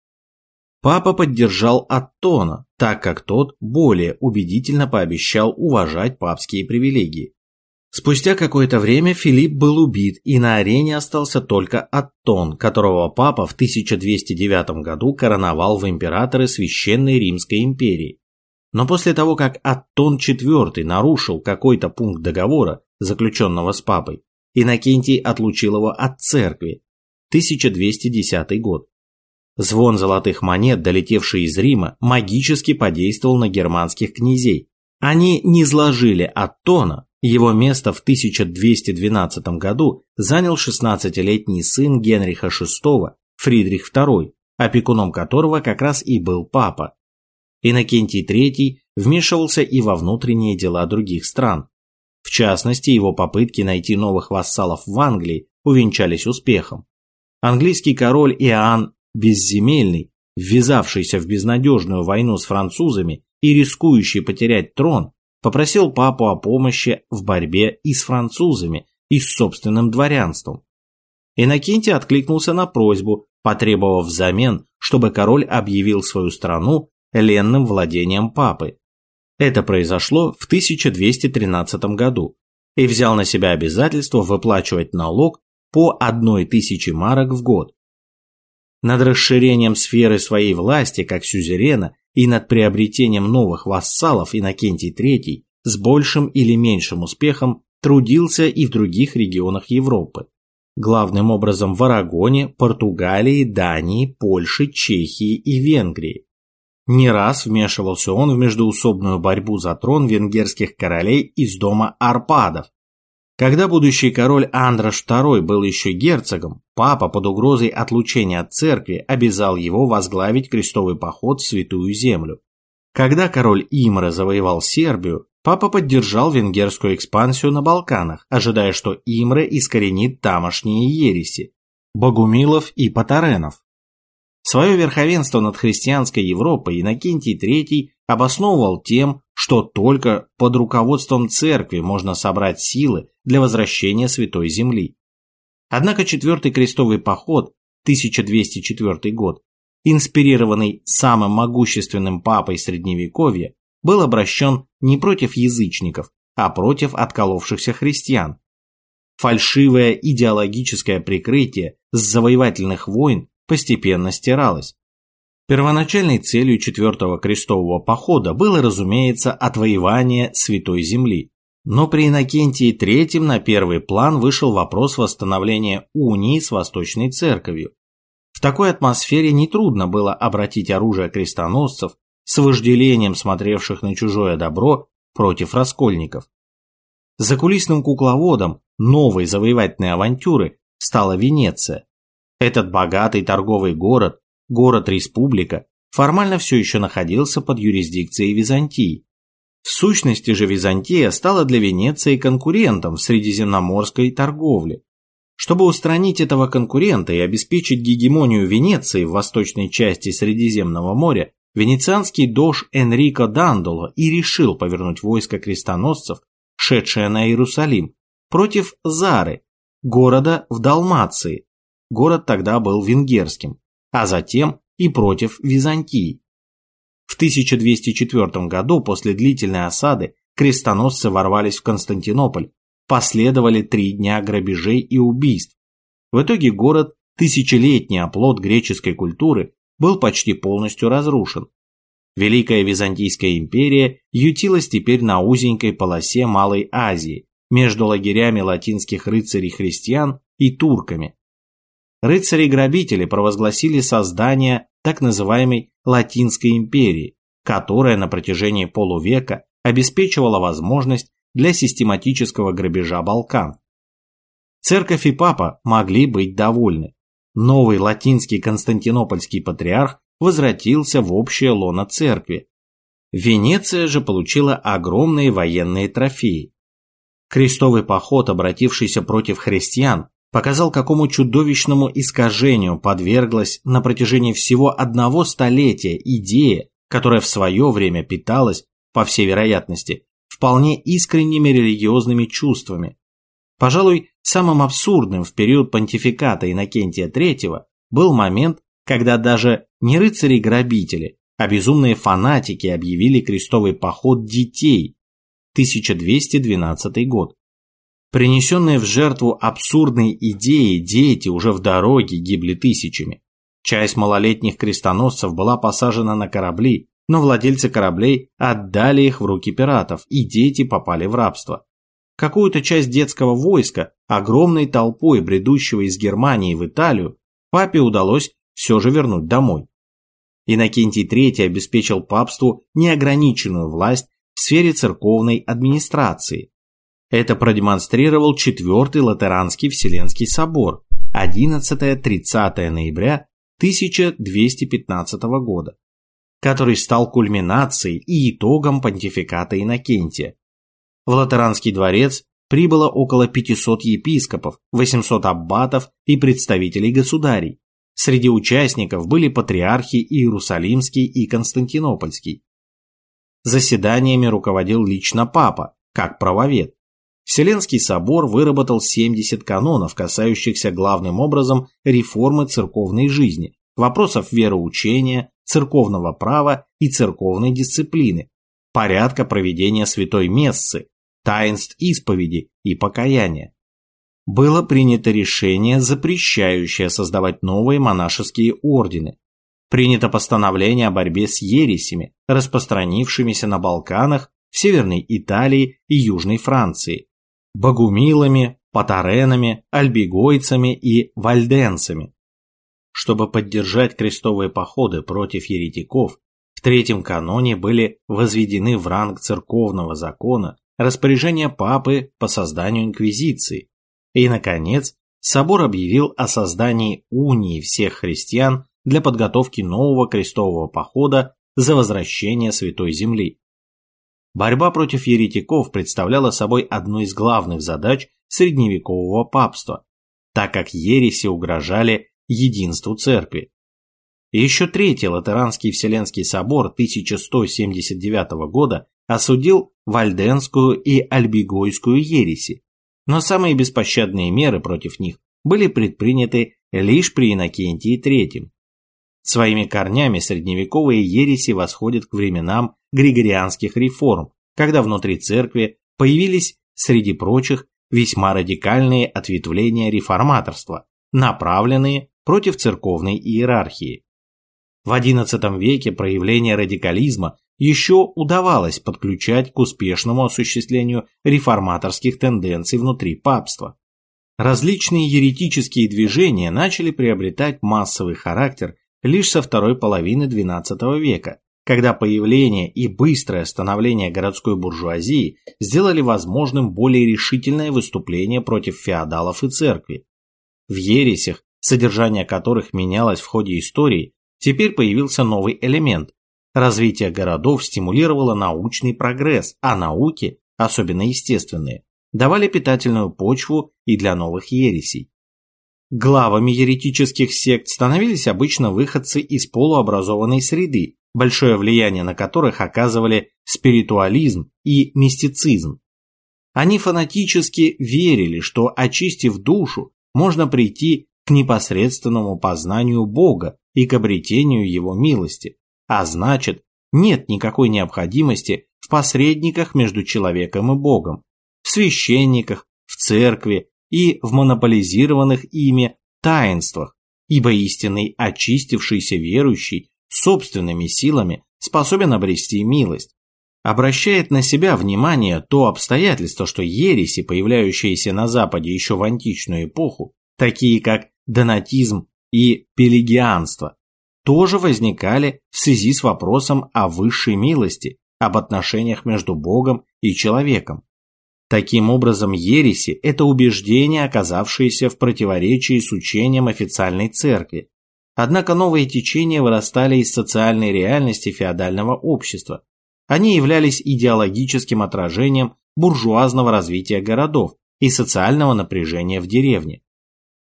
Папа поддержал Аттона, так как тот более убедительно пообещал уважать папские привилегии. Спустя какое-то время Филипп был убит, и на арене остался только Аттон, которого папа в 1209 году короновал в императоры Священной Римской империи. Но после того, как Аттон IV нарушил какой-то пункт договора, заключенного с папой, Иннокентий отлучил его от церкви. 1210 год. Звон золотых монет, долетевший из Рима, магически подействовал на германских князей. Они не сложили Аттона, его место в 1212 году занял 16-летний сын Генриха VI, Фридрих II, опекуном которого как раз и был папа. Иннокентий III вмешивался и во внутренние дела других стран. В частности, его попытки найти новых вассалов в Англии увенчались успехом. Английский король Иоанн Безземельный, ввязавшийся в безнадежную войну с французами и рискующий потерять трон, попросил папу о помощи в борьбе и с французами, и с собственным дворянством. Иннокентий откликнулся на просьбу, потребовав взамен, чтобы король объявил свою страну ленным владением папы. Это произошло в 1213 году и взял на себя обязательство выплачивать налог по одной тысяче марок в год. Над расширением сферы своей власти как сюзерена и над приобретением новых вассалов Иннокентий III с большим или меньшим успехом трудился и в других регионах Европы. Главным образом в Арагоне, Португалии, Дании, Польше, Чехии и Венгрии. Не раз вмешивался он в междоусобную борьбу за трон венгерских королей из дома Арпадов. Когда будущий король Андрош II был еще герцогом, папа под угрозой отлучения от церкви обязал его возглавить крестовый поход в Святую Землю. Когда король Имра завоевал Сербию, Папа поддержал венгерскую экспансию на Балканах, ожидая, что Имре искоренит тамошние ереси – Богумилов и Патаренов. Свое верховенство над христианской Европой Иннокентий III обосновывал тем, что только под руководством церкви можно собрать силы для возвращения Святой Земли. Однако Четвертый крестовый поход, 1204 год, инспирированный самым могущественным папой Средневековья, был обращен не против язычников, а против отколовшихся христиан. Фальшивое идеологическое прикрытие с завоевательных войн постепенно стиралось. Первоначальной целью Четвертого крестового похода было, разумеется, отвоевание Святой Земли. Но при Иннокентии III на первый план вышел вопрос восстановления унии с Восточной Церковью. В такой атмосфере нетрудно было обратить оружие крестоносцев с вожделением смотревших на чужое добро против раскольников. За кулисным кукловодом новой завоевательной авантюры стала Венеция. Этот богатый торговый город, город-республика, формально все еще находился под юрисдикцией Византии. В сущности же Византия стала для Венеции конкурентом в средиземноморской торговле. Чтобы устранить этого конкурента и обеспечить гегемонию Венеции в восточной части Средиземного моря, Венецианский дож Энрико Дандоло и решил повернуть войско крестоносцев, шедшее на Иерусалим, против Зары, города в Далмации. Город тогда был венгерским, а затем и против Византии. В 1204 году после длительной осады крестоносцы ворвались в Константинополь, последовали три дня грабежей и убийств. В итоге город, тысячелетний оплот греческой культуры, был почти полностью разрушен. Великая Византийская империя ютилась теперь на узенькой полосе Малой Азии, между лагерями латинских рыцарей-христиан и турками. Рыцари-грабители провозгласили создание так называемой Латинской империи, которая на протяжении полувека обеспечивала возможность для систематического грабежа Балкан. Церковь и папа могли быть довольны новый латинский константинопольский патриарх возвратился в общее лоно церкви. Венеция же получила огромные военные трофеи. Крестовый поход, обратившийся против христиан, показал, какому чудовищному искажению подверглась на протяжении всего одного столетия идея, которая в свое время питалась, по всей вероятности, вполне искренними религиозными чувствами. Пожалуй, Самым абсурдным в период понтификата Иннокентия III был момент, когда даже не рыцари-грабители, а безумные фанатики объявили крестовый поход детей. 1212 год. Принесенные в жертву абсурдной идеи дети уже в дороге гибли тысячами. Часть малолетних крестоносцев была посажена на корабли, но владельцы кораблей отдали их в руки пиратов, и дети попали в рабство. Какую-то часть детского войска, огромной толпой бредущего из Германии в Италию, папе удалось все же вернуть домой. Иннокентий III обеспечил папству неограниченную власть в сфере церковной администрации. Это продемонстрировал Четвертый Латеранский Вселенский собор 11-30 ноября 1215 года. который стал кульминацией и итогом понтификата Иннокентия. В Латеранский дворец прибыло около 500 епископов, 800 аббатов и представителей государей. Среди участников были патриархи Иерусалимский и Константинопольский. Заседаниями руководил лично папа, как правовед. Вселенский собор выработал 70 канонов, касающихся главным образом реформы церковной жизни, вопросов вероучения, церковного права и церковной дисциплины, порядка проведения святой мессы, таинств исповеди и покаяния. Было принято решение, запрещающее создавать новые монашеские ордены. Принято постановление о борьбе с ересями, распространившимися на Балканах, в Северной Италии и Южной Франции, богумилами, патаренами, альбигойцами и вальденцами. Чтобы поддержать крестовые походы против еретиков, в третьем каноне были возведены в ранг церковного закона распоряжения папы по созданию инквизиции. И, наконец, собор объявил о создании унии всех христиан для подготовки нового крестового похода за возвращение Святой Земли. Борьба против еретиков представляла собой одну из главных задач средневекового папства, так как ереси угрожали единству церкви. еще Третий Латеранский Вселенский собор 1179 года осудил Вальденскую и Альбигойскую ереси, но самые беспощадные меры против них были предприняты лишь при Иннокентии III. Своими корнями средневековые ереси восходят к временам григорианских реформ, когда внутри церкви появились, среди прочих, весьма радикальные ответвления реформаторства, направленные против церковной иерархии. В XI веке проявление радикализма еще удавалось подключать к успешному осуществлению реформаторских тенденций внутри папства. Различные еретические движения начали приобретать массовый характер лишь со второй половины XII века, когда появление и быстрое становление городской буржуазии сделали возможным более решительное выступление против феодалов и церкви. В ересях содержание которых менялось в ходе истории, теперь появился новый элемент. Развитие городов стимулировало научный прогресс, а науки, особенно естественные, давали питательную почву и для новых ересей. Главами еретических сект становились обычно выходцы из полуобразованной среды, большое влияние на которых оказывали спиритуализм и мистицизм. Они фанатически верили, что, очистив душу, можно прийти к непосредственному познанию Бога и к обретению Его милости, а значит, нет никакой необходимости в посредниках между человеком и Богом, в священниках, в церкви и в монополизированных ими таинствах, ибо истинный очистившийся верующий собственными силами способен обрести милость. Обращает на себя внимание то обстоятельство, что ереси, появляющиеся на Западе еще в античную эпоху, такие как донатизм и пелагианство, тоже возникали в связи с вопросом о высшей милости, об отношениях между Богом и человеком. Таким образом, ереси – это убеждения, оказавшиеся в противоречии с учением официальной церкви. Однако новые течения вырастали из социальной реальности феодального общества. Они являлись идеологическим отражением буржуазного развития городов и социального напряжения в деревне.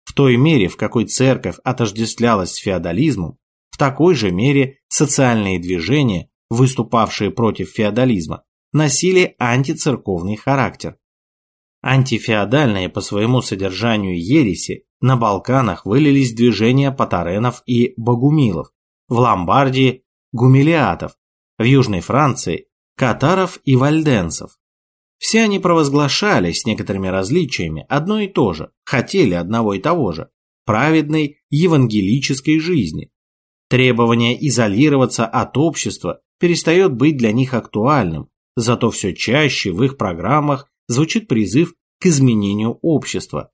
В той мере, в какой церковь отождествлялась с феодализмом, в такой же мере социальные движения, выступавшие против феодализма, носили антицерковный характер. Антифеодальные по своему содержанию ереси на Балканах вылились движения патаренов и богумилов, в Ломбардии – гумилиатов, в Южной Франции – катаров и вальденцев. Все они провозглашали с некоторыми различиями одно и то же, хотели одного и того же – праведной евангелической жизни. Требование изолироваться от общества перестает быть для них актуальным, зато все чаще в их программах звучит призыв к изменению общества.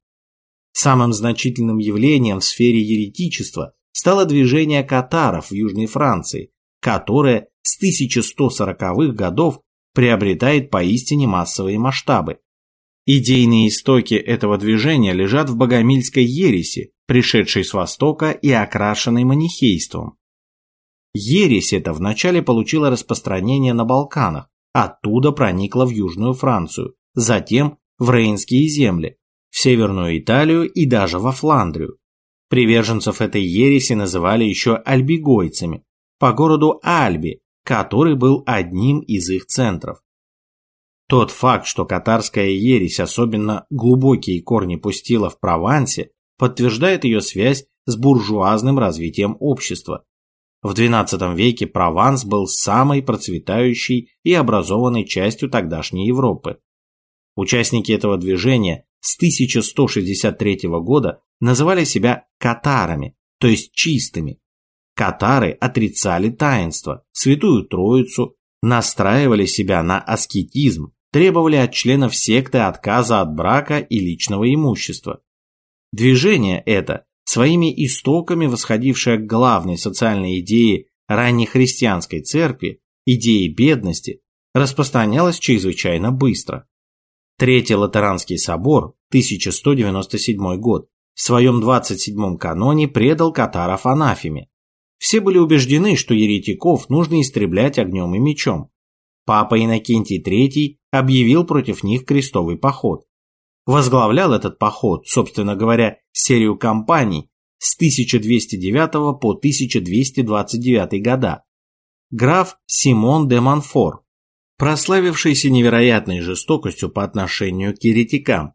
Самым значительным явлением в сфере еретичества стало движение катаров в Южной Франции, которое с 1140-х годов приобретает поистине массовые масштабы. Идейные истоки этого движения лежат в богомильской ереси, пришедшей с Востока и окрашенной манихейством. Ересь эта вначале получила распространение на Балканах, оттуда проникла в Южную Францию, затем в Рейнские земли, Северную Италию и даже во Фландрию. Приверженцев этой ереси называли еще альбигойцами, по городу Альби, который был одним из их центров. Тот факт, что катарская ересь особенно глубокие корни пустила в Провансе, подтверждает ее связь с буржуазным развитием общества. В XII веке Прованс был самой процветающей и образованной частью тогдашней Европы. Участники этого движения с 1163 года называли себя катарами, то есть чистыми. Катары отрицали таинство, святую троицу, настраивали себя на аскетизм, требовали от членов секты отказа от брака и личного имущества. Движение это, своими истоками восходившее к главной социальной идее ранней христианской церкви, идее бедности, распространялось чрезвычайно быстро. Третий Латеранский собор, 1197 год, в своем 27-м каноне предал катаров анафеме. Все были убеждены, что еретиков нужно истреблять огнем и мечом. Папа Иннокентий III объявил против них крестовый поход. Возглавлял этот поход, собственно говоря, серию кампаний с 1209 по 1229 года. Граф Симон де Монфор, прославившийся невероятной жестокостью по отношению к еретикам.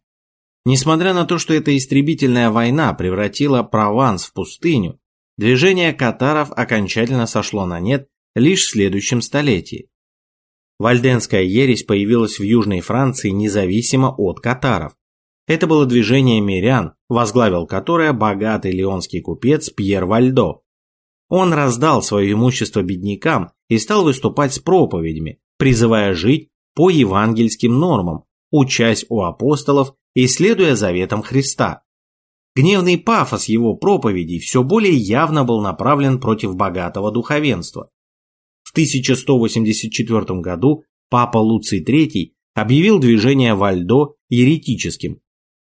Несмотря на то, что эта истребительная война превратила Прованс в пустыню, движение катаров окончательно сошло на нет лишь в следующем столетии. Вальденская ересь появилась в Южной Франции независимо от катаров. Это было движение мирян, возглавил которое богатый леонский купец Пьер Вальдо. Он раздал свое имущество беднякам и стал выступать с проповедями, призывая жить по евангельским нормам, учась у апостолов и следуя заветам Христа. Гневный пафос его проповедей все более явно был направлен против богатого духовенства. В 1184 году папа Луций III объявил движение Вальдо еретическим.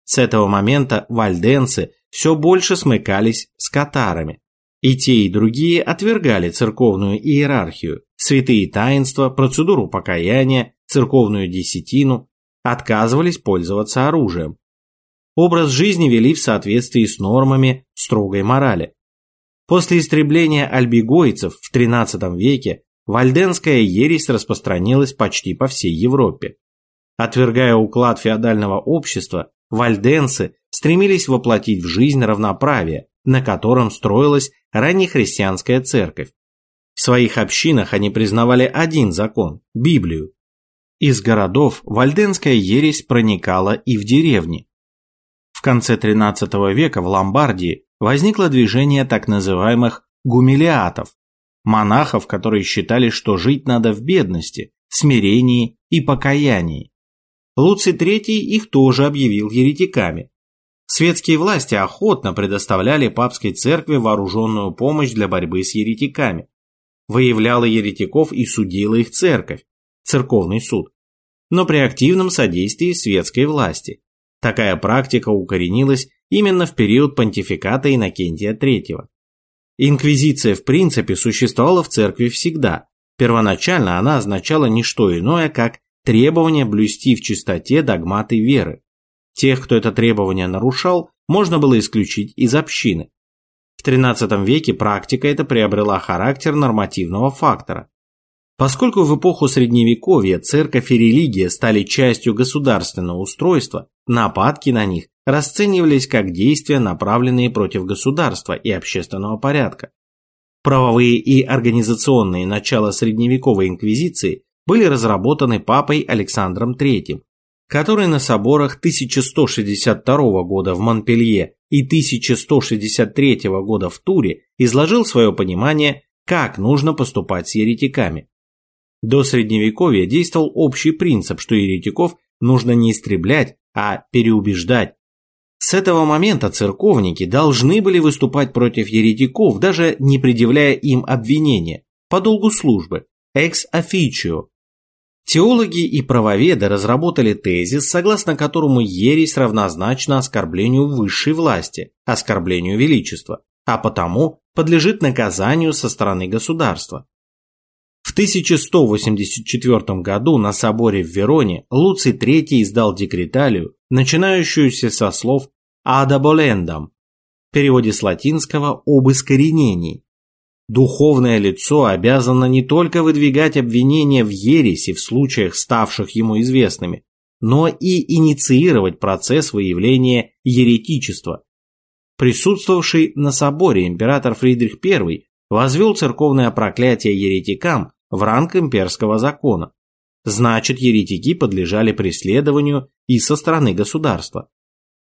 С этого момента вальденцы все больше смыкались с катарами. И те, и другие отвергали церковную иерархию, святые таинства, процедуру покаяния, церковную десятину, отказывались пользоваться оружием. Образ жизни вели в соответствии с нормами строгой морали. После истребления альбигойцев в XIII веке вальденская ересь распространилась почти по всей Европе. Отвергая уклад феодального общества, вальденцы стремились воплотить в жизнь равноправие, на котором строилась раннехристианская церковь. В своих общинах они признавали один закон – Библию. Из городов вальденская ересь проникала и в деревни. В конце XIII века в Ломбардии возникло движение так называемых гумилиатов, монахов, которые считали, что жить надо в бедности, смирении и покаянии. Луций III их тоже объявил еретиками, Светские власти охотно предоставляли папской церкви вооруженную помощь для борьбы с еретиками. Выявляла еретиков и судила их церковь, церковный суд, но при активном содействии светской власти. Такая практика укоренилась именно в период понтификата Иннокентия III. Инквизиция в принципе существовала в церкви всегда. Первоначально она означала не что иное, как требование блюсти в чистоте догматы веры. Тех, кто это требование нарушал, можно было исключить из общины. В XIII веке практика эта приобрела характер нормативного фактора. Поскольку в эпоху Средневековья церковь и религия стали частью государственного устройства, нападки на них расценивались как действия, направленные против государства и общественного порядка. Правовые и организационные начала средневековой инквизиции были разработаны папой Александром III который на соборах 1162 года в Монпелье и 1163 года в Туре изложил свое понимание, как нужно поступать с еретиками. До Средневековья действовал общий принцип, что еретиков нужно не истреблять, а переубеждать. С этого момента церковники должны были выступать против еретиков, даже не предъявляя им обвинения, по долгу службы, ex officio, Теологи и правоведы разработали тезис, согласно которому ересь равнозначна оскорблению высшей власти, оскорблению величества, а потому подлежит наказанию со стороны государства. В 1184 году на соборе в Вероне Луций III издал декреталию, начинающуюся со слов «адаболендам», в переводе с латинского «об искоренении». Духовное лицо обязано не только выдвигать обвинения в ереси в случаях, ставших ему известными, но и инициировать процесс выявления еретичества. Присутствовавший на соборе император Фридрих I возвел церковное проклятие еретикам в ранг имперского закона. Значит, еретики подлежали преследованию и со стороны государства.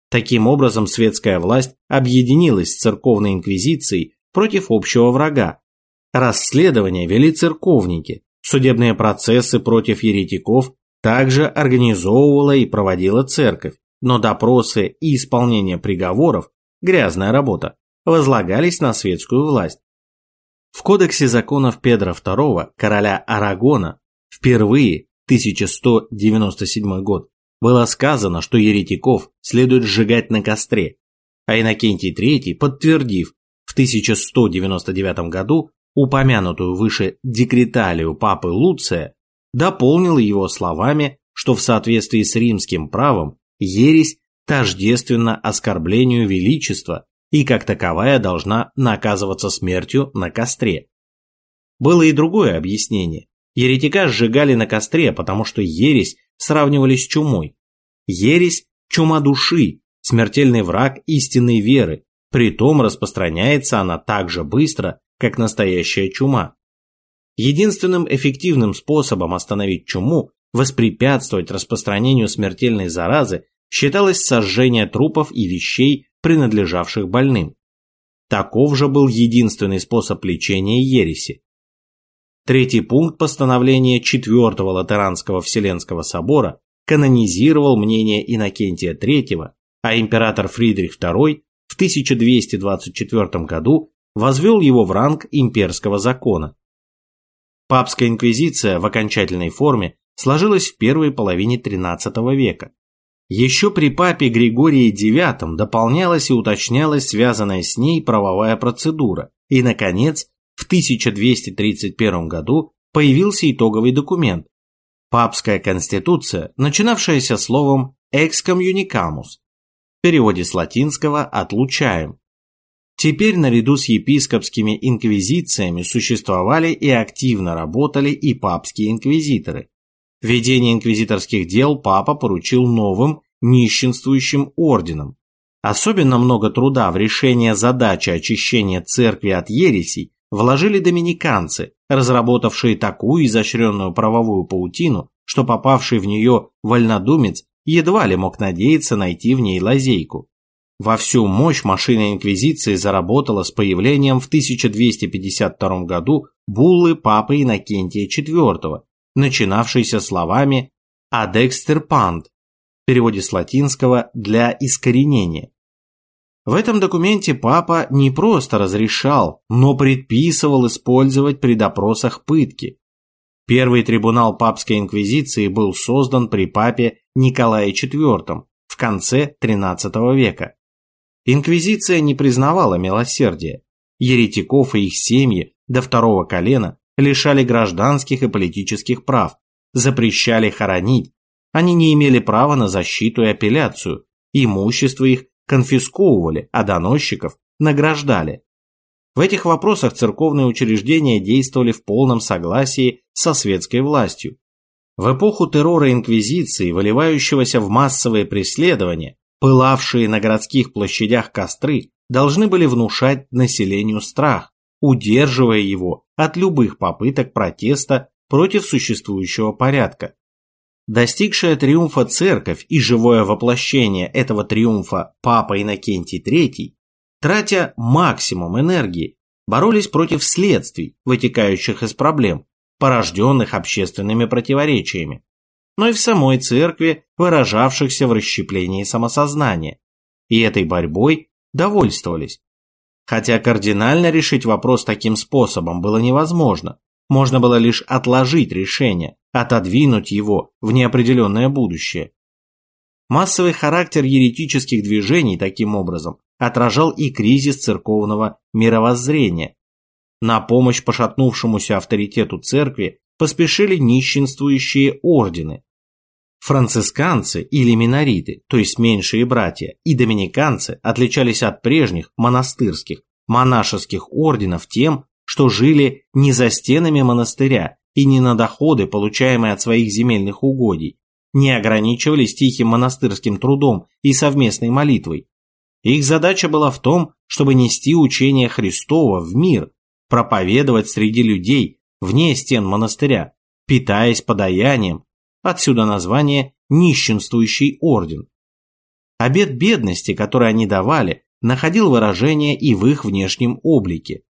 Таким образом, светская власть объединилась с церковной инквизицией против общего врага. Расследования вели церковники, судебные процессы против еретиков также организовывала и проводила церковь, но допросы и исполнение приговоров, грязная работа, возлагались на светскую власть. В кодексе законов Педра II, короля Арагона, впервые 1197 год, было сказано, что еретиков следует сжигать на костре, а Иннокентий III, подтвердив в 1199 году упомянутую выше декреталию папы Луция, дополнил его словами, что в соответствии с римским правом ересь тождественна оскорблению величества и как таковая должна наказываться смертью на костре. Было и другое объяснение. Еретика сжигали на костре, потому что ересь сравнивали с чумой. Ересь – чума души, смертельный враг истинной веры, притом распространяется она так же быстро, как настоящая чума. Единственным эффективным способом остановить чуму, воспрепятствовать распространению смертельной заразы, считалось сожжение трупов и вещей, принадлежавших больным. Таков же был единственный способ лечения ереси. Третий пункт постановления Четвертого Латеранского Вселенского собора канонизировал мнение Иннокентия III, а император Фридрих II в 1224 году возвел его в ранг имперского закона. Папская инквизиция в окончательной форме сложилась в первой половине XIII века. Еще при папе Григории IX дополнялась и уточнялась связанная с ней правовая процедура, и, наконец, в 1231 году появился итоговый документ – Папская конституция, начинавшаяся словом «excommunicamus», в переводе с латинского «отлучаем», Теперь наряду с епископскими инквизициями существовали и активно работали и папские инквизиторы. Ведение инквизиторских дел папа поручил новым нищенствующим орденам. Особенно много труда в решение задачи очищения церкви от ересей вложили доминиканцы, разработавшие такую изощренную правовую паутину, что попавший в нее вольнодумец едва ли мог надеяться найти в ней лазейку. Во всю мощь машина Инквизиции заработала с появлением в 1252 году буллы папы Иннокентия IV, начинавшейся словами «адекстерпант» в переводе с латинского «для искоренения». В этом документе папа не просто разрешал, но предписывал использовать при допросах пытки. Первый трибунал папской инквизиции был создан при папе Николае IV в конце XIII века. Инквизиция не признавала милосердия. Еретиков и их семьи до второго колена лишали гражданских и политических прав, запрещали хоронить. Они не имели права на защиту и апелляцию. Имущество их конфисковывали, а доносчиков награждали. В этих вопросах церковные учреждения действовали в полном согласии со светской властью. В эпоху террора инквизиции, выливающегося в массовые преследования, Пылавшие на городских площадях костры должны были внушать населению страх, удерживая его от любых попыток протеста против существующего порядка. Достигшая триумфа церковь и живое воплощение этого триумфа Папа Иннокентий III, тратя максимум энергии, боролись против следствий, вытекающих из проблем, порожденных общественными противоречиями но и в самой церкви, выражавшихся в расщеплении самосознания. И этой борьбой довольствовались. Хотя кардинально решить вопрос таким способом было невозможно, можно было лишь отложить решение, отодвинуть его в неопределенное будущее. Массовый характер еретических движений таким образом отражал и кризис церковного мировоззрения. На помощь пошатнувшемуся авторитету церкви поспешили нищенствующие ордены. Францисканцы или минориты, то есть меньшие братья, и доминиканцы отличались от прежних монастырских, монашеских орденов тем, что жили не за стенами монастыря и не на доходы, получаемые от своих земельных угодий, не ограничивались тихим монастырским трудом и совместной молитвой. Их задача была в том, чтобы нести учение Христова в мир, проповедовать среди людей вне стен монастыря, питаясь подаянием, отсюда название «нищенствующий орден». Обет бедности, который они давали, находил выражение и в их внешнем облике.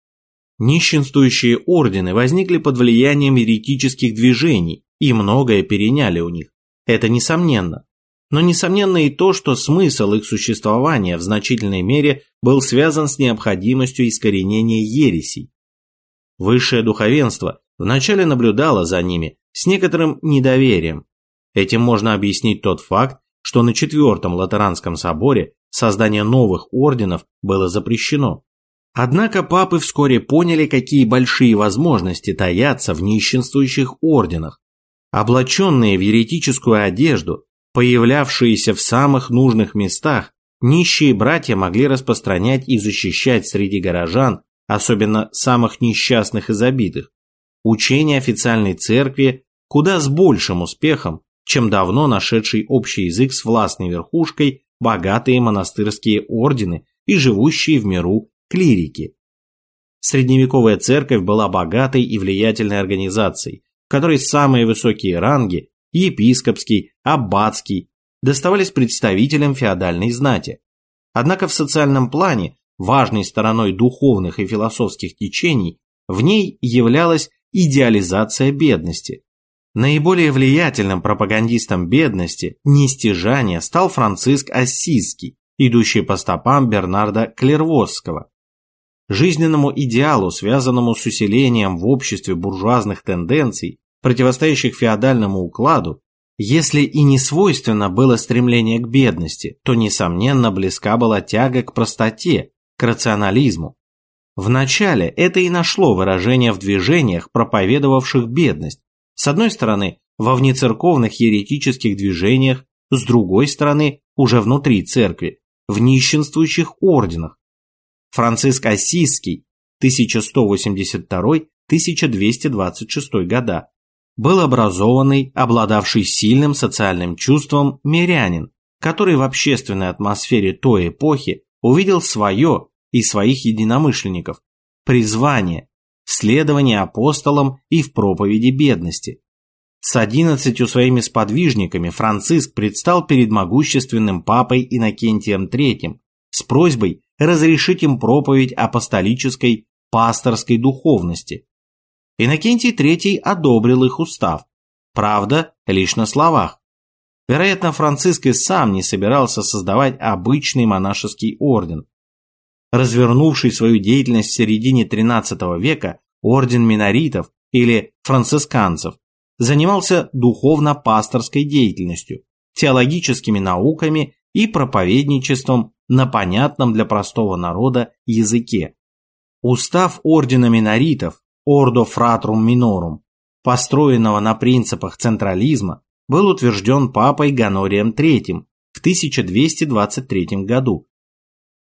Нищенствующие ордены возникли под влиянием еретических движений и многое переняли у них. Это несомненно. Но несомненно и то, что смысл их существования в значительной мере был связан с необходимостью искоренения ересей. Высшее духовенство вначале наблюдало за ними с некоторым недоверием. Этим можно объяснить тот факт, что на Четвертом Латеранском соборе создание новых орденов было запрещено. Однако папы вскоре поняли, какие большие возможности таятся в нищенствующих орденах, Облаченные в еретическую одежду, появлявшиеся в самых нужных местах, нищие братья могли распространять и защищать среди горожан, особенно самых несчастных и забитых, учение официальной церкви куда с большим успехом, чем давно нашедший общий язык с властной верхушкой богатые монастырские ордены и живущие в миру клирики. Средневековая церковь была богатой и влиятельной организацией, которой самые высокие ранги – епископский, аббатский – доставались представителям феодальной знати. Однако в социальном плане важной стороной духовных и философских течений в ней являлась идеализация бедности. Наиболее влиятельным пропагандистом бедности, нестяжания, стал Франциск Ассизский, идущий по стопам Бернарда Клервосского. Жизненному идеалу, связанному с усилением в обществе буржуазных тенденций, противостоящих феодальному укладу, если и не свойственно было стремление к бедности, то, несомненно, близка была тяга к простоте, к рационализму. Вначале это и нашло выражение в движениях, проповедовавших бедность. С одной стороны, во внецерковных еретических движениях, с другой стороны, уже внутри церкви, в нищенствующих орденах. Франциск Ассизский, 1182-1226 года, был образованный, обладавший сильным социальным чувством мирянин, который в общественной атмосфере той эпохи увидел свое и своих единомышленников, призвание, следование апостолам и в проповеди бедности. С одиннадцатью своими сподвижниками Франциск предстал перед могущественным папой Иннокентием III с просьбой разрешить им проповедь апостолической пасторской духовности, Иннокентий III одобрил их устав. Правда, лишь на словах. Вероятно, Франциск и сам не собирался создавать обычный монашеский орден. Развернувший свою деятельность в середине XIII века, орден миноритов или францисканцев занимался духовно-пасторской деятельностью, теологическими науками и проповедничеством на понятном для простого народа языке. Устав ордена миноритов Ordo Fratrum Minorum, построенного на принципах централизма, был утвержден папой Ганорием III в 1223 году.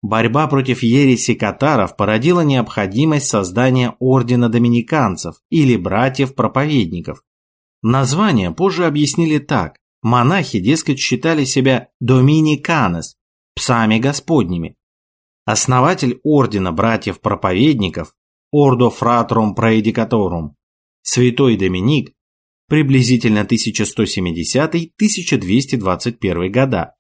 Борьба против ереси катаров породила необходимость создания ордена доминиканцев или братьев-проповедников. Название позже объяснили так. Монахи, дескать, считали себя доминиканес, псами господними. Основатель ордена братьев-проповедников Ordo Fratrum Praedicatorum, святой Доминик, приблизительно 1170-1221 года.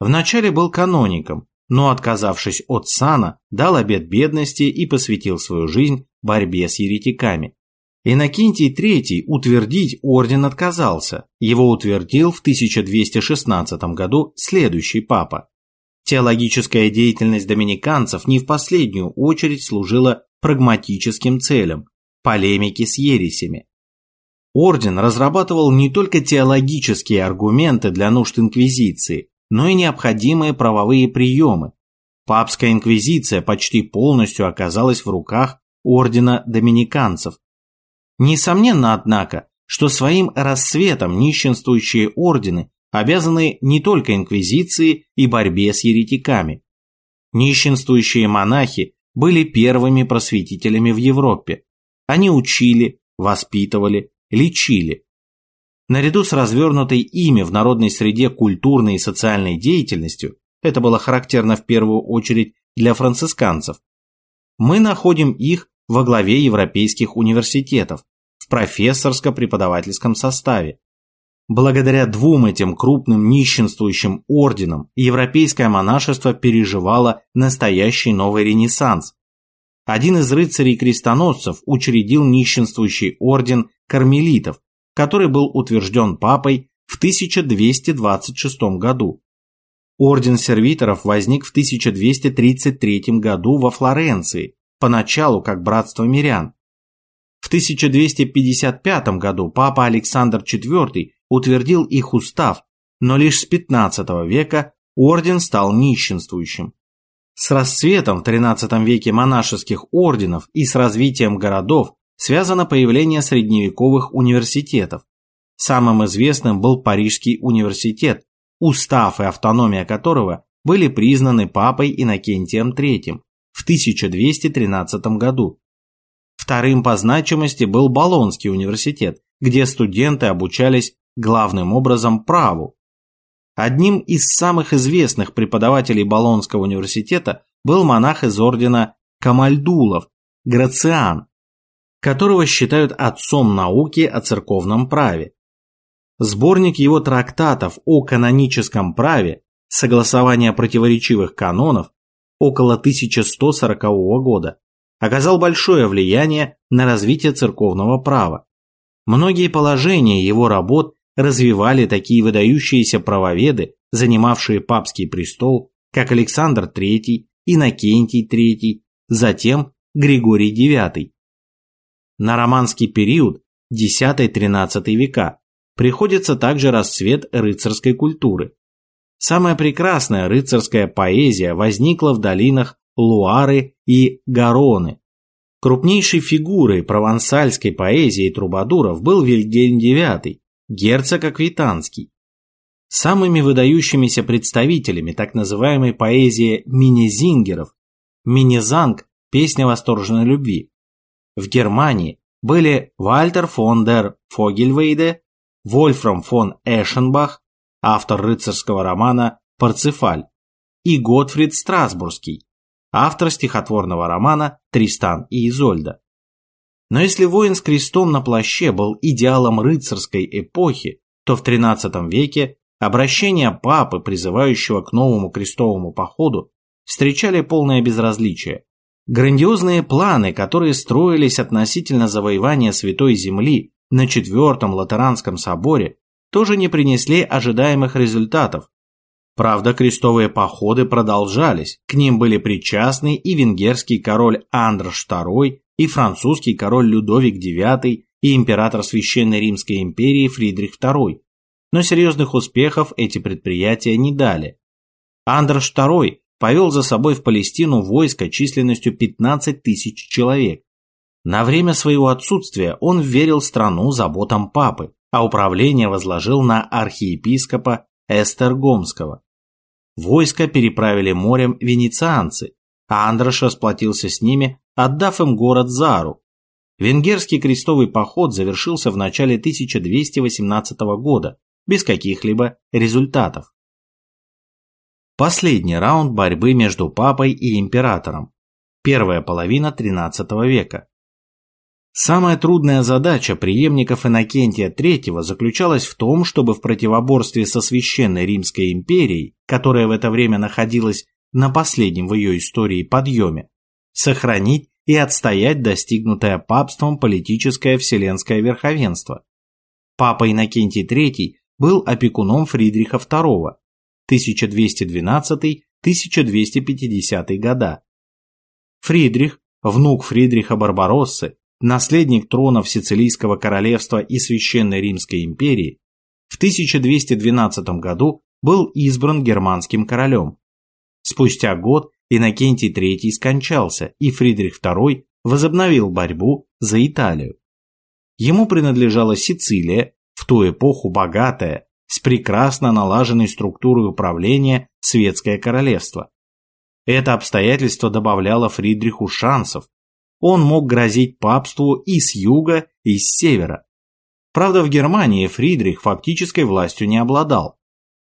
Вначале был каноником, но, отказавшись от сана, дал обет бедности и посвятил свою жизнь борьбе с еретиками. Иннокентий III утвердить орден отказался, его утвердил в 1216 году следующий папа. Теологическая деятельность доминиканцев не в последнюю очередь служила прагматическим целям – полемики с ересями. Орден разрабатывал не только теологические аргументы для нужд инквизиции, но и необходимые правовые приемы. Папская инквизиция почти полностью оказалась в руках ордена доминиканцев. Несомненно, однако, что своим рассветом нищенствующие ордены обязаны не только инквизиции и борьбе с еретиками. Нищенствующие монахи были первыми просветителями в Европе. Они учили, воспитывали, лечили. Наряду с развернутой ими в народной среде культурной и социальной деятельностью, это было характерно в первую очередь для францисканцев, мы находим их во главе европейских университетов, в профессорско-преподавательском составе. Благодаря двум этим крупным нищенствующим орденам европейское монашество переживало настоящий новый ренессанс. Один из рыцарей-крестоносцев учредил нищенствующий орден кармелитов, который был утвержден папой в 1226 году. Орден сервиторов возник в 1233 году во Флоренции, поначалу как братство мирян. В 1255 году папа Александр IV утвердил их устав, но лишь с 15 века орден стал нищенствующим. С расцветом в XIII веке монашеских орденов и с развитием городов связано появление средневековых университетов. Самым известным был Парижский университет, устав и автономия которого были признаны папой Иннокентием III в 1213 году. Вторым по значимости был Болонский университет, где студенты обучались главным образом праву. Одним из самых известных преподавателей Болонского университета был монах из ордена Камальдулов, Грациан, которого считают отцом науки о церковном праве. Сборник его трактатов о каноническом праве, согласование противоречивых канонов, около 1140 года, оказал большое влияние на развитие церковного права. Многие положения его работ развивали такие выдающиеся правоведы, занимавшие папский престол, как Александр III, Иннокентий III, затем Григорий IX. На романский период X-XIII века приходится также расцвет рыцарской культуры. Самая прекрасная рыцарская поэзия возникла в долинах Луары и Гароны. Крупнейшей фигурой провансальской поэзии трубадуров был Вильгельм IX, герцог Аквитанский. Самыми выдающимися представителями так называемой поэзии минезингеров Минезанг – песня восторженной любви. В Германии были Вальтер фон дер Фогельвейде, Вольфрам фон Эшенбах, автор рыцарского романа «Парцефаль», и Готфрид Страсбургский, автор стихотворного романа «Тристан и Изольда». Но если воин с крестом на плаще был идеалом рыцарской эпохи, то в XIII веке обращение папы, призывающего к новому крестовому походу, встречали полное безразличие. Грандиозные планы, которые строились относительно завоевания Святой Земли на Четвертом Латеранском соборе, тоже не принесли ожидаемых результатов. Правда, крестовые походы продолжались, к ним были причастны и венгерский король Андрош II, и французский король Людовик IX, и император Священной Римской империи Фридрих II. Но серьезных успехов эти предприятия не дали. Андрош II повел за собой в Палестину войско численностью 15 тысяч человек. На время своего отсутствия он верил страну заботам папы, а управление возложил на архиепископа Эстергомского. Войско переправили морем венецианцы, а Андрош расплатился с ними, отдав им город Зару. Венгерский крестовый поход завершился в начале 1218 года без каких-либо результатов. Последний раунд борьбы между папой и императором. Первая половина XIII века. Самая трудная задача преемников Иннокентия III заключалась в том, чтобы в противоборстве со Священной Римской империей, которая в это время находилась на последнем в ее истории подъеме, сохранить и отстоять достигнутое папством политическое вселенское верховенство. Папа Иннокентий III был опекуном Фридриха II 1212-1250 года. Фридрих, внук Фридриха Барбароссы, наследник тронов Сицилийского королевства и Священной Римской империи, в 1212 году был избран германским королем. Спустя год Иннокентий III скончался, и Фридрих II возобновил борьбу за Италию. Ему принадлежала Сицилия, в ту эпоху богатая, с прекрасно налаженной структурой управления светское королевство. Это обстоятельство добавляло Фридриху шансов. Он мог грозить папству и с юга, и с севера. Правда, в Германии Фридрих фактической властью не обладал.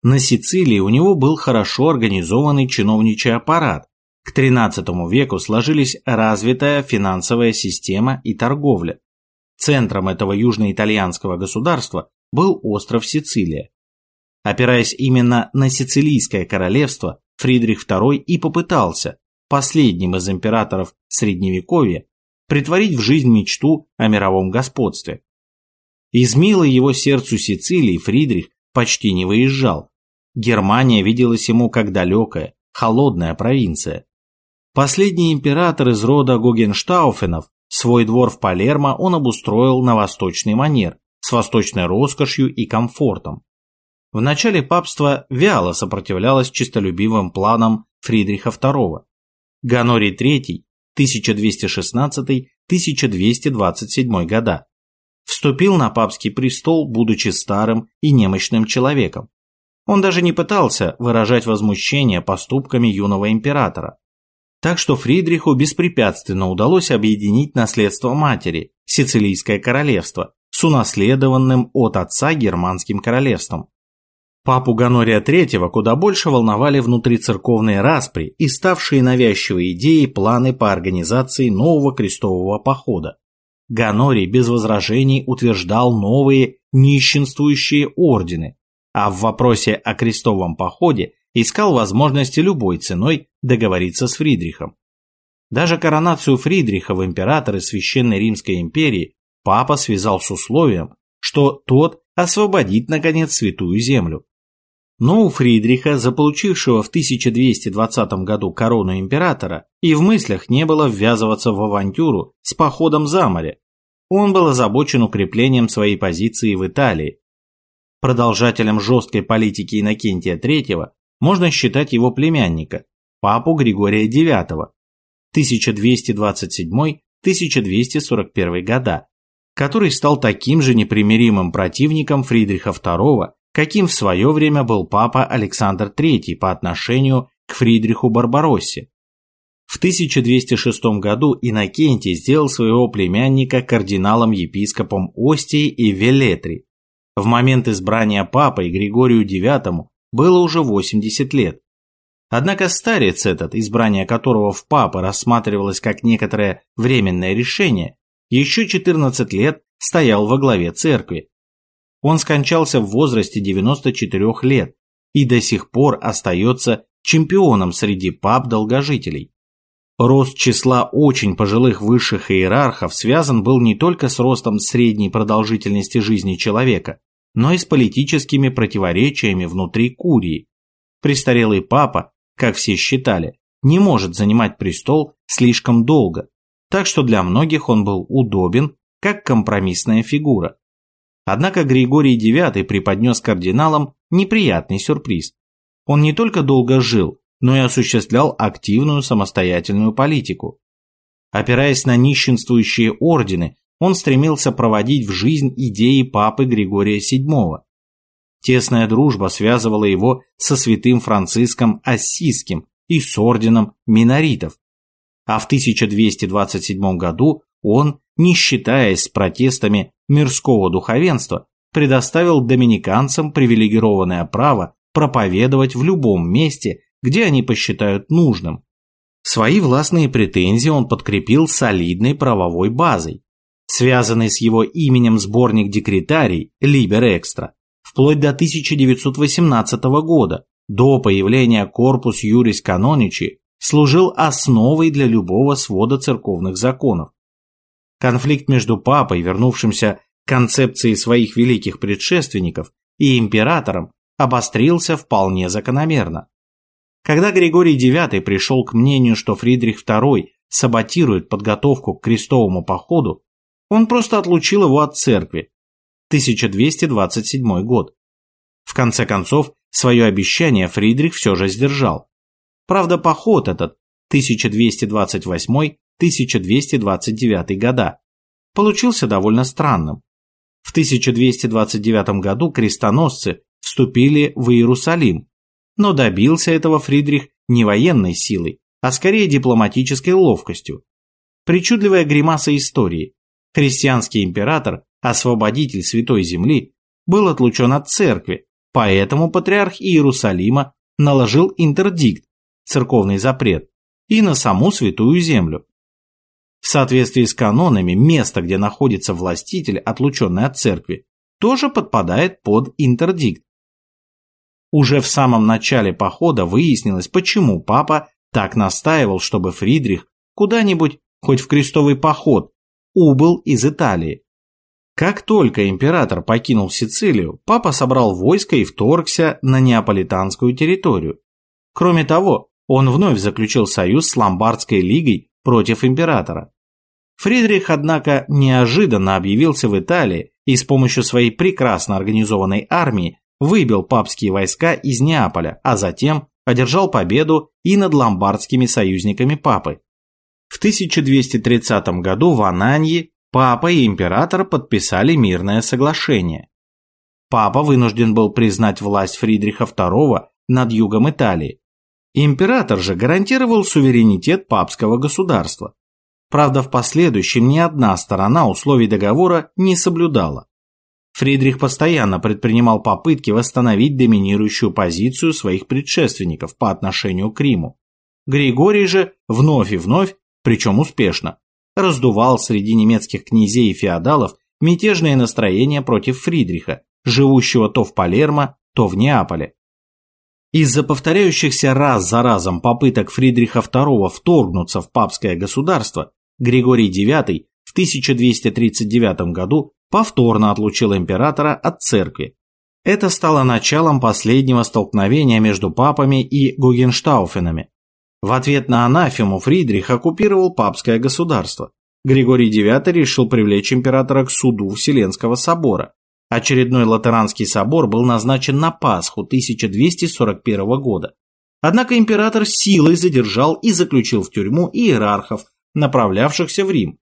На Сицилии у него был хорошо организованный чиновничий аппарат. К XIII веку сложились развитая финансовая система и торговля. Центром этого южноитальянского государства был остров Сицилия. Опираясь именно на Сицилийское королевство, Фридрих II и попытался, последним из императоров Средневековья, притворить в жизнь мечту о мировом господстве. Из милой его сердцу Сицилии Фридрих почти не выезжал. Германия виделась ему как далекая, холодная провинция. Последний император из рода Гогенштауфенов свой двор в Палермо он обустроил на восточный манер, с восточной роскошью и комфортом. В начале папство вяло сопротивлялось честолюбивым планам Фридриха II. Ганорий III 1216-1227 года вступил на папский престол, будучи старым и немощным человеком. Он даже не пытался выражать возмущение поступками юного императора. Так что Фридриху беспрепятственно удалось объединить наследство матери, Сицилийское королевство, с унаследованным от отца германским королевством. Папу Ганория III куда больше волновали внутрицерковные распри и ставшие навязчивой идеей планы по организации нового крестового похода. Ганорий без возражений утверждал новые нищенствующие ордены, а в вопросе о крестовом походе искал возможности любой ценой договориться с Фридрихом. Даже коронацию Фридриха в императоры Священной Римской империи папа связал с условием, что тот освободит, наконец, Святую Землю. Но у Фридриха, заполучившего в 1220 году корону императора, и в мыслях не было ввязываться в авантюру с походом за море. Он был озабочен укреплением своей позиции в Италии. Продолжателем жесткой политики Иннокентия III можно считать его племянника, папу Григория IX, 1227-1241 года, который стал таким же непримиримым противником Фридриха II, каким в свое время был папа Александр III по отношению к Фридриху Барбароссе. В 1206 году Иннокентий сделал своего племянника кардиналом-епископом Остии и Велетри. В момент избрания папой Григорию IX было уже 80 лет. Однако старец этот, избрание которого в папы рассматривалось как некоторое временное решение, еще 14 лет стоял во главе церкви. Он скончался в возрасте 94 лет и до сих пор остается чемпионом среди пап-долгожителей. Рост числа очень пожилых высших иерархов связан был не только с ростом средней продолжительности жизни человека, но и с политическими противоречиями внутри Курии. Престарелый папа, как все считали, не может занимать престол слишком долго, так что для многих он был удобен как компромиссная фигура. Однако Григорий IX преподнес кардиналам неприятный сюрприз. Он не только долго жил, но и осуществлял активную самостоятельную политику. Опираясь на нищенствующие ордены, он стремился проводить в жизнь идеи папы Григория VII. Тесная дружба связывала его со святым Франциском Ассизским и с орденом миноритов, а в 1227 году он, не считаясь с протестами мирского духовенства, предоставил доминиканцам привилегированное право проповедовать в любом месте, где они посчитают нужным. Свои властные претензии он подкрепил солидной правовой базой. Связанный с его именем сборник декретарий «Либер Экстра» вплоть до 1918 года, до появления корпус Юрис Каноничи, служил основой для любого свода церковных законов. Конфликт между папой, вернувшимся к концепции своих великих предшественников, и императором обострился вполне закономерно. Когда Григорий IX пришел к мнению, что Фридрих II саботирует подготовку к крестовому походу, он просто отлучил его от церкви. 1227 год. В конце концов, свое обещание Фридрих все же сдержал. Правда, поход этот 1228-1229 года получился довольно странным. В 1229 году крестоносцы вступили в Иерусалим, но добился этого Фридрих не военной силой, а скорее дипломатической ловкостью. Причудливая гримаса истории. Христианский император, освободитель Святой Земли, был отлучен от церкви, поэтому патриарх Иерусалима наложил интердикт, церковный запрет, и на саму Святую Землю. В соответствии с канонами, место, где находится властитель, отлученный от церкви, тоже подпадает под интердикт. Уже в самом начале похода выяснилось, почему папа так настаивал, чтобы Фридрих куда-нибудь, хоть в крестовый поход, убыл из Италии. Как только император покинул Сицилию, папа собрал войско и вторгся на неаполитанскую территорию. Кроме того, он вновь заключил союз с Ломбардской лигой против императора. Фридрих, однако, неожиданно объявился в Италии и с помощью своей прекрасно организованной армии выбил папские войска из Неаполя, а затем одержал победу и над ломбардскими союзниками папы. В 1230 году в Ананье папа и император подписали мирное соглашение. Папа вынужден был признать власть Фридриха II над югом Италии. Император же гарантировал суверенитет папского государства. Правда, в последующем ни одна сторона условий договора не соблюдала. Фридрих постоянно предпринимал попытки восстановить доминирующую позицию своих предшественников по отношению к Риму. Григорий же вновь и вновь, причем успешно, раздувал среди немецких князей и феодалов мятежные настроения против Фридриха, живущего то в Палермо, то в Неаполе. Из-за повторяющихся раз за разом попыток Фридриха II вторгнуться в папское государство, Григорий IX в 1239 году повторно отлучил императора от церкви. Это стало началом последнего столкновения между папами и Гугенштауфенами. В ответ на анафему Фридрих оккупировал папское государство. Григорий IX решил привлечь императора к суду Вселенского собора. Очередной Латеранский собор был назначен на Пасху 1241 года. Однако император силой задержал и заключил в тюрьму иерархов, направлявшихся в Рим.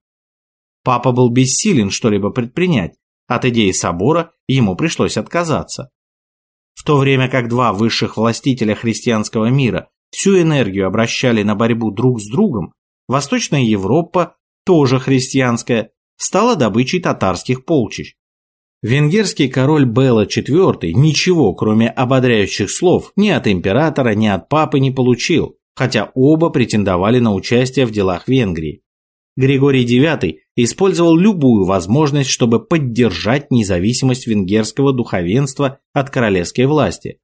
Папа был бессилен что-либо предпринять, от идеи собора ему пришлось отказаться. В то время как два высших властителя христианского мира всю энергию обращали на борьбу друг с другом, Восточная Европа, тоже христианская, стала добычей татарских полчищ. Венгерский король Белла IV ничего, кроме ободряющих слов, ни от императора, ни от папы не получил, хотя оба претендовали на участие в делах Венгрии. Григорий IX использовал любую возможность, чтобы поддержать независимость венгерского духовенства от королевской власти.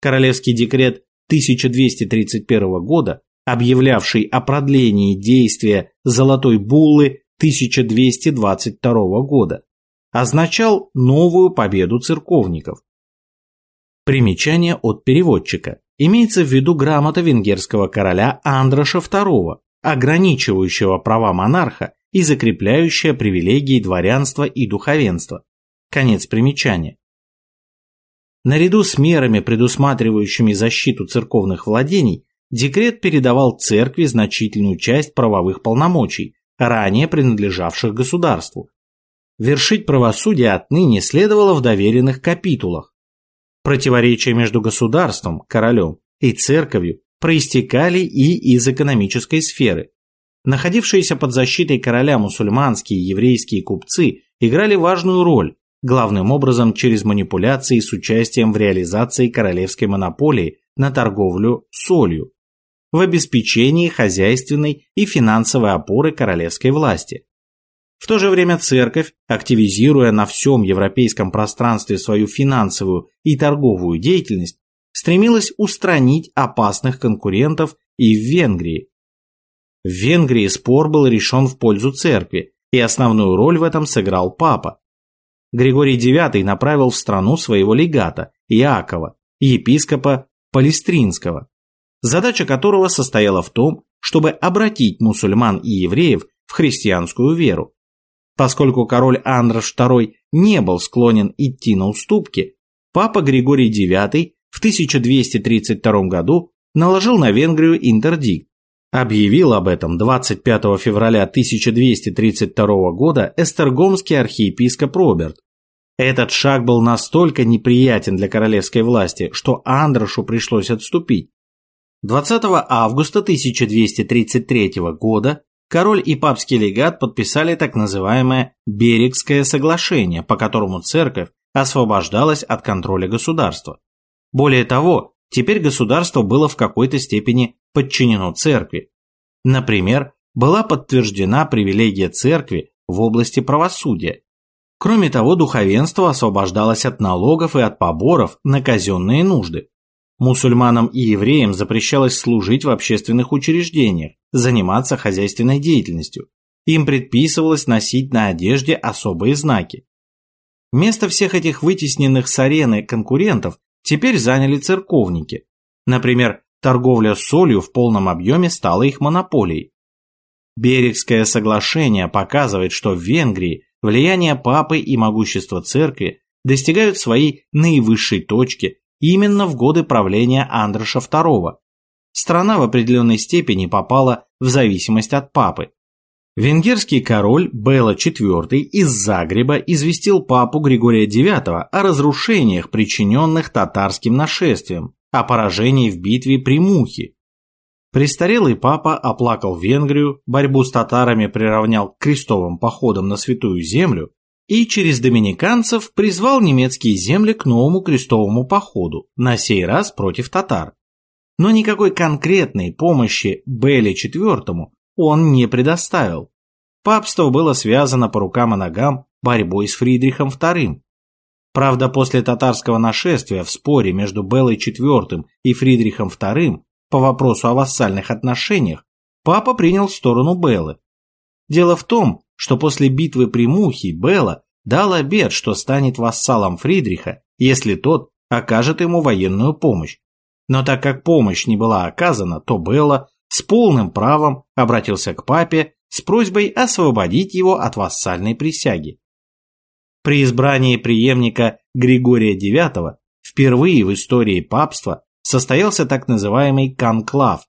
Королевский декрет 1231 года, объявлявший о продлении действия Золотой Буллы 1222 года, означал новую победу церковников. Примечание от переводчика. Имеется в виду грамота венгерского короля Андроша II, ограничивающего права монарха и закрепляющая привилегии дворянства и духовенства. Конец примечания. Наряду с мерами, предусматривающими защиту церковных владений, декрет передавал церкви значительную часть правовых полномочий, ранее принадлежавших государству. Вершить правосудие отныне следовало в доверенных капитулах. Противоречия между государством, королем, и церковью проистекали и из экономической сферы. Находившиеся под защитой короля мусульманские и еврейские купцы играли важную роль, главным образом через манипуляции с участием в реализации королевской монополии на торговлю солью, в обеспечении хозяйственной и финансовой опоры королевской власти. В то же время церковь, активизируя на всем европейском пространстве свою финансовую и торговую деятельность, стремилась устранить опасных конкурентов и в Венгрии. В Венгрии спор был решен в пользу церкви, и основную роль в этом сыграл папа. Григорий IX направил в страну своего легата, Иакова, епископа Палестринского, задача которого состояла в том, чтобы обратить мусульман и евреев в христианскую веру. Поскольку король Андрош II не был склонен идти на уступки, папа Григорий IX в 1232 году наложил на Венгрию интердикт. Объявил об этом 25 февраля 1232 года эстергомский архиепископ Роберт. Этот шаг был настолько неприятен для королевской власти, что Андрошу пришлось отступить. 20 августа 1233 года король и папский легат подписали так называемое Берегское соглашение, по которому церковь освобождалась от контроля государства. Более того, теперь государство было в какой-то степени подчинено церкви. Например, была подтверждена привилегия церкви в области правосудия. Кроме того, духовенство освобождалось от налогов и от поборов на казенные нужды. Мусульманам и евреям запрещалось служить в общественных учреждениях, заниматься хозяйственной деятельностью. Им предписывалось носить на одежде особые знаки. Место всех этих вытесненных с арены конкурентов теперь заняли церковники. Например, торговля солью в полном объеме стала их монополией. Берегское соглашение показывает, что в Венгрии влияние папы и могущество церкви достигают своей наивысшей точки именно в годы правления Андроша II. Страна в определенной степени попала в зависимость от папы. Венгерский король Бела IV из Загреба известил папу Григория IX о разрушениях, причиненных татарским нашествием, о поражении в битве при Мухе. Престарелый папа оплакал Венгрию, борьбу с татарами приравнял к крестовым походам на Святую Землю и через доминиканцев призвал немецкие земли к новому крестовому походу, на сей раз против татар. Но никакой конкретной помощи Беле IV он не предоставил. Папство было связано по рукам и ногам борьбой с Фридрихом II. Правда, после татарского нашествия в споре между Белой IV и Фридрихом II по вопросу о вассальных отношениях папа принял сторону Беллы. Дело в том, что после битвы при Мухе Белла дал обет, что станет вассалом Фридриха, если тот окажет ему военную помощь. Но так как помощь не была оказана, то Белла с полным правом обратился к папе с просьбой освободить его от вассальной присяги. При избрании преемника Григория IX впервые в истории папства состоялся так называемый конклав,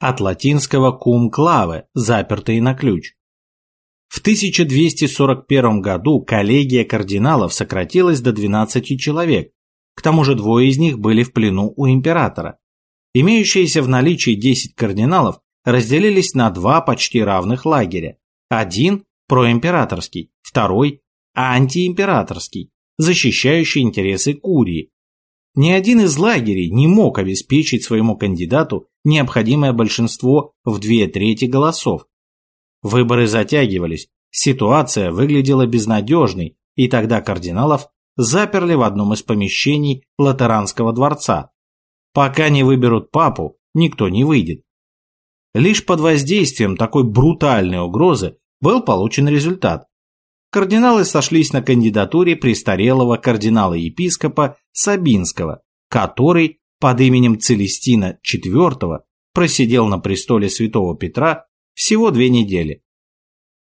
от латинского cum clave, запертый на ключ. В 1241 году коллегия кардиналов сократилась до 12 человек, к тому же двое из них были в плену у императора. Имеющиеся в наличии 10 кардиналов разделились на два почти равных лагеря. Один – проимператорский, второй – антиимператорский, защищающий интересы Курии. Ни один из лагерей не мог обеспечить своему кандидату необходимое большинство в две трети голосов. Выборы затягивались, ситуация выглядела безнадежной, и тогда кардиналов заперли в одном из помещений Латеранского дворца. Пока не выберут папу, никто не выйдет. Лишь под воздействием такой брутальной угрозы был получен результат. Кардиналы сошлись на кандидатуре престарелого кардинала-епископа Сабинского, который под именем Целестина IV просидел на престоле святого Петра всего две недели.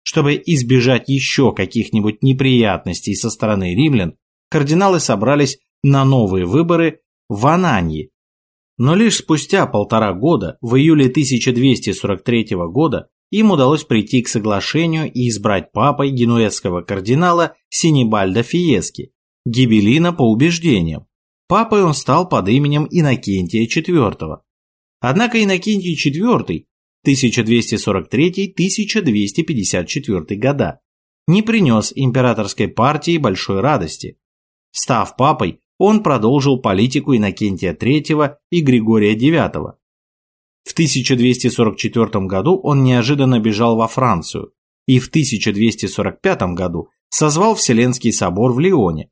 Чтобы избежать еще каких-нибудь неприятностей со стороны римлян, кардиналы собрались на новые выборы в Ананье, но лишь спустя полтора года, в июле 1243 года, им удалось прийти к соглашению и избрать папой генуэзского кардинала Синебальда Фиески, гибелина по убеждениям. Папой он стал под именем Иннокентия IV. Однако Иннокентий IV 1243-1254 года не принес императорской партии большой радости. Став папой, он продолжил политику Иннокентия III и Григория IX. В 1244 году он неожиданно бежал во Францию и в 1245 году созвал Вселенский собор в Лионе.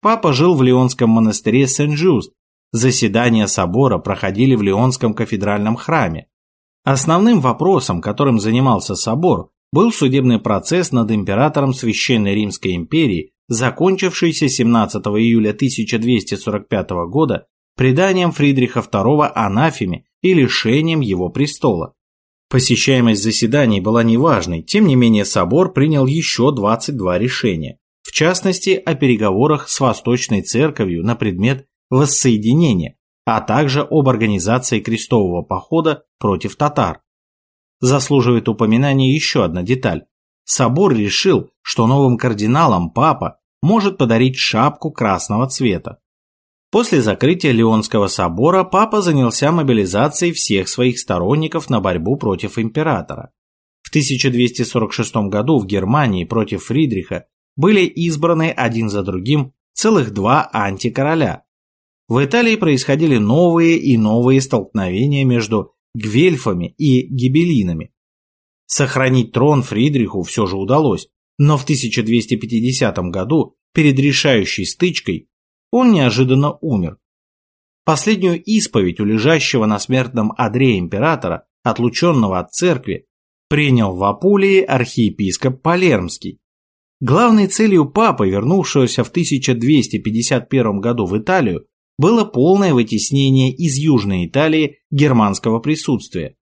Папа жил в Лионском монастыре Сен-Жюст. Заседания собора проходили в Лионском кафедральном храме. Основным вопросом, которым занимался собор, был судебный процесс над императором Священной Римской империи закончившийся 17 июля 1245 года преданием Фридриха II анафеме и лишением его престола. Посещаемость заседаний была неважной, тем не менее собор принял еще 22 решения, в частности о переговорах с Восточной Церковью на предмет воссоединения, а также об организации крестового похода против татар. Заслуживает упоминания еще одна деталь. Собор решил, что новым кардиналам папа может подарить шапку красного цвета. После закрытия Леонского собора папа занялся мобилизацией всех своих сторонников на борьбу против императора. В 1246 году в Германии против Фридриха были избраны один за другим целых два антикороля. В Италии происходили новые и новые столкновения между гвельфами и гибелинами. Сохранить трон Фридриху все же удалось, но в 1250 году, перед решающей стычкой, он неожиданно умер. Последнюю исповедь у лежащего на смертном одре императора, отлученного от церкви, принял в Апулии архиепископ Палермский. Главной целью папы, вернувшегося в 1251 году в Италию, было полное вытеснение из Южной Италии германского присутствия.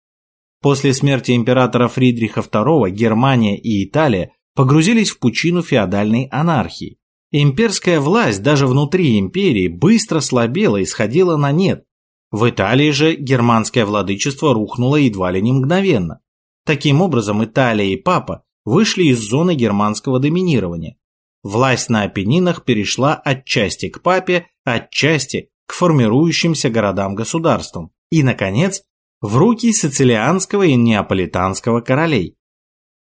После смерти императора Фридриха II Германия и Италия погрузились в пучину феодальной анархии. Имперская власть даже внутри империи быстро слабела и сходила на нет. В Италии же германское владычество рухнуло едва ли не мгновенно. Таким образом, Италия и Папа вышли из зоны германского доминирования. Власть на Апеннинах перешла отчасти к Папе, отчасти к формирующимся городам-государствам и, наконец, в руки сицилианского и неаполитанского королей.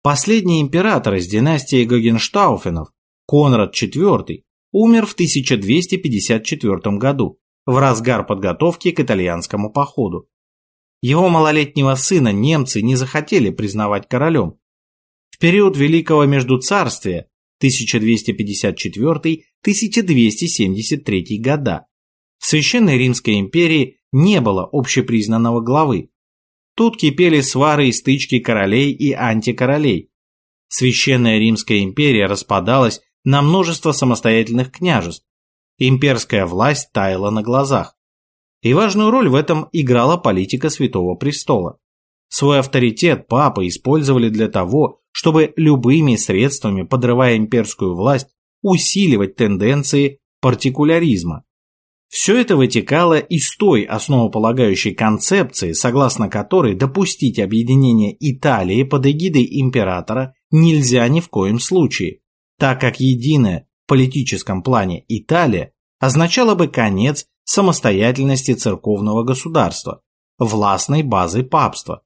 Последний император из династии Гогенштауфенов Конрад IV умер в 1254 году, в разгар подготовки к итальянскому походу. Его малолетнего сына немцы не захотели признавать королем. В период Великого Междуцарствия 1274-1273 года в Священной Римской империи не было общепризнанного главы. Тут кипели свары и стычки королей и антикоролей. Священная Римская империя распадалась на множество самостоятельных княжеств. Имперская власть таяла на глазах. И важную роль в этом играла политика Святого Престола. Свой авторитет папы использовали для того, чтобы любыми средствами, подрывая имперскую власть, усиливать тенденции партикуляризма. Все это вытекало из той основополагающей концепции, согласно которой допустить объединение Италии под эгидой императора нельзя ни в коем случае, так как единая в политическом плане Италия означала бы конец самостоятельности церковного государства, властной базы папства.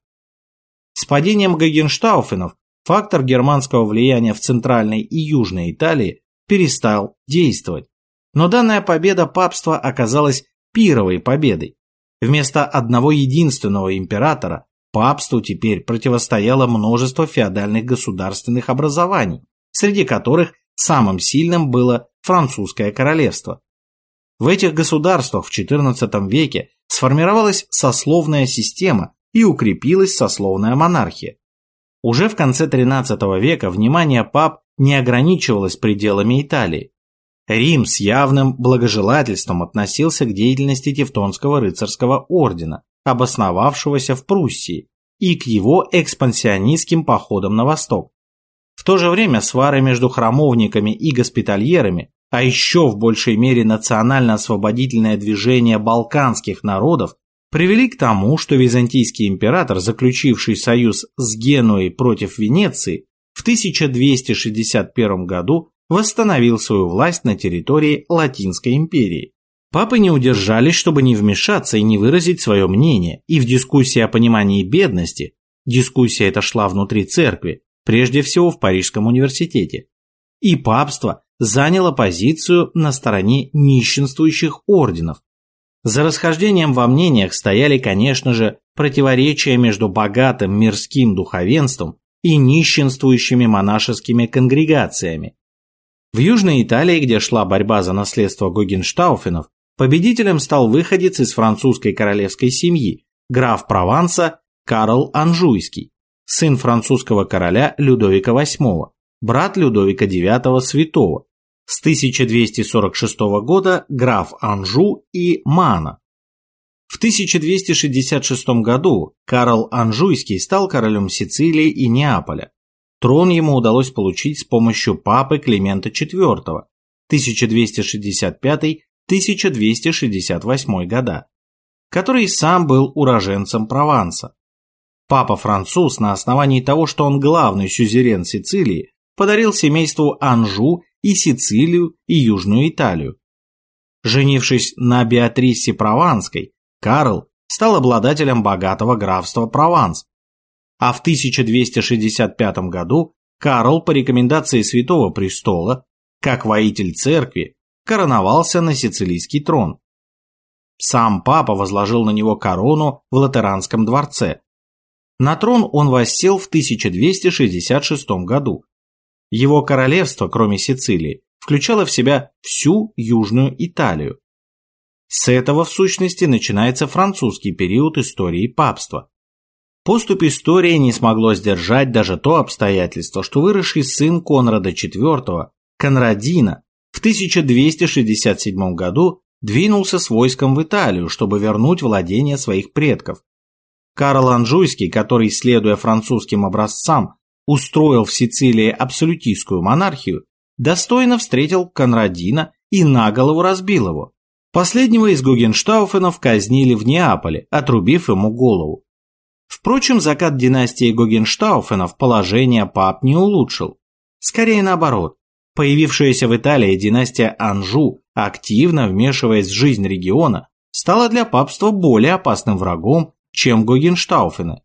С падением Гагенштауфенов фактор германского влияния в Центральной и Южной Италии перестал действовать. Но данная победа папства оказалась пировой победой. Вместо одного единственного императора папству теперь противостояло множество феодальных государственных образований, среди которых самым сильным было французское королевство. В этих государствах в XIV веке сформировалась сословная система и укрепилась сословная монархия. Уже в конце XIII века внимание пап не ограничивалось пределами Италии. Рим с явным благожелательством относился к деятельности Тевтонского рыцарского ордена, обосновавшегося в Пруссии, и к его экспансионистским походам на восток. В то же время свары между храмовниками и госпитальерами, а еще в большей мере национально-освободительное движение балканских народов привели к тому, что византийский император, заключивший союз с Генуей против Венеции, в 1261 году восстановил свою власть на территории Латинской империи. Папы не удержались, чтобы не вмешаться и не выразить свое мнение, и в дискуссии о понимании бедности, дискуссия эта шла внутри церкви, прежде всего в Парижском университете. И папство заняло позицию на стороне нищенствующих орденов. За расхождением во мнениях стояли, конечно же, противоречия между богатым мирским духовенством и нищенствующими монашескими конгрегациями. В Южной Италии, где шла борьба за наследство Гогенштауфенов, победителем стал выходец из французской королевской семьи, граф Прованса Карл Анжуйский сын французского короля Людовика VIII, брат Людовика IX Святого, с 1246 года граф Анжу и Мана. В 1266 году Карл Анжуйский стал королем Сицилии и Неаполя. Трон ему удалось получить с помощью папы Климента IV 1265-1268 года. который сам был уроженцем Прованса. Папа-француз на основании того, что он главный сюзерен Сицилии, подарил семейству Анжу и Сицилию и Южную Италию. Женившись на Беатрисе Прованской, Карл стал обладателем богатого графства Прованс. А в 1265 году Карл по рекомендации Святого Престола, как воитель церкви, короновался на сицилийский трон. Сам папа возложил на него корону в Латеранском дворце. На трон он воссел в 1266 году. Его королевство, кроме Сицилии, включало в себя всю Южную Италию. С этого, в сущности, начинается французский период истории папства. Поступ истории не смогло сдержать даже то обстоятельство, что выросший сын Конрада IV, Конрадина, в 1267 году двинулся с войском в Италию, чтобы вернуть владения своих предков. Карл Анжуйский, который, следуя французским образцам, устроил в Сицилии абсолютистскую монархию, достойно встретил Конрадина и наголову разбил его. Последнего из Гогенштауфенов казнили в Неаполе, отрубив ему голову. Впрочем, закат династии Гогенштауфенов положение пап не улучшил. Скорее наоборот. Появившаяся в Италии династия Анжу, активно вмешиваясь в жизнь региона, стала для папства более опасным врагом, чем Гогенштауфены.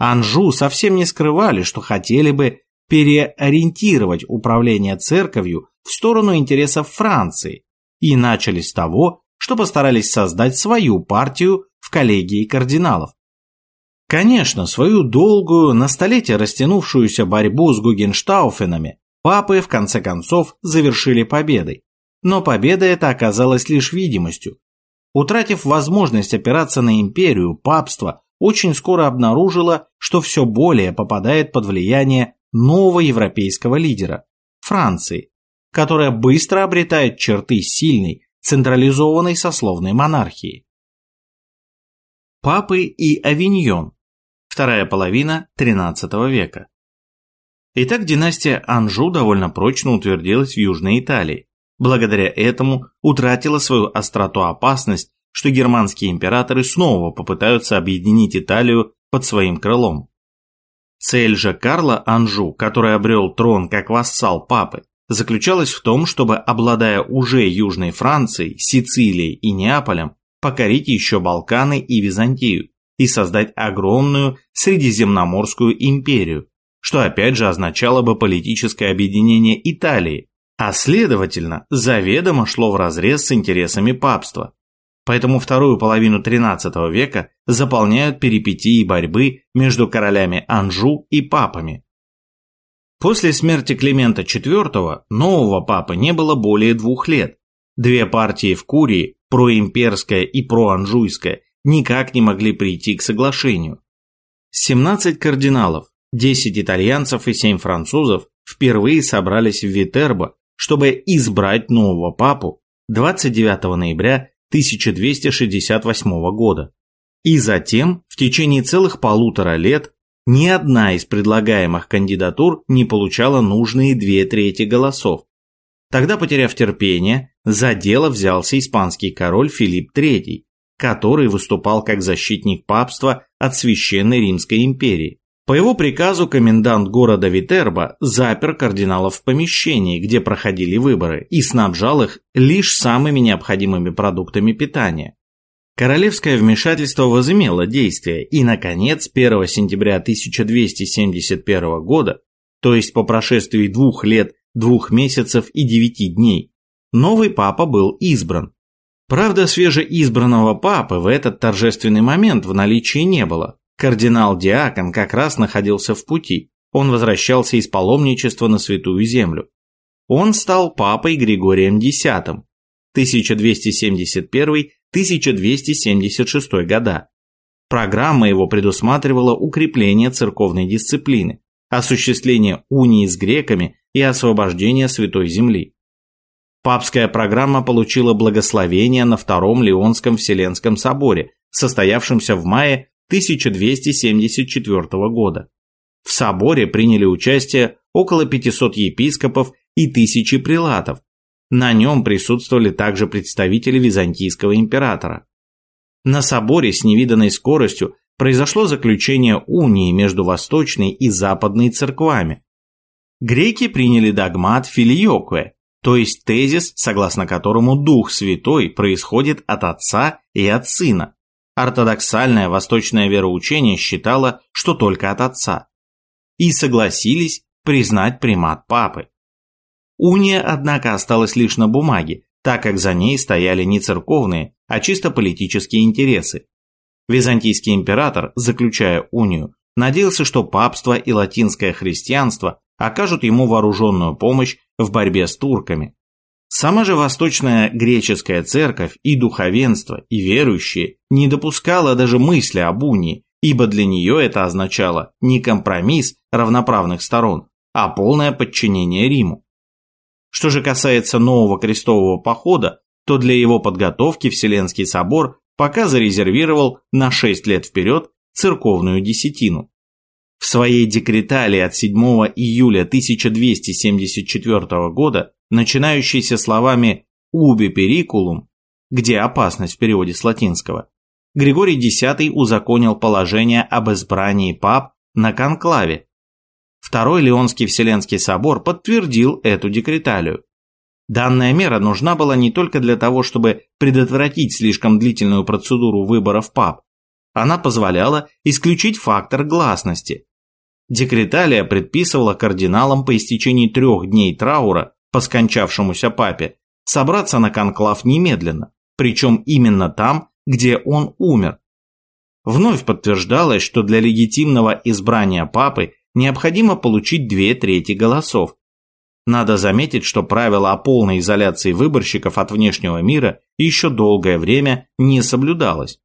Анжу совсем не скрывали, что хотели бы переориентировать управление церковью в сторону интересов Франции, и начали с того, что постарались создать свою партию в коллегии кардиналов. Конечно, свою долгую, на столетие растянувшуюся борьбу с Гугенштауфенами папы в конце концов завершили победой. Но победа эта оказалась лишь видимостью. Утратив возможность опираться на империю, папство очень скоро обнаружило, что все более попадает под влияние нового европейского лидера – Франции, которая быстро обретает черты сильной, централизованной сословной монархии. Папы и Авиньон. Вторая половина XIII века. Итак, династия Анжу довольно прочно утвердилась в Южной Италии. Благодаря этому утратила свою остроту опасность, что германские императоры снова попытаются объединить Италию под своим крылом. Цель же Карла Анжу, который обрел трон как вассал папы, заключалась в том, чтобы, обладая уже Южной Францией, Сицилией и Неаполем, покорить еще Балканы и Византию и создать огромную Средиземноморскую империю, что опять же означало бы политическое объединение Италии, а следовательно, заведомо шло вразрез с интересами папства. Поэтому вторую половину XIII века заполняют перипетии борьбы между королями Анжу и папами, После смерти Климента IV нового папы не было более двух лет. Две партии в Курии, проимперская и проанжуйская, никак не могли прийти к соглашению. 17 кардиналов, 10 итальянцев и 7 французов впервые собрались в Витербо, чтобы избрать нового папу 29 ноября 1268 года. И затем, в течение целых полутора лет, ни одна из предлагаемых кандидатур не получала нужные две трети голосов. Тогда, потеряв терпение, за дело взялся испанский король Филипп III, который выступал как защитник папства от Священной Римской империи. По его приказу комендант города Витербо запер кардиналов в помещении, где проходили выборы, и снабжал их лишь самыми необходимыми продуктами питания. Королевское вмешательство возымело действие, и, наконец, 1 сентября 1271 года, то есть по прошествии двух лет, двух месяцев и девяти дней, новый папа был избран. Правда, свежеизбранного папы в этот торжественный момент в наличии не было. Кардинал Диакон как раз находился в пути. Он возвращался из паломничества на Святую Землю. Он стал папой Григорием X, 1271 1276 года. Программа его предусматривала укрепление церковной дисциплины, осуществление унии с греками и освобождение Святой Земли. Папская программа получила благословение на Втором Леонском Вселенском соборе, состоявшемся в мае 1274 года. В соборе приняли участие около 500 епископов и тысячи прилатов, на нем присутствовали также представители византийского императора. На соборе с невиданной скоростью произошло заключение унии между восточной и западной церквами. Греки приняли догмат филиокве, то есть тезис, согласно которому Дух Святой происходит от Отца и от Сына. Ортодоксальное восточное вероучение считало, что только от Отца. И согласились признать примат Папы. Уния, однако, осталась лишь на бумаге, так как за ней стояли не церковные, а чисто политические интересы. Византийский император, заключая унию, надеялся, что папство и латинское христианство окажут ему вооруженную помощь в борьбе с турками. Сама же восточная греческая церковь и духовенство, и верующие не допускала даже мысли об унии, ибо для нее это означало не компромисс равноправных сторон, а полное подчинение Риму. Что же касается нового крестового похода, то для его подготовки Вселенский собор пока зарезервировал на 6 лет вперед церковную десятину. В своей декреталии от 7 июля 1274 года, начинающейся словами «уби перикулум», где опасность в переводе с латинского, Григорий X узаконил положение об избрании пап на конклаве. Второй Леонский Вселенский собор подтвердил эту декреталию. Данная мера нужна была не только для того, чтобы предотвратить слишком длительную процедуру выборов пап. Она позволяла исключить фактор гласности, Декреталия предписывала кардиналам по истечении трех дней траура по скончавшемуся папе собраться на конклав немедленно, причем именно там, где он умер. Вновь подтверждалось, что для легитимного избрания папы необходимо получить две трети голосов. Надо заметить, что правило о полной изоляции выборщиков от внешнего мира еще долгое время не соблюдалось.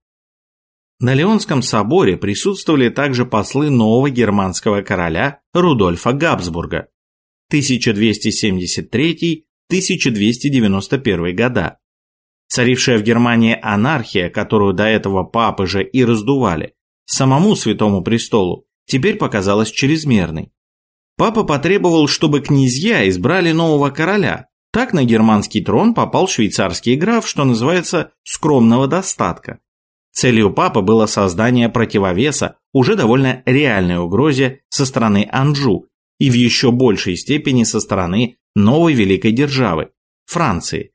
На Леонском соборе присутствовали также послы нового германского короля Рудольфа Габсбурга 1273-1291 года. Царившая в Германии анархия, которую до этого папы же и раздували, самому Святому Престолу теперь показалась чрезмерной. Папа потребовал, чтобы князья избрали нового короля. Так на германский трон попал швейцарский граф, что называется, скромного достатка. Целью папы было создание противовеса уже довольно реальной угрозе со стороны Анжу и в еще большей степени со стороны новой великой державы – Франции.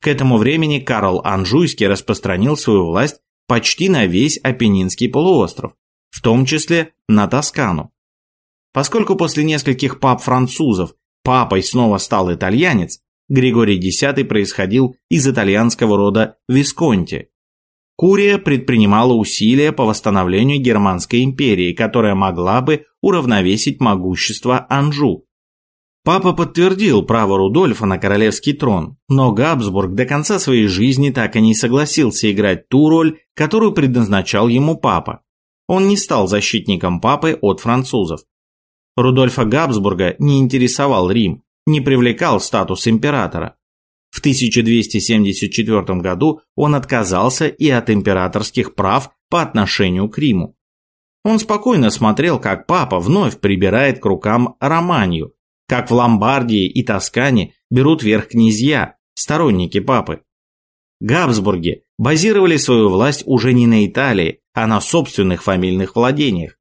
К этому времени Карл Анжуйский распространил свою власть почти на весь Апеннинский полуостров, в том числе на Тоскану. Поскольку после нескольких пап-французов папой снова стал итальянец, Григорий X происходил из итальянского рода Висконти, Курия предпринимала усилия по восстановлению Германской империи, которая могла бы уравновесить могущество Анжу. Папа подтвердил право Рудольфа на королевский трон, но Габсбург до конца своей жизни так и не согласился играть ту роль, которую предназначал ему папа. Он не стал защитником папы от французов. Рудольфа Габсбурга не интересовал Рим, не привлекал статус императора. В 1274 году он отказался и от императорских прав по отношению к Риму. Он спокойно смотрел, как папа вновь прибирает к рукам Романию, как в Ломбардии и Тоскане берут верх князья, сторонники папы. Габсбурги базировали свою власть уже не на Италии, а на собственных фамильных владениях.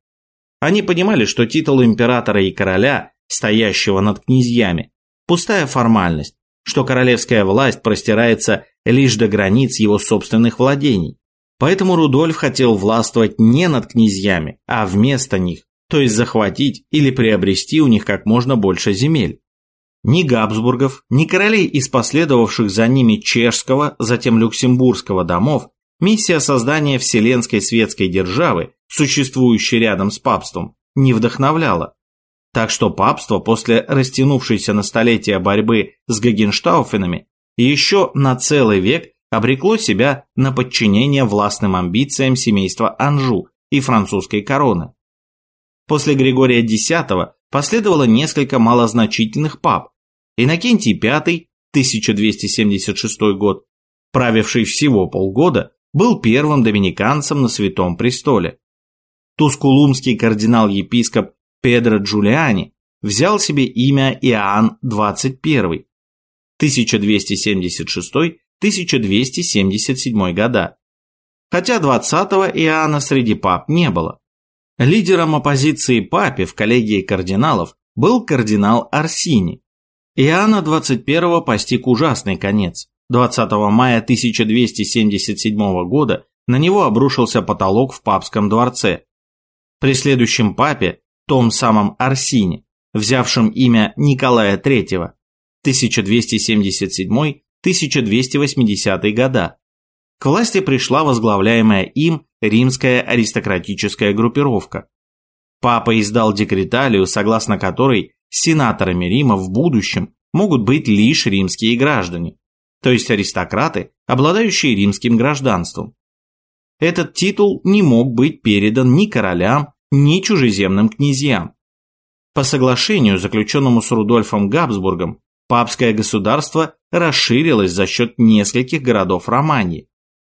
Они понимали, что титул императора и короля, стоящего над князьями, пустая формальность, что королевская власть простирается лишь до границ его собственных владений. Поэтому Рудольф хотел властвовать не над князьями, а вместо них, то есть захватить или приобрести у них как можно больше земель. Ни Габсбургов, ни королей из последовавших за ними чешского, затем люксембургского домов, миссия создания вселенской светской державы, существующей рядом с папством, не вдохновляла. Так что папство после растянувшейся на столетия борьбы с Гагенштауфенами еще на целый век обрекло себя на подчинение властным амбициям семейства Анжу и французской короны. После Григория X последовало несколько малозначительных пап. Иннокентий V, 1276 год, правивший всего полгода, был первым доминиканцем на Святом Престоле. Тускулумский кардинал-епископ Педро Джулиани взял себе имя Иоанн XXI 1276-1277 года. хотя 20-го Иоанна среди пап не было. Лидером оппозиции папе в коллегии кардиналов был кардинал Арсини. Иоанна 21-го постиг ужасный конец. 20 мая 1277 года на него обрушился потолок в папском дворце. При следующем папе, том самом Арсине, взявшем имя Николая III, 1277-1280 года, к власти пришла возглавляемая им римская аристократическая группировка. Папа издал декреталию, согласно которой сенаторами Рима в будущем могут быть лишь римские граждане, то есть аристократы, обладающие римским гражданством. Этот титул не мог быть передан ни королям, ни чужеземным князьям. По соглашению, заключенному с Рудольфом Габсбургом, папское государство расширилось за счет нескольких городов Романии.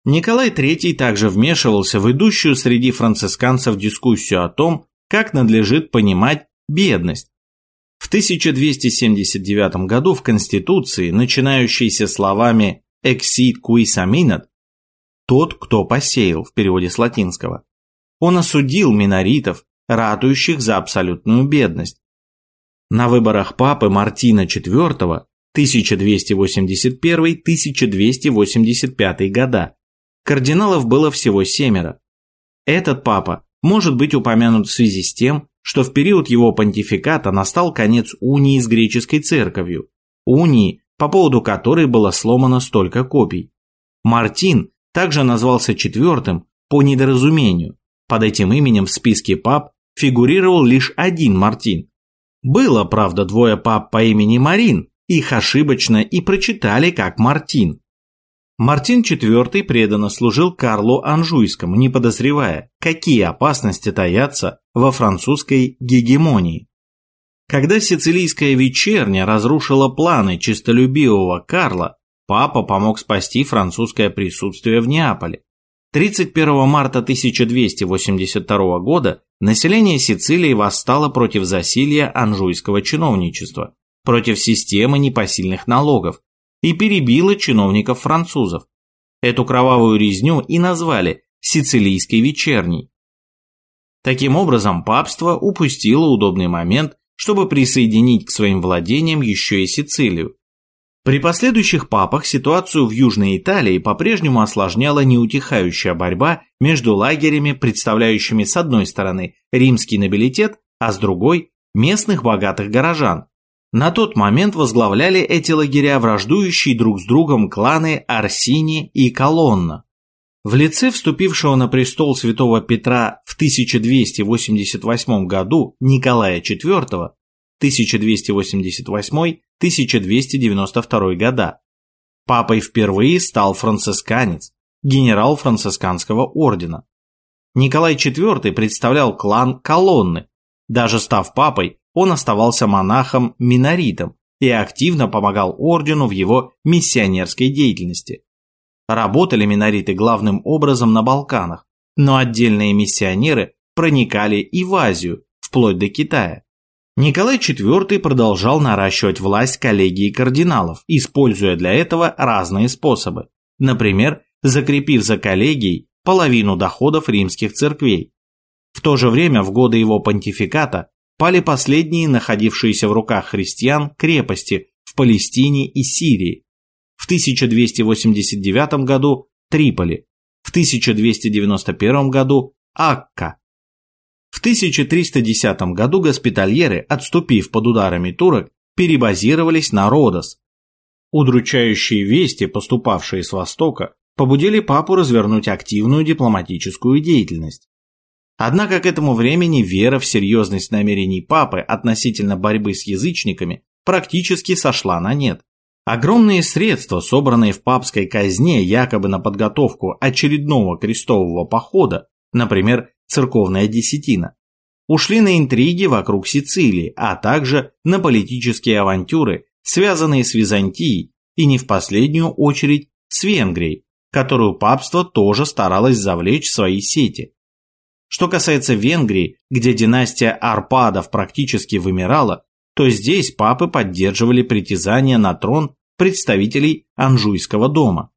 Николай III также вмешивался в идущую среди францисканцев дискуссию о том, как надлежит понимать бедность. В 1279 году в Конституции, начинающейся словами «exit quis aminat» «тот, кто посеял» в переводе с латинского, он осудил миноритов, ратующих за абсолютную бедность. На выборах папы Мартина IV 1281-1285 года Кардиналов было всего семеро. Этот папа может быть упомянут в связи с тем, что в период его понтификата настал конец унии с греческой церковью, унии, по поводу которой было сломано столько копий. Мартин также назвался четвертым по недоразумению. Под этим именем в списке пап фигурировал лишь один Мартин. Было, правда, двое пап по имени Марин, их ошибочно и прочитали как Мартин. Мартин IV преданно служил Карлу Анжуйскому, не подозревая, какие опасности таятся во французской гегемонии. Когда сицилийская вечерня разрушила планы чистолюбивого Карла, папа помог спасти французское присутствие в Неаполе. 31 марта 1282 года население Сицилии восстало против засилья анжуйского чиновничества, против системы непосильных налогов, и перебила чиновников французов. Эту кровавую резню и назвали «Сицилийской вечерней». Таким образом, папство упустило удобный момент, чтобы присоединить к своим владениям еще и Сицилию. При последующих папах ситуацию в Южной Италии по-прежнему осложняла неутихающая борьба между лагерями, представляющими с одной стороны римский нобилитет, а с другой – местных богатых горожан, на тот момент возглавляли эти лагеря враждующие друг с другом кланы Арсини и Колонна. В лице вступившего на престол святого Петра в 1288 году Николая IV 1288-1292 года папой впервые стал францисканец, генерал францисканского ордена. Николай IV представлял клан Колонны. Даже став папой, он оставался монахом-миноритом и активно помогал ордену в его миссионерской деятельности. Работали минориты главным образом на Балканах, но отдельные миссионеры проникали и в Азию, вплоть до Китая. Николай IV продолжал наращивать власть коллегии кардиналов, используя для этого разные способы. Например, закрепив за коллегией половину доходов римских церквей. В то же время в годы его понтификата пали последние находившиеся в руках христиан крепости в Палестине и Сирии. В 1289 году Триполи, в 1291 году Акка. В 1310 году госпитальеры, отступив под ударами турок, перебазировались на Родос. Удручающие вести, поступавшие с востока, побудили папу развернуть активную дипломатическую деятельность. Однако к этому времени вера в серьезность намерений папы относительно борьбы с язычниками практически сошла на нет. Огромные средства, собранные в папской казне якобы на подготовку очередного крестового похода, например, церковная десятина, ушли на интриги вокруг Сицилии, а также на политические авантюры, связанные с Византией и не в последнюю очередь с Венгрией, которую папство тоже старалось завлечь в свои сети. Что касается Венгрии, где династия Арпадов практически вымирала, то здесь папы поддерживали притязания на трон представителей Анжуйского дома.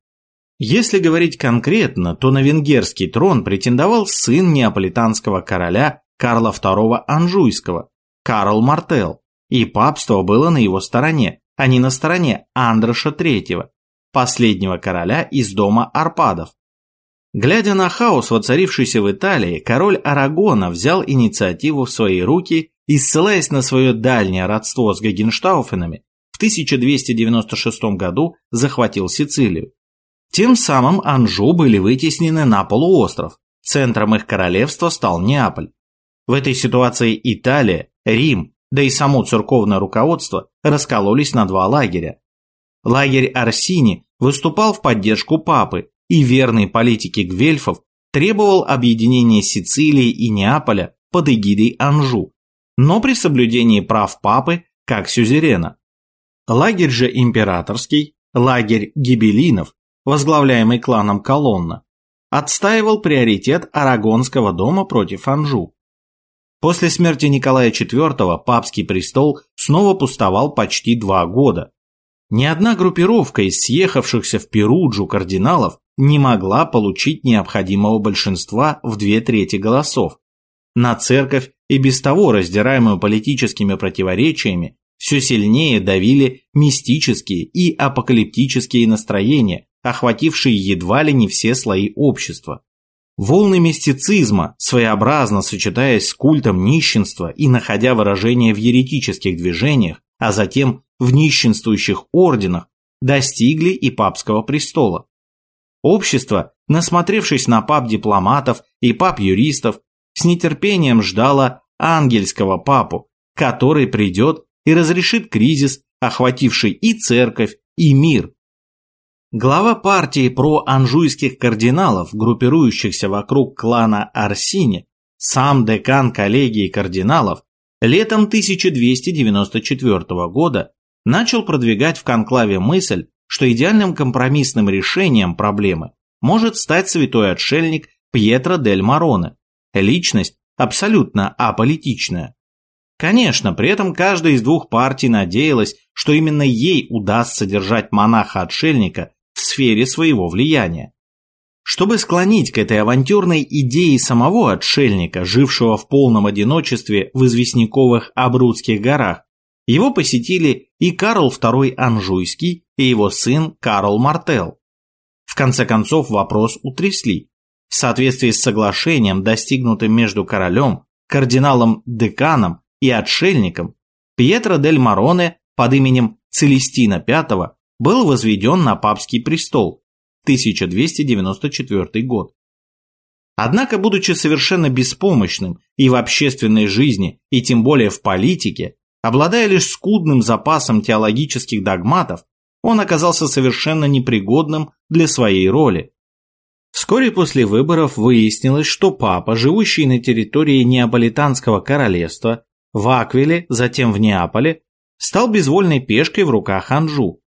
Если говорить конкретно, то на венгерский трон претендовал сын неаполитанского короля Карла II Анжуйского, Карл Мартел, и папство было на его стороне, а не на стороне Андроша III, последнего короля из дома Арпадов. Глядя на хаос, воцарившийся в Италии, король Арагона взял инициативу в свои руки и, ссылаясь на свое дальнее родство с Гагенштауфенами, в 1296 году захватил Сицилию. Тем самым Анжу были вытеснены на полуостров. Центром их королевства стал Неаполь. В этой ситуации Италия, Рим, да и само церковное руководство раскололись на два лагеря. Лагерь Арсини выступал в поддержку папы, и верный политике гвельфов требовал объединения Сицилии и Неаполя под эгидой Анжу, но при соблюдении прав папы как сюзерена. Лагерь же императорский, лагерь гибелинов, возглавляемый кланом Колонна, отстаивал приоритет Арагонского дома против Анжу. После смерти Николая IV папский престол снова пустовал почти два года. Ни одна группировка из съехавшихся в Перуджу кардиналов не могла получить необходимого большинства в две трети голосов. На церковь и без того раздираемую политическими противоречиями все сильнее давили мистические и апокалиптические настроения, охватившие едва ли не все слои общества. Волны мистицизма, своеобразно сочетаясь с культом нищенства и находя выражение в еретических движениях, а затем в нищенствующих орденах, достигли и папского престола. Общество, насмотревшись на пап-дипломатов и пап-юристов, с нетерпением ждало ангельского папу, который придет и разрешит кризис, охвативший и церковь, и мир. Глава партии про-анжуйских кардиналов, группирующихся вокруг клана Арсини, сам декан коллегии кардиналов, летом 1294 года начал продвигать в конклаве мысль, что идеальным компромиссным решением проблемы может стать святой отшельник Пьетро дель Мароне, личность абсолютно аполитичная. Конечно, при этом каждая из двух партий надеялась, что именно ей удастся держать монаха-отшельника в сфере своего влияния. Чтобы склонить к этой авантюрной идее самого отшельника, жившего в полном одиночестве в известняковых Абрудских горах, его посетили и Карл II Анжуйский, и его сын Карл Мартел. В конце концов вопрос утрясли. В соответствии с соглашением, достигнутым между королем, кардиналом-деканом и отшельником, Пьетро дель Мароне под именем Целестина V был возведен на папский престол 1294 год. Однако, будучи совершенно беспомощным и в общественной жизни, и тем более в политике, Обладая лишь скудным запасом теологических догматов, он оказался совершенно непригодным для своей роли. Вскоре после выборов выяснилось, что папа, живущий на территории Неаполитанского королевства, в Аквиле, затем в Неаполе, стал безвольной пешкой в руках Анжу.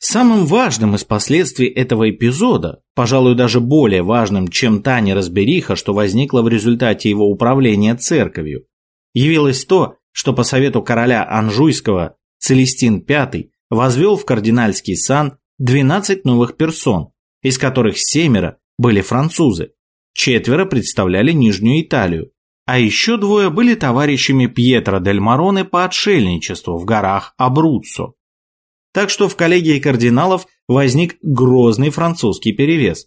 Самым важным из последствий этого эпизода, пожалуй, даже более важным, чем та неразбериха, что возникла в результате его управления церковью, явилось то, что по совету короля Анжуйского Целестин V возвел в кардинальский сан 12 новых персон, из которых семеро были французы, четверо представляли Нижнюю Италию, а еще двое были товарищами Пьетро дель Мароне по отшельничеству в горах Абруццо. Так что в коллегии кардиналов возник грозный французский перевес.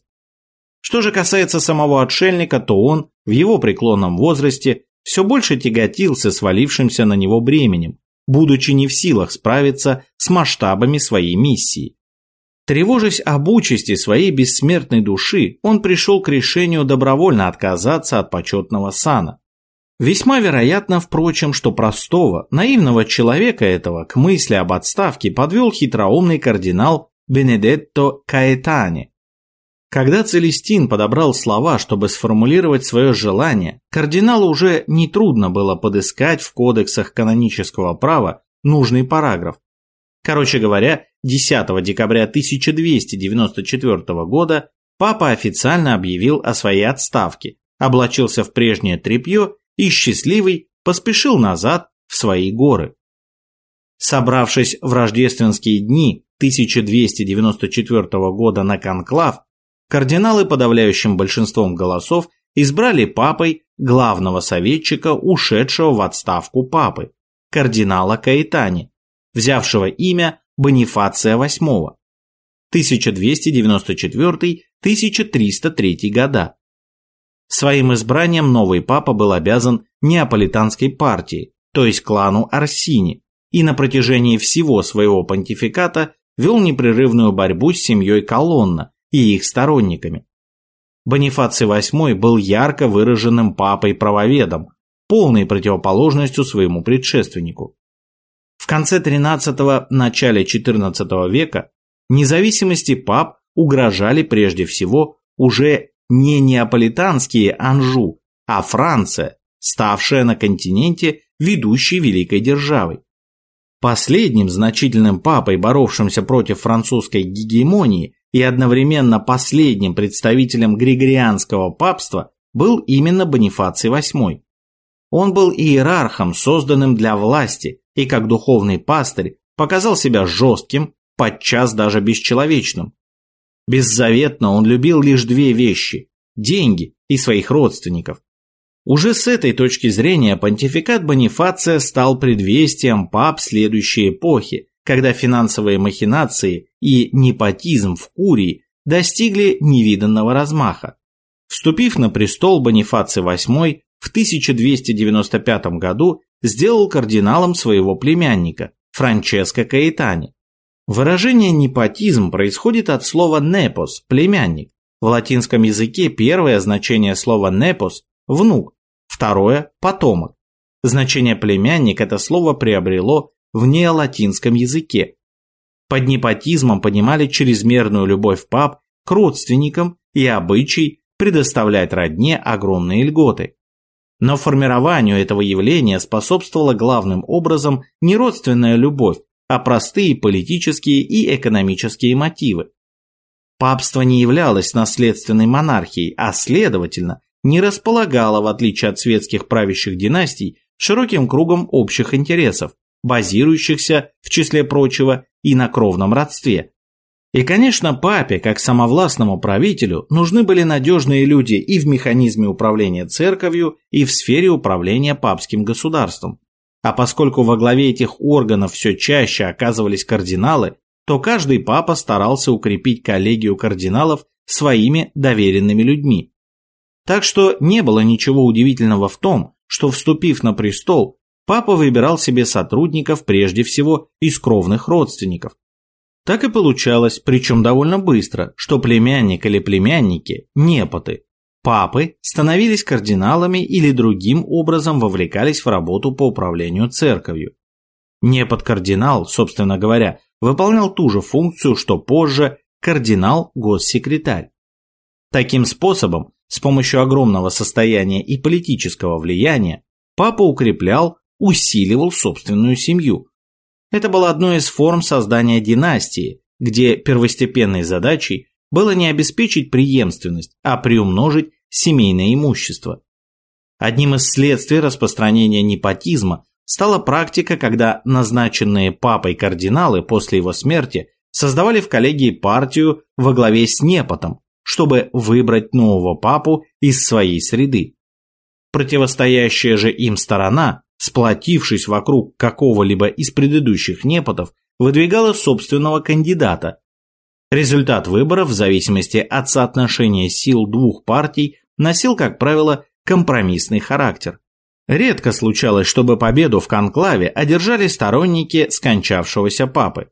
Что же касается самого отшельника, то он в его преклонном возрасте все больше тяготился свалившимся на него бременем, будучи не в силах справиться с масштабами своей миссии. Тревожась об участи своей бессмертной души, он пришел к решению добровольно отказаться от почетного сана. Весьма вероятно, впрочем, что простого, наивного человека этого к мысли об отставке подвел хитроумный кардинал Бенедетто Каэтани, когда Целестин подобрал слова, чтобы сформулировать свое желание, кардиналу уже нетрудно было подыскать в кодексах канонического права нужный параграф. Короче говоря, 10 декабря 1294 года папа официально объявил о своей отставке, облачился в прежнее тряпье и счастливый поспешил назад в свои горы. собравшись в рождественские дни 1294 года на конклав, кардиналы подавляющим большинством голосов избрали папой главного советчика ушедшего в отставку папы, кардинала Каэтани, взявшего имя Бонифация VIII, 1294-1303 года. Своим избранием новый папа был обязан неаполитанской партии, то есть клану Арсини, и на протяжении всего своего понтификата вел непрерывную борьбу с семьей Колонна и их сторонниками. Бонифаций VIII был ярко выраженным папой-правоведом, полной противоположностью своему предшественнику. В конце XIII – начале XIV века независимости пап угрожали прежде всего уже не неаполитанские Анжу, а Франция, ставшая на континенте ведущей великой державой. Последним значительным папой, боровшимся против французской гегемонии и одновременно последним представителем григорианского папства, был именно Бонифаций VIII. Он был иерархом, созданным для власти, и как духовный пастырь показал себя жестким, подчас даже бесчеловечным. Беззаветно он любил лишь две вещи – деньги и своих родственников. Уже с этой точки зрения понтификат Бонифация стал предвестием пап следующей эпохи, когда финансовые махинации и непотизм в Курии достигли невиданного размаха. Вступив на престол Бонифаций VIII в 1295 году сделал кардиналом своего племянника Франческо Каэтани. Выражение непотизм происходит от слова «непос» – племянник. В латинском языке первое значение слова «непос» внук, второе – потомок. Значение племянник это слово приобрело в неолатинском языке. Под непотизмом понимали чрезмерную любовь пап к родственникам и обычай предоставлять родне огромные льготы. Но формированию этого явления способствовала главным образом не родственная любовь, а простые политические и экономические мотивы. Папство не являлось наследственной монархией, а следовательно не располагала, в отличие от светских правящих династий, широким кругом общих интересов, базирующихся, в числе прочего, и на кровном родстве. И, конечно, папе, как самовластному правителю, нужны были надежные люди и в механизме управления церковью, и в сфере управления папским государством. А поскольку во главе этих органов все чаще оказывались кардиналы, то каждый папа старался укрепить коллегию кардиналов своими доверенными людьми. Так что не было ничего удивительного в том, что, вступив на престол, папа выбирал себе сотрудников прежде всего из кровных родственников. Так и получалось, причем довольно быстро, что племянник или племянники, непоты, папы становились кардиналами или другим образом вовлекались в работу по управлению церковью. Непод-кардинал, собственно говоря, выполнял ту же функцию, что позже кардинал-госсекретарь. Таким способом с помощью огромного состояния и политического влияния папа укреплял, усиливал собственную семью. Это было одной из форм создания династии, где первостепенной задачей было не обеспечить преемственность, а приумножить семейное имущество. Одним из следствий распространения непотизма стала практика, когда назначенные папой кардиналы после его смерти создавали в коллегии партию во главе с непотом, чтобы выбрать нового папу из своей среды. Противостоящая же им сторона, сплотившись вокруг какого-либо из предыдущих непотов, выдвигала собственного кандидата. Результат выборов в зависимости от соотношения сил двух партий носил, как правило, компромиссный характер. Редко случалось, чтобы победу в конклаве одержали сторонники скончавшегося папы.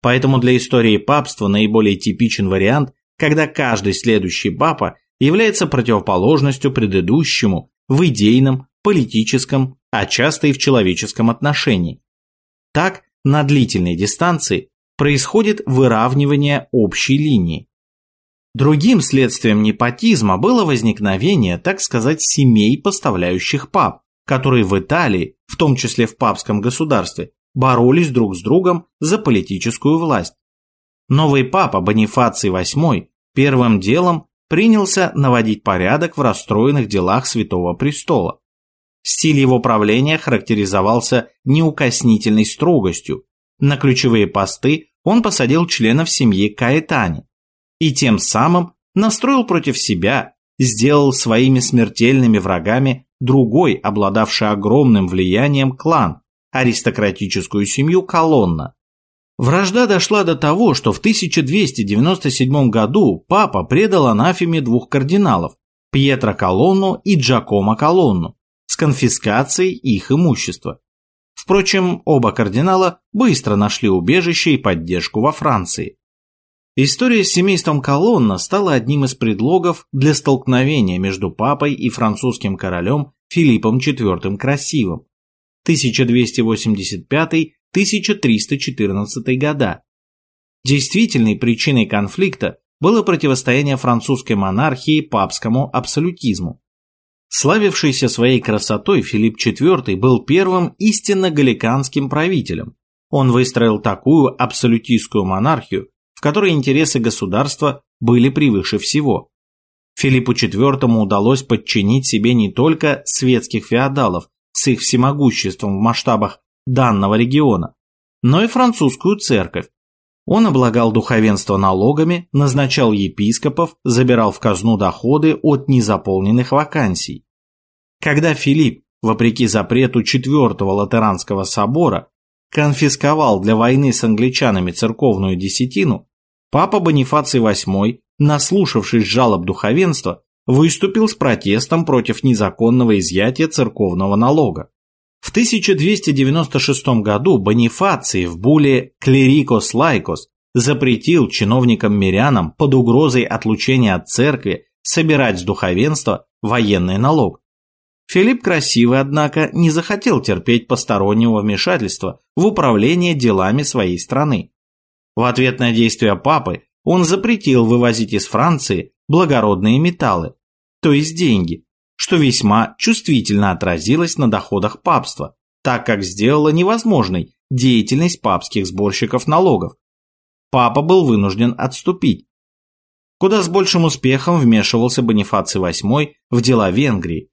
Поэтому для истории папства наиболее типичен вариант когда каждый следующий папа является противоположностью предыдущему в идейном, политическом, а часто и в человеческом отношении. Так, на длительной дистанции происходит выравнивание общей линии. Другим следствием непотизма было возникновение, так сказать, семей поставляющих пап, которые в Италии, в том числе в папском государстве, боролись друг с другом за политическую власть. Новый папа Бонифаций VIII первым делом принялся наводить порядок в расстроенных делах Святого Престола. Стиль его правления характеризовался неукоснительной строгостью, На ключевые посты он посадил членов семьи Каэтани и тем самым настроил против себя, сделал своими смертельными врагами другой, обладавший огромным влиянием клан, аристократическую семью Колонна. Вражда дошла до того, что в 1297 году папа предал анафеме двух кардиналов – Пьетро Колонну и Джакомо Колонну с конфискацией их имущества. Впрочем, оба кардинала быстро нашли убежище и поддержку во Франции. История с семейством Колонна стала одним из предлогов для столкновения между папой и французским королем Филиппом IV Красивым 1285-1314 года. Действительной причиной конфликта было противостояние французской монархии папскому абсолютизму. Славившийся своей красотой Филипп IV был первым истинно галиканским правителем. Он выстроил такую абсолютистскую монархию, которой интересы государства были превыше всего. Филиппу IV удалось подчинить себе не только светских феодалов с их всемогуществом в масштабах данного региона, но и французскую церковь. Он облагал духовенство налогами, назначал епископов, забирал в казну доходы от незаполненных вакансий. Когда Филипп, вопреки запрету Четвертого Латеранского собора, конфисковал для войны с англичанами церковную десятину, Папа Бонифаций VIII, наслушавшись жалоб духовенства, выступил с протестом против незаконного изъятия церковного налога. В 1296 году Бонифаций в булле «Clericis laicos» запретил чиновникам-мирянам под угрозой отлучения от церкви собирать с духовенства военный налог. Филипп Красивый, однако, не захотел терпеть постороннего вмешательства в управление делами своей страны. В ответ на действия папы он запретил вывозить из Франции благородные металлы, то есть деньги, что весьма чувствительно отразилось на доходах папства, так как сделало невозможной деятельность папских сборщиков налогов. Папа был вынужден отступить. Куда с большим успехом вмешивался Бонифаций VIII в дела Венгрии.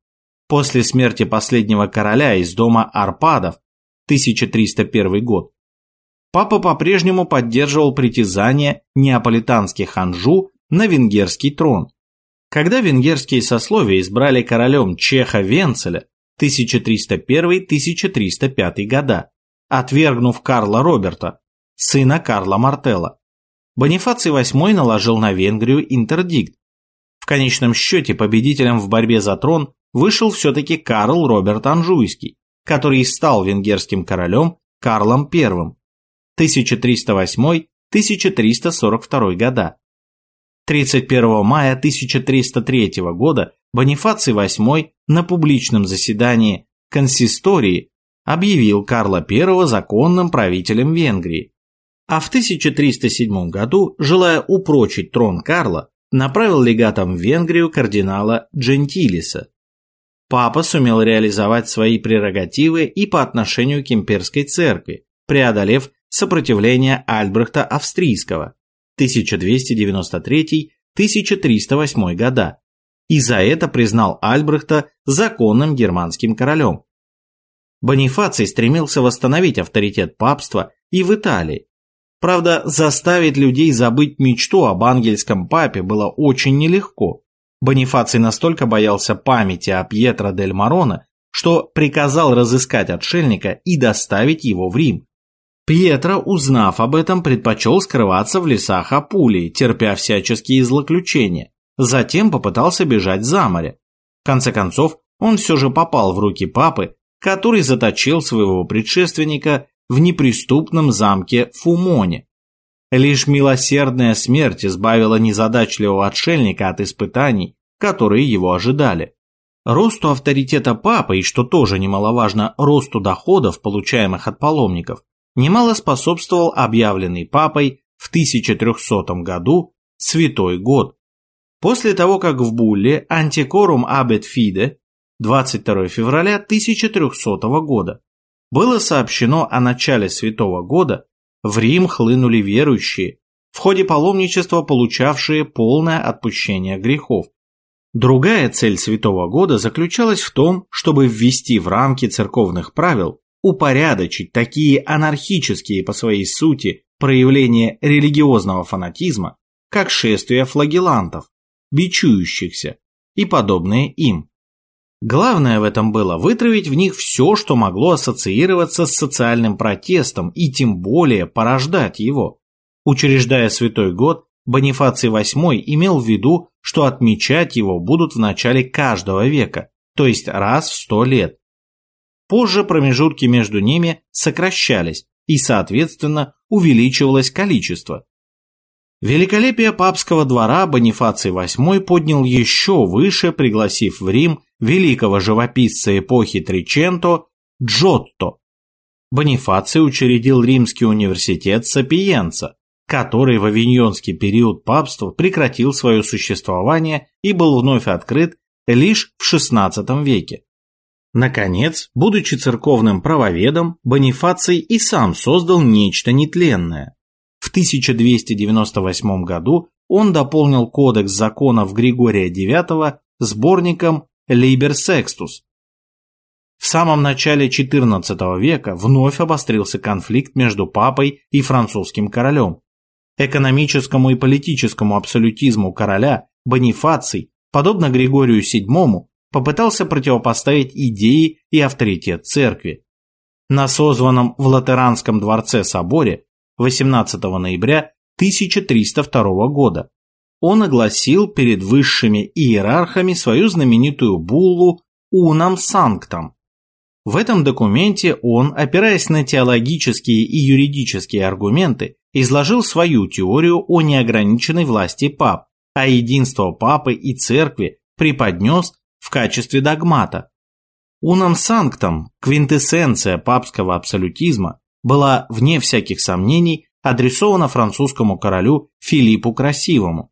После смерти последнего короля из дома Арпадов, 1301 год, папа по-прежнему поддерживал притязание неаполитанских Анжу на венгерский трон. Когда венгерские сословия избрали королем Чеха Венцеля 1301-1305 года, отвергнув Карла Роберта, сына Карла Мартелла, Бонифаций VIII наложил на Венгрию интердикт. В конечном счете победителем в борьбе за трон вышел все-таки Карл Роберт Анжуйский, который и стал венгерским королем Карлом I 1308-1342 года. 31 мая 1303 года Бонифаций VIII на публичном заседании консистории объявил Карла I законным правителем Венгрии, а в 1307 году, желая упрочить трон Карла, направил легатом в Венгрию кардинала Джентилиса. Папа сумел реализовать свои прерогативы и по отношению к имперской церкви, преодолев сопротивления Альбрехта Австрийского 1293-1308 года и за это признал Альбрехта законным германским королем. Бонифаций стремился восстановить авторитет папства и в Италии. Правда, заставить людей забыть мечту об ангельском папе было очень нелегко. Бонифаций настолько боялся памяти о Пьетро дель Марона, что приказал разыскать отшельника и доставить его в Рим. Пьетро, узнав об этом, предпочел скрываться в лесах Апулии, терпя всяческие злоключения. Затем попытался бежать за море. В конце концов, он все же попал в руки папы, который заточил своего предшественника в неприступном замке Фумоне. Лишь милосердная смерть избавила незадачливого отшельника от испытаний, которые его ожидали. Росту авторитета папы и, что тоже немаловажно, росту доходов, получаемых от паломников, немало способствовал объявленный папой в 1300 году Святой год. После того, как в Булле Антикорум Абет Фиде 22 февраля 1300 года было сообщено о начале Святого года, в Рим хлынули верующие, в ходе паломничества получавшие полное отпущение грехов. Другая цель Святого года заключалась в том, чтобы ввести в рамки церковных правил упорядочить такие анархические по своей сути проявления религиозного фанатизма, как шествия флагелантов, бичующихся и подобные им. Главное в этом было вытравить в них все, что могло ассоциироваться с социальным протестом и тем более порождать его. Учреждая Святой Год, Бонифаций VIII имел в виду, что отмечать его будут в начале каждого века, то есть раз в сто лет. Позже промежутки между ними сокращались, и, соответственно, увеличивалось количество. Великолепие папского двора Бонифаций VIII поднял еще выше, пригласив в Рим великого живописца эпохи Триченто Джотто. Бонифаций учредил Римский университет Сапиенца, который в авиньонский период папства прекратил свое существование и был вновь открыт лишь в XVI веке. Наконец, будучи церковным правоведом, Бонифаций и сам создал нечто нетленное. В 1298 году он дополнил кодекс законов Григория IX сборником «Liber Sextus». В самом начале XIV века вновь обострился конфликт между папой и французским королем, Экономическому и политическому абсолютизму короля Бонифаций, подобно Григорию VII, попытался противопоставить идеи и авторитет церкви. На созванном в Латеранском дворце соборе 18 ноября 1302 года он огласил перед высшими иерархами свою знаменитую буллу «Унам Санктам». В этом документе он, опираясь на теологические и юридические аргументы, изложил свою теорию о неограниченной власти пап, а единство папы и церкви преподнес в качестве догмата. Унам санктам, квинтэссенция папского абсолютизма, была, вне всяких сомнений, адресована французскому королю Филиппу Красивому.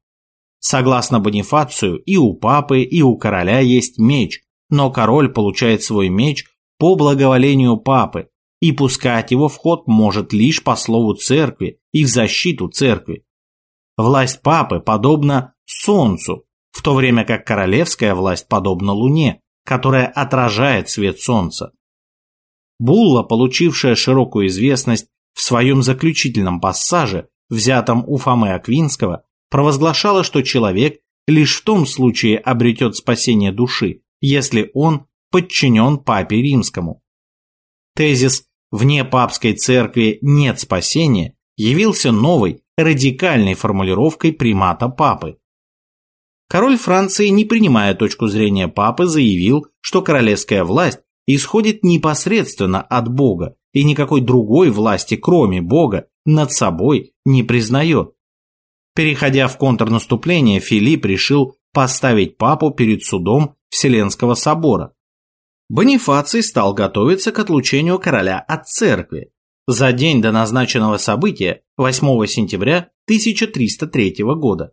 Согласно Бонифацию, и у папы, и у короля есть меч, но король получает свой меч по благоволению папы, и пускать его в ход может лишь по слову церкви и в защиту церкви. Власть папы подобна солнцу, в то время как королевская власть подобна луне, которая отражает свет солнца. Булла, получившая широкую известность в своем заключительном пассаже, взятом у Фомы Аквинского, провозглашала, что человек лишь в том случае обретет спасение души, если он подчинен папе римскому. Тезис «вне папской церкви нет спасения» явился новой, радикальной формулировкой примата папы. Король Франции, не принимая точку зрения папы, заявил, что королевская власть исходит непосредственно от Бога и никакой другой власти, кроме Бога, над собой не признает. Переходя в контрнаступление, Филипп решил поставить папу перед судом Вселенского собора. Бонифаций стал готовиться к отлучению короля от церкви. За день до назначенного события, 8 сентября 1303 года,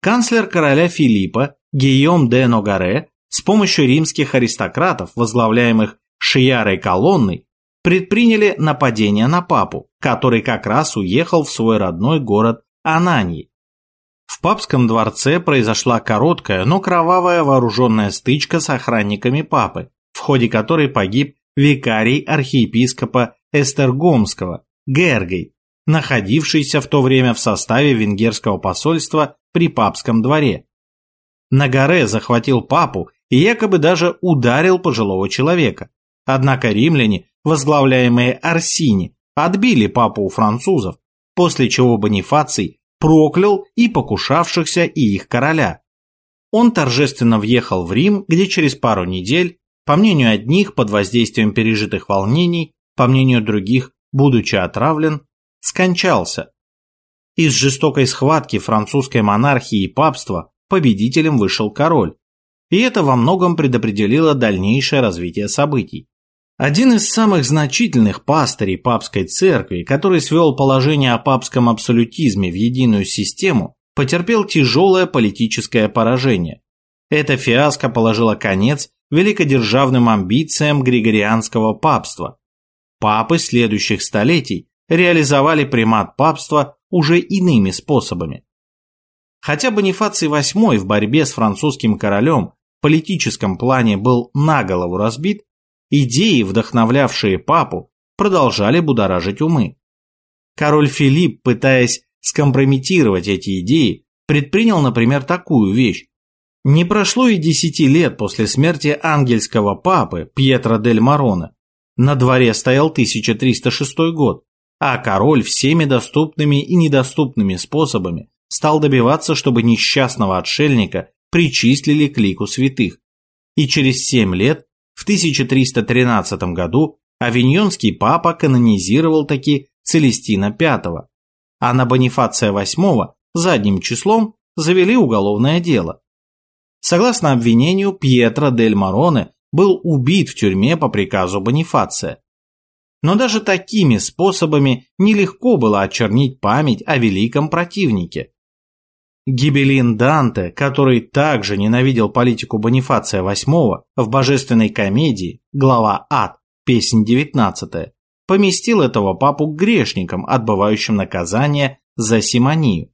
канцлер короля Филиппа Гийом де Ногаре с помощью римских аристократов, возглавляемых Шиярой колонной, предприняли нападение на папу, который как раз уехал в свой родной город Ананьи. В папском дворце произошла короткая, но кровавая вооруженная стычка с охранниками папы, в ходе которой погиб викарий архиепископа Эстергомского, Гергой, находившийся в то время в составе венгерского посольства при папском дворе. Нагаре захватил папу и якобы даже ударил пожилого человека. Однако римляне, возглавляемые Арсини, отбили папу у французов, после чего Бонифаций проклял и покушавшихся и их короля. Он торжественно въехал в Рим, где через пару недель по мнению одних, под воздействием пережитых волнений, по мнению других, будучи отравлен, скончался. Из жестокой схватки французской монархии и папства победителем вышел король, и это во многом предопределило дальнейшее развитие событий. Один из самых значительных пастырей папской церкви, который свел положение о папском абсолютизме в единую систему, потерпел тяжелое политическое поражение. Эта фиаско положила конец великодержавным амбициям григорианского папства. Папы следующих столетий реализовали примат папства уже иными способами. Хотя Бонифаций VIII в борьбе с французским королем в политическом плане был на голову разбит, идеи, вдохновлявшие папу, продолжали будоражить умы. Король Филипп, пытаясь скомпрометировать эти идеи, предпринял, например, такую вещь. Не прошло и десяти лет после смерти ангельского папы Пьетро дель Марона. На дворе стоял 1306 год, а король всеми доступными и недоступными способами стал добиваться, чтобы несчастного отшельника причислили к лику святых. И через семь лет, в 1313 году, авиньонский папа канонизировал таки Целестина V, а на Бонифация VIII задним числом завели уголовное дело. Согласно обвинению, Пьетро дель Мароне был убит в тюрьме по приказу Бонифация. Но даже такими способами нелегко было очернить память о великом противнике. Гибелин Данте, который также ненавидел политику Бонифация VIII в божественной комедии, глава «Ад», песнь 19, поместил этого папу к грешникам, отбывающим наказание за симонию.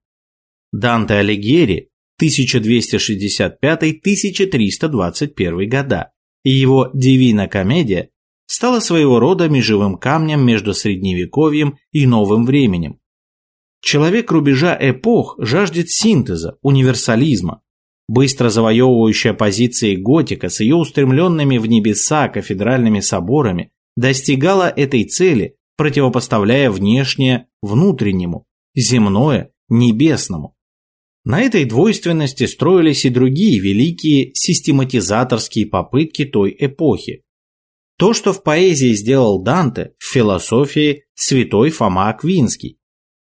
Данте Алигьери 1265-1321 года и его «Дивина комедия» стала своего рода межевым камнем между средневековьем и новым временем. Человек рубежа эпох жаждет синтеза, универсализма. Быстро завоевывающая позиции готика с ее устремленными в небеса кафедральными соборами достигала этой цели, противопоставляя внешнее внутреннему, земное небесному. На этой двойственности строились и другие великие систематизаторские попытки той эпохи. То, что в поэзии сделал Данте, в философии святой Фома Аквинский,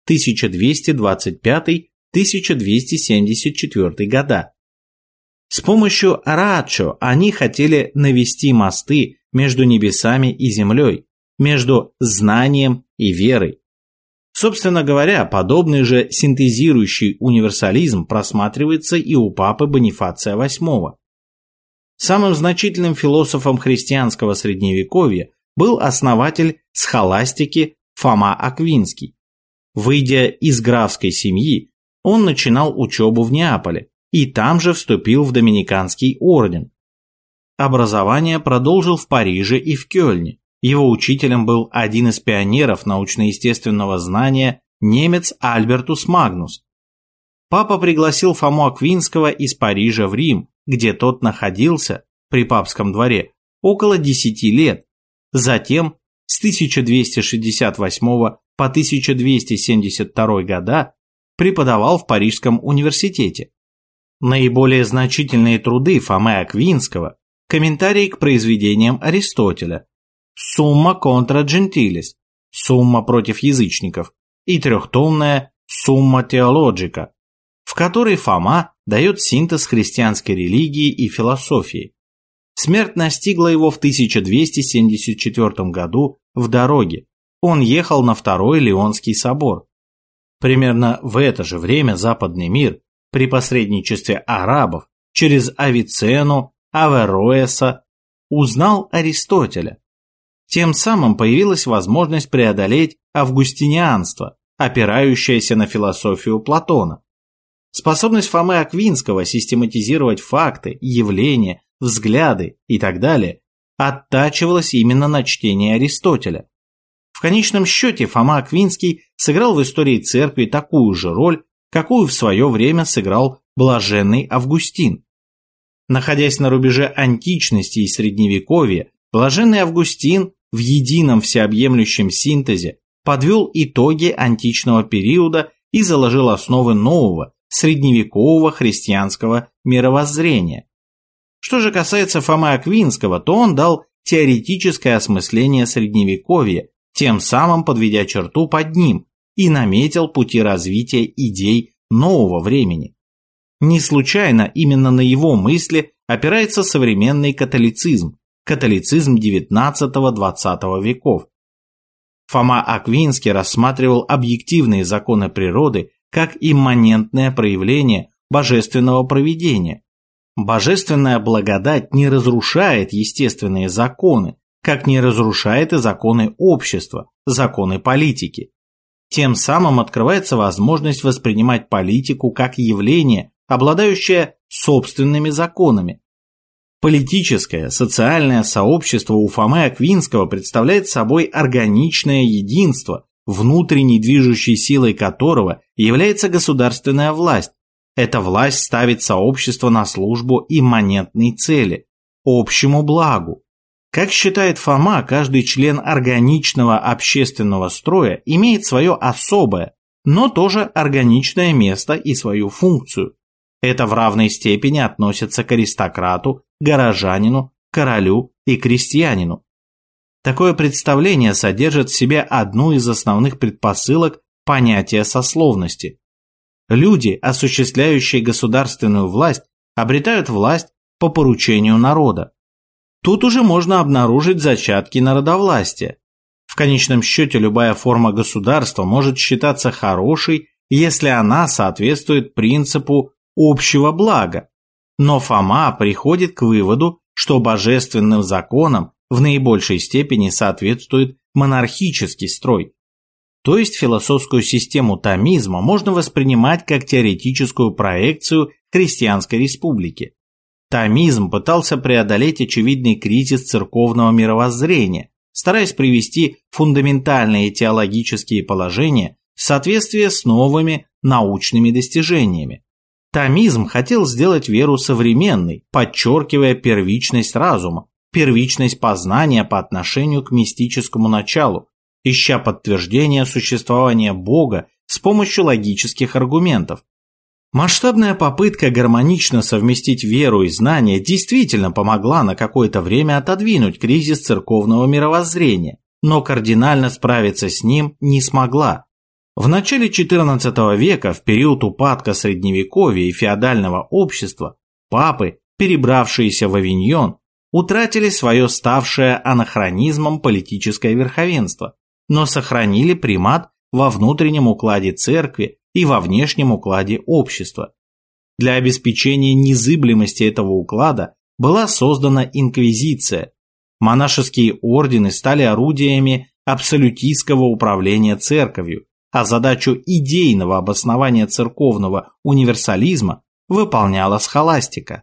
1225-1274 года. С помощью Рачо они хотели навести мосты между небесами и землей, между знанием и верой. Собственно говоря, подобный же синтезирующий универсализм просматривается и у папы Бонифация VIII. Самым значительным философом христианского средневековья был основатель схоластики Фома Аквинский. Выйдя из графской семьи, он начинал учебу в Неаполе и там же вступил в доминиканский орден, Образование продолжил в Париже и в Кёльне. Его учителем был один из пионеров научно-естественного знания немец Альбертус Магнус. Папа пригласил Фому Аквинского из Парижа в Рим, где тот находился при папском дворе около 10 лет. Затем с 1268 по 1272 года преподавал в Парижском университете. Наиболее значительные труды Фомы Аквинского Комментарий к произведениям Аристотеля. Сумма контра джентилис. Сумма против язычников. И трехтомная Сумма теологика, в которой Фома дает синтез христианской религии и философии. Смерть настигла его в 1274 году в дороге. Он ехал на Второй Леонский собор. Примерно в это же время западный мир, при посредничестве арабов, через Авиценну Авероэса, узнал Аристотеля. Тем самым появилась возможность преодолеть августинианство, опирающееся на философию Платона. Способность Фомы Аквинского систематизировать факты, явления, взгляды и так далее оттачивалась именно на чтении Аристотеля. В конечном счете Фома Аквинский сыграл в истории церкви такую же роль, какую в свое время сыграл блаженный Августин. Находясь на рубеже античности и средневековья, блаженный Августин в едином всеобъемлющем синтезе подвел итоги античного периода и заложил основы нового, средневекового христианского мировоззрения. Что же касается Фомы Аквинского, то он дал теоретическое осмысление средневековья, тем самым подведя черту под ним и наметил пути развития идей нового времени. Не случайно именно на его мысли опирается современный католицизм, католицизм XIX-XX веков. Фома Аквинский рассматривал объективные законы природы как имманентное проявление божественного провидения. Божественная благодать не разрушает естественные законы, как не разрушает и законы общества, законы политики. Тем самым открывается возможность воспринимать политику как явление, обладающая собственными законами. Политическое, социальное сообщество у Фомы Аквинского представляет собой органичное единство, внутренней движущей силой которого является государственная власть. Эта власть ставит сообщество на службу имманентной цели – общему благу. Как считает Фома, каждый член органичного общественного строя имеет свое особое, но тоже органичное место и свою функцию. Это в равной степени относится к аристократу, горожанину, королю и крестьянину. Такое представление содержит в себе одну из основных предпосылок понятия сословности. Люди, осуществляющие государственную власть, обретают власть по поручению народа. Тут уже можно обнаружить зачатки народовластия. В конечном счете любая форма государства может считаться хорошей, если она соответствует принципу общего блага. Но Фома приходит к выводу, что божественным законам в наибольшей степени соответствует монархический строй. То есть философскую систему томизма можно воспринимать как теоретическую проекцию христианской республики. Томизм пытался преодолеть очевидный кризис церковного мировоззрения, стараясь привести фундаментальные теологические положения в соответствие с новыми научными достижениями. Томизм хотел сделать веру современной, подчеркивая первичность разума, первичность познания по отношению к мистическому началу, ища подтверждения существования Бога с помощью логических аргументов. Масштабная попытка гармонично совместить веру и знания действительно помогла на какое-то время отодвинуть кризис церковного мировоззрения, но кардинально справиться с ним не смогла. В начале XIV века, в период упадка средневековья и феодального общества, папы, перебравшиеся в Авиньон, утратили свое ставшее анахронизмом политическое верховенство, но сохранили примат во внутреннем укладе церкви и во внешнем укладе общества. Для обеспечения незыблемости этого уклада была создана инквизиция. Монашеские ордены стали орудиями абсолютистского управления церковью, а задачу идейного обоснования церковного универсализма выполняла схоластика.